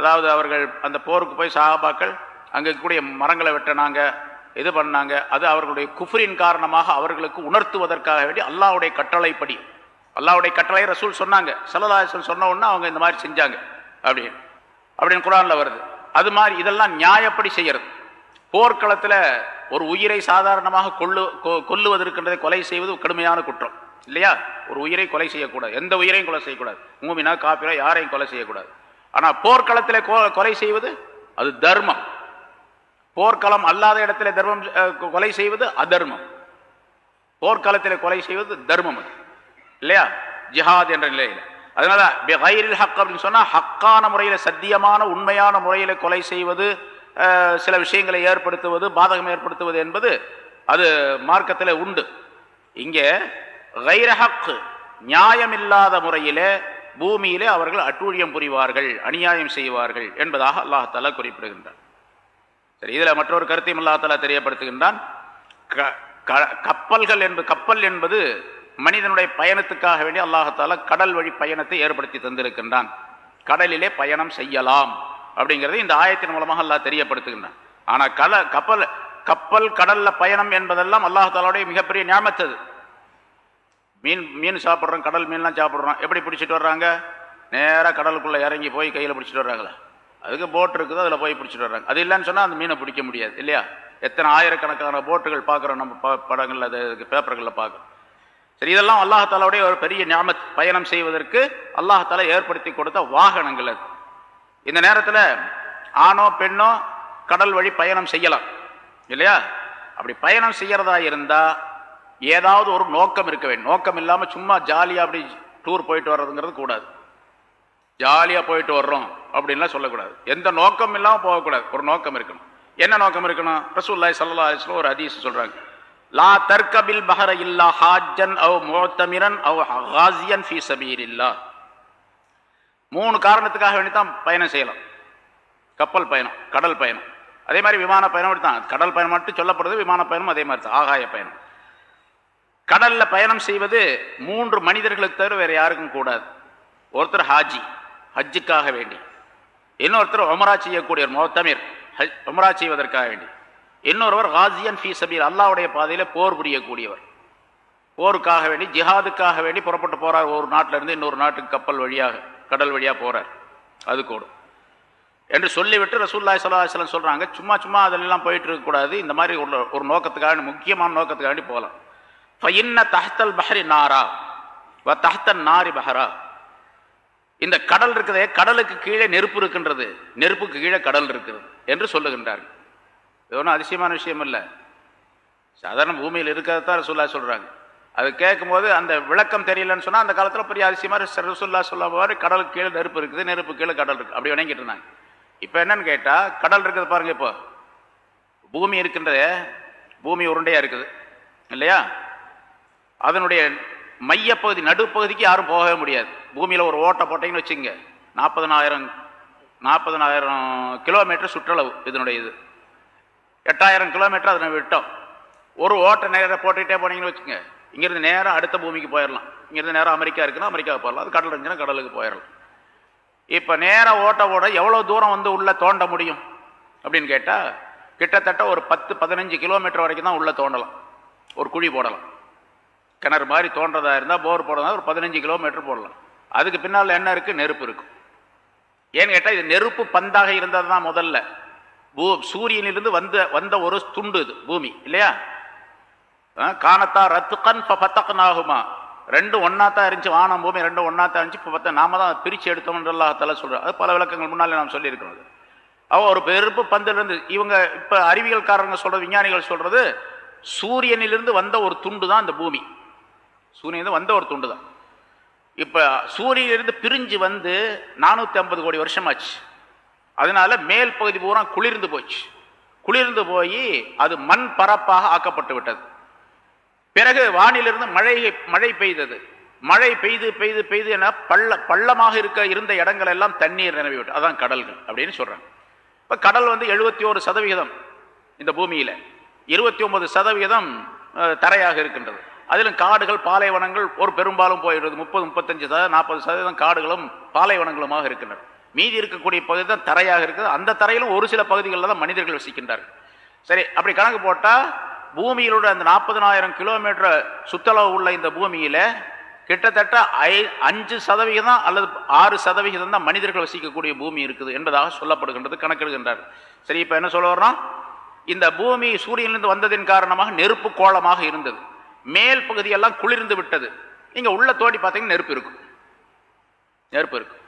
அதாவது அவர்கள் அந்த போருக்கு போய் சாபாக்கள் அங்கே இருக்கக்கூடிய மரங்களை வெட்டினாங்க இது பண்ணாங்க. அது அவர்களுடைய குஃபரின் காரணமாக அவர்களுக்கு உணர்த்துவதற்காக வேண்டி அல்லாவுடைய கட்டளைப்படி அல்லாவுடைய கட்டளை ரசூல் சொன்னாங்க. சல்லல்லாஹு சொன்ன உடனே அவங்க இந்த மாதிரி செஞ்சாங்க. அப்படின்னு அப்படின்னு குரானில் வருது. அது மாதிரி இதெல்லாம் நியாயப்படி செய்யறது. போர்க்களத்தில் ஒரு உயிரை சாதாரணமாக கொள்ளு கொ- கொல்லுவதற்கின்றதை கொலை செய்வது கடுமையான குற்றம். இல்லையா? ஒரு உயிரை கொலை செய்யக்கூடாது. எந்த உயிரையும் கொலை செய்யக்கூடாது. மூமினா காப்பிரா யாரையும் கொலை செய்யக்கூடாது. ஆனால் போர்க்களத்தில் கொ- கொலை செய்வது அது தர்மம். போர்க்களம் அல்லாத இடத்துல தர்மம் கொலை செய்வது அதர்மம். போர்க்களத்தில் கொலை செய்வது தர்மம் அது. இல்லையா? ஜிஹாத் என்ற நிலையில். அதனால பிகைரில் ஹக் அப்படின்னு சொன்னால் ஹக்கான முறையில் சத்தியமான உண்மையான முறையில் கொலை செய்வது சில விஷயங்களை ஏற்படுத்துவது பாதகம் ஏற்படுத்துவது என்பது அது மார்க்கத்தில் உண்டு. இங்கே கைர ஹக் நியாயமில்லாத முறையிலே பூமியிலே அவர்கள் அட்டூழியம் புரிவார்கள் அநியாயம் செய்வார்கள் என்பதாக அல்லாஹாலா குறிப்பிடுகின்றார் சரி இதில் மற்றொரு கருத்தையும் அல்லாஹாலா தெரியப்படுத்துகின்றான். க- க- கப்பல்கள் என்பது கப்பல் என்பது மனிதனுடைய பயணத்துக்காக வேண்டி அல்லாஹால கடல் வழி பயணத்தை ஏற்படுத்தி தந்திருக்கின்றான். கடலிலே பயணம் செய்யலாம் அப்படிங்கிறது இந்த ஆயத்தின் மூலமாக அல்லாஹ் தெரியப்படுத்துகின்றான். ஆனால் கல கப்பல் கப்பல் கடல்ல பயணம் என்பதெல்லாம் அல்லாஹாலாவுடைய மிகப்பெரிய ஞாபகத்தது. மீன் மீன் சாப்பிட்றோம் கடல் மீன்லாம் சாப்பிட்றோம். எப்படி பிடிச்சிட்டு வர்றாங்க? நேராக கடலுக்குள்ளே இறங்கி போய் கையில் பிடிச்சிட்டு வர்றாங்களா. அதுக்கு போட் இருக்குது அதில் போய் பிடிச்சிட்டு வர்றாங்க. அது இல்லைன்னு சொன்னால் அந்த மீனை பிடிக்க முடியாது இல்லையா? எத்தனை ஆயிரக்கணக்கான போட்டுகள் பார்க்குறோம் நம்ம ப படங்களில் அது பேப்பர்களில் பார்க்குறோம் சரி இதெல்லாம் அல்லாஹாலாவுடைய ஒரு பெரிய ஞாபத் பயணம் செய்வதற்கு அல்லாஹாலா ஏற்படுத்தி கொடுத்த வாகனங்கள் அது. இந்த நேரத்தில் ஆணோ பெண்ணோ கடல் வழி பயணம் செய்யலாம். இல்லையா? அப்படி பயணம் செய்யறதா இருந்தால் ஏதாவது ஒரு நோக்கம் இருக்க வேண்டும். நோக்கம் இல்லாமல் சும்மா ஜாலியாக அப்படி டூர் போயிட்டு வர்றதுங்கிறது கூடாது. ஜாலியாக போயிட்டு வர்றோம் அப்படின்லாம் சொல்லக்கூடாது. எந்த நோக்கம் இல்லாமல் போகக்கூடாது. ஒரு நோக்கம் இருக்கணும். என்ன நோக்கம் இருக்கணும்? ரசூல்லாய் சல்லா அலிஸ்லாம் ஒரு அதிசம் சொல்கிறாங்க லா தர்கபில் பஹர இல்லா ஹாஜன் அவ் மோத்தமிரன் அவ் ஹாசியன் சபீர் இல்லா மூணு காரணத்துக்காக வேண்டி தான் பயணம் செய்யலாம். கப்பல் பயணம் கடல் பயணம். அதே மாதிரி விமான பயணம் அப்படி தான் கடல் பயணம் மட்டும் சொல்லப்படுறது விமான பயணம் அதே மாதிரி தான். ஆகாய பயணம். கடலில் பயணம் செய்வது மூன்று மனிதர்களுக்கு தவிர வேறு யாருக்கும் கூடாது. ஒருத்தர் ஹாஜி ஹஜ்ஜுக்காக வேண்டி. இன்னொருத்தர் ஒமரா செய்யக்கூடிய மோத்தமீர் ஹஜ் ஒமரா செய்வதற்காக வேண்டி. இன்னொருவர் ஹாசியன் ஃபீ சபீர் அல்லாவுடைய பாதையில் போர் புரியக்கூடியவர். போருக்காக வேண்டி ஜிஹாதுக்காக வேண்டி புறப்பட்டு போறார் ஒரு நாட்டிலிருந்து இன்னொரு நாட்டுக்கு கப்பல் வழியாக கடல் வழியாக போகிறார் அது கூடும். என்று சொல்லிவிட்டு ரசூல்லாய் சல்லாஹலம் சொல்கிறாங்க சும்மா சும்மா அதெல்லாம் போயிட்டு இருக்கக்கூடாது இந்த மாதிரி ஒரு ஒரு நோக்கத்துக்காக முக்கியமான நோக்கத்துக்காண்டி போகலாம். ஃபைன்ன தஹ்தல் பஹரி நாரா வ தஹ்தன் நாரி பஹரா. இந்த கடல் இருக்குதே கடலுக்கு கீழே நெருப்பு இருக்கின்றது நெருப்புக்கு கீழே கடல் இருக்கிறது என்று சொல்லுகின்றார்கள். இது ஒன்றும் அதிசயமான விஷயம் இல்லை சாதாரண பூமியில் இருக்கிறதான் ரசூல்லா சொல்கிறாங்க அது கேட்கும்போது அந்த விளக்கம் தெரியலன்னு சொன்னால் அந்த காலத்தில் பெரிய அதிசயமாக ரசூல்லா சொல்ல மாதிரி கடலுக்கு கீழே நெருப்பு இருக்குது நெருப்பு கீழே கடல் இருக்குது அப்படி வணங்கிட்டு இருந்தாங்க. இப்போ என்னன்னு கேட்டால் கடல் இருக்குது பாருங்கள் இப்போ. பூமி இருக்கின்றதே பூமி உருண்டையாக இருக்குது. இல்லையா? அதனுடைய மையப்பகுதி நடுப்பகுதிக்கு யாரும் போகவே முடியாது. பூமியில் ஒரு ஓட்டை போட்டீங்கன்னு வச்சுங்க நாற்பதனாயிரம் நாற்பதனாயிரம் கிலோமீட்டர் சுற்றளவு இதனுடைய இது. எட்டாயிரம் கிலோமீட்டர் அதனை விட்டோம். ஒரு ஓட்டை நேராக போட்டுக்கிட்டே போனீங்கன்னு வச்சுங்க இங்கிருந்து நேராக அடுத்த பூமிக்கு போயிடலாம் இங்கிருந்து நேராக அமெரிக்கா இருக்குன்னா அமெரிக்காவுக்கு போயிடலாம் அது கடல் இருந்துச்சுன்னா கடலுக்கு போயிடலாம் இப்போ நேராக ஓட்ட ஓட எவ்வளோ தூரம் வந்து உள்ளே தோண்ட முடியும் அப்படின்னு கேட்டால் கிட்டத்தட்ட ஒரு பத்து பதினஞ்சு கிலோமீட்டர் வரைக்கும் தான் உள்ளே தோண்டலாம். ஒரு குழி போடலாம். கிணறு மாதிரி தோன்றதாக இருந்தால் போர் போடுறதா ஒரு பதினஞ்சு கிலோமீட்டர் போடலாம். அதுக்கு பின்னால் என்ன இருக்குது நெருப்பு இருக்கும் ஏன்னு கேட்டால் இது நெருப்பு பந்தாக இருந்தது தான் முதல்ல. பூ சூரியனிலிருந்து வந்த வந்த ஒரு துண்டு இது பூமி இல்லையா? காணத்தா ரத்துக்கன் பத்தக்கனாகுமா ரெண்டு ஒன்னாத்தான் இருந்துச்சு வானம் பூமி ரெண்டு ஒன்னாத்தான் இருந்துச்சு இப்போ பார்த்தா நாம தான் பிரித்து எடுத்தோம்னு அல்லாஹால சொல்கிறோம் அது பல விளக்கங்கள் முன்னாலே நாம் சொல்லியிருக்கிறோம் அது. ஒரு பெருப்பு பந்திலிருந்து இவங்க இப்போ அறிவியல்காரங்க சொல்கிறது விஞ்ஞானிகள் சொல்கிறது சூரியனிலிருந்து வந்த ஒரு துண்டு தான் இந்த பூமி. சூரியனிலிருந்து வந்த ஒரு துண்டு தான். இப்போ சூரியனிலிருந்து பிரிஞ்சு வந்து நானூற்றி ஐம்பது கோடி வருஷமாச்சு. அதனால மேல் பகுதி பூரா குளிர்ந்து போச்சு. குளிர்ந்து போய் அது மண் பரப்பாக ஆக்கப்பட்டு விட்டது. பிறகு வானிலிருந்து மழை மழை பெய்தது. மழை பெய்து பெய்து பெய்து என பள்ள பள்ளமாக இருக்க இருந்த இடங்கள் எல்லாம் தண்ணீர் நிரம்பிவிட்டு அதான் கடல்கள் அப்படின்னு சொல்றாங்க. இப்போ கடல் வந்து எழுபத்தி ஒரு சதவிகிதம் இந்த பூமியில். இருபத்தி ஒன்பது சதவிகிதம் தரையாக இருக்கின்றது. அதிலும் காடுகள் பாலைவனங்கள் ஒரு பெரும்பாலும் போயிடுது. முப்பது முப்பத்தஞ்சு சதவீதம் நாற்பது சதவீதம் காடுகளும் பாலைவனங்களுமாக இருக்கின்றன. மீதி இருக்கக்கூடிய பகுதி தான் தரையாக இருக்குது. அந்த தரையிலும் ஒரு சில பகுதிகளில் தான் மனிதர்கள் வசிக்கின்றார்கள். சரி அப்படி கணக்கு போட்டால் பூமியிலோட அந்த நாற்பதனாயிரம் கிலோமீட்டர் சுத்தளவு உள்ள இந்த பூமியில் கிட்டத்தட்ட ஐ அஞ்சு சதவிகிதம் அல்லது ஆறு சதவிகிதம் தான் மனிதர்கள் வசிக்கக்கூடிய பூமி இருக்குது என்பதாக சொல்லப்படுகின்றது கணக்கெடுகின்றார் சரி இப்போ என்ன சொல்ல வர்றோம்? இந்த பூமி சூரியனிலிருந்து வந்ததின் காரணமாக நெருப்பு கோலமாக இருந்தது. மேல் பகுதியெல்லாம் குளிர்ந்து விட்டது. நீங்கள் உள்ள தோண்டி பார்த்தீங்கன்னா நெருப்பு இருக்கும் நெருப்பு இருக்கும்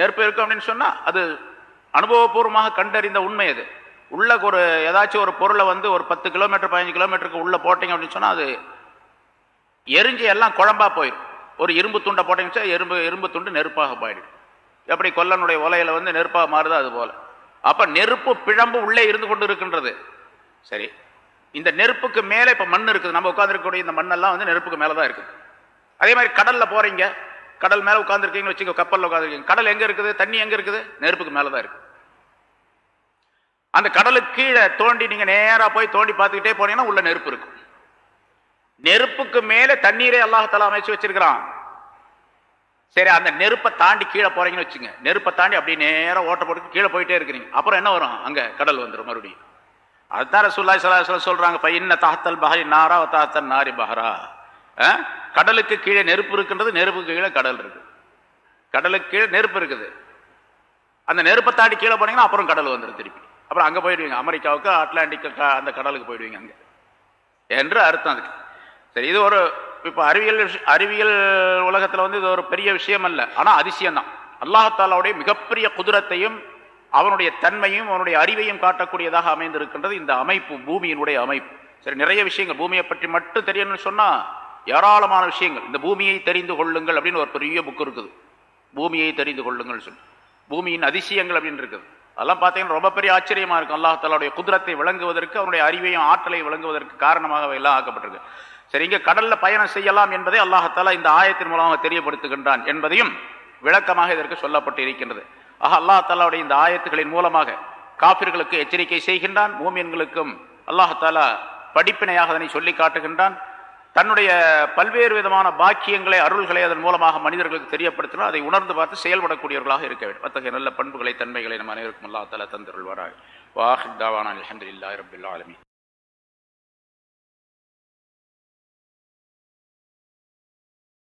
நெருப்பு இருக்கும் அப்படின்னு சொன்னால் அது அனுபவபூர்வமாக கண்டறிந்த உண்மை அது. உள்ள ஒரு ஏதாச்சும் ஒரு பொருளை வந்து ஒரு பத்து கிலோமீட்டர் பதினஞ்சு கிலோமீட்டருக்கு உள்ளே போட்டிங்க அப்படின்னு சொன்னால் அது எரிஞ்சு எல்லாம் குழம்பா போயிடும். ஒரு இரும்பு துண்டை போட்டீங்கன்னு எறும்பு இரும்பு துண்டு நெருப்பாக போயிடும். எப்படி கொல்லனுடைய ஒலையில் வந்து நெருப்பாக மாறுதோ அது போல். அப்போ நெருப்பு பிழம்பு உள்ளே இருந்து கொண்டு இருக்கின்றது. சரி. இந்த நெருப்புக்கு மேலே இப்போ மண் இருக்குது. நம்ம உட்காந்துருக்கக்கூடிய இந்த மண்ணெல்லாம் வந்து நெருப்புக்கு மேலே தான் இருக்குது. அதே மாதிரி கடலில் போகிறீங்க கடல் மேலே உட்காந்துருக்கீங்கன்னு வச்சுக்க கப்பலில் உட்காந்துருக்கீங்க கடல் எங்கே இருக்குது? தண்ணி எங்கே இருக்குது? நெருப்புக்கு மேலே தான் இருக்கு. அந்த கடலுக்கு கீழே தோண்டி நீங்கள் நேராக போய் தோண்டி பார்த்துக்கிட்டே போனீங்கன்னா உள்ள நெருப்பு இருக்கும். நெருப்புக்கு மேலே தண்ணீரை அல்லாஹால அமைச்சு வச்சிருக்கிறான். சரி அந்த நெருப்பை தாண்டி கீழே போறீங்கன்னு வச்சுங்க. நெருப்பை தாண்டி அப்படியே நேராக ஓட்ட போட்டு கீழே போயிட்டே இருக்கிறீங்க. அப்புறம் என்ன வரும்? அங்கே கடல் வந்துடும் மறுபடியும். அதுதான் ரசூல்லாய் சலாஹ் சொல்றாங்க பையன்ன தாத்தல் பஹரி நாரா தாத்தல் நாரி பஹரா. கடலுக்கு கீழே நெருப்பு இருக்கின்றது நெருப்புக்கு கீழே கடல் இருக்கு. கடலுக்கு கீழே நெருப்பு இருக்குது. அந்த நெருப்பை தாண்டி கீழே போனீங்கன்னா அப்புறம் கடல் வந்துடும் திருப்பி. அப்புறம் அங்கே போயிடுவீங்க. அமெரிக்காவுக்கு அட்லாண்டிக்கு அந்த கடலுக்கு போயிடுவீங்க அங்கே. என்று அர்த்தம் அதுக்கு. சரி இது ஒரு இப்போ அறிவியல் அறிவியல் உலகத்தில் வந்து இது ஒரு பெரிய விஷயம் அல்ல. ஆனால் அதிசயம் தான் அல்லாஹாலாவுடைய மிகப்பெரிய குதிரத்தையும் அவனுடைய தன்மையும் அவனுடைய அறிவையும் காட்டக்கூடியதாக அமைந்திருக்கின்றது இந்த அமைப்பு பூமியினுடைய அமைப்பு. சரி நிறைய விஷயங்கள் பூமியை பற்றி மட்டும் தெரியணும்னு சொன்னால் ஏராளமான விஷயங்கள். இந்த பூமியை தெரிந்து கொள்ளுங்கள் அப்படின்னு ஒரு பெரிய புக் இருக்குது. பூமியை தெரிந்து கொள்ளுங்கள் சொல்லி. பூமியின் அதிசயங்கள் அப்படின்னு இருக்குது. அதெல்லாம் பார்த்தீங்கன்னா ரொம்ப பெரிய ஆச்சரியமாக இருக்கும் அல்லாஹாலுடைய குதிரத்தை விளங்குவதற்கு அவனுடைய அறிவையும் ஆற்றலை விளங்குவதற்கு காரணமாக எல்லாம் ஆக்கப்பட்டிருக்கு. சரி இங்கே கடலில் பயணம் செய்யலாம் என்பதை அல்லாஹாலா இந்த ஆயத்தின் மூலமாக தெரியப்படுத்துகின்றான் என்பதையும் விளக்கமாக இதற்கு சொல்லப்பட்டு இருக்கின்றது. ஆக அல்லாஹாலாவுடைய இந்த ஆயத்துகளின் மூலமாக காபிர்களுக்கு எச்சரிக்கை செய்கின்றான் மூமியன்களுக்கும் அல்லாஹாலா படிப்பினையாக அதனை சொல்லி காட்டுகின்றான். தன்னுடைய பல்வேறு விதமான பாக்கியங்களை அருள்களை அதன் மூலமாக மனிதர்களுக்கு தெரியப்படுத்தினால் அதை உணர்ந்து பார்த்து செயல்படக்கூடியவர்களாக இருக்க வேண்டும். அத்தகைய நல்ல பண்புகளை தன்மைகளை நம் அனைவருக்கும் அல்லா தலா தந்தருள்வாராய் வாஹித் தாவானா அலமதுல்லாஹி ரபில் ஆலமீன்.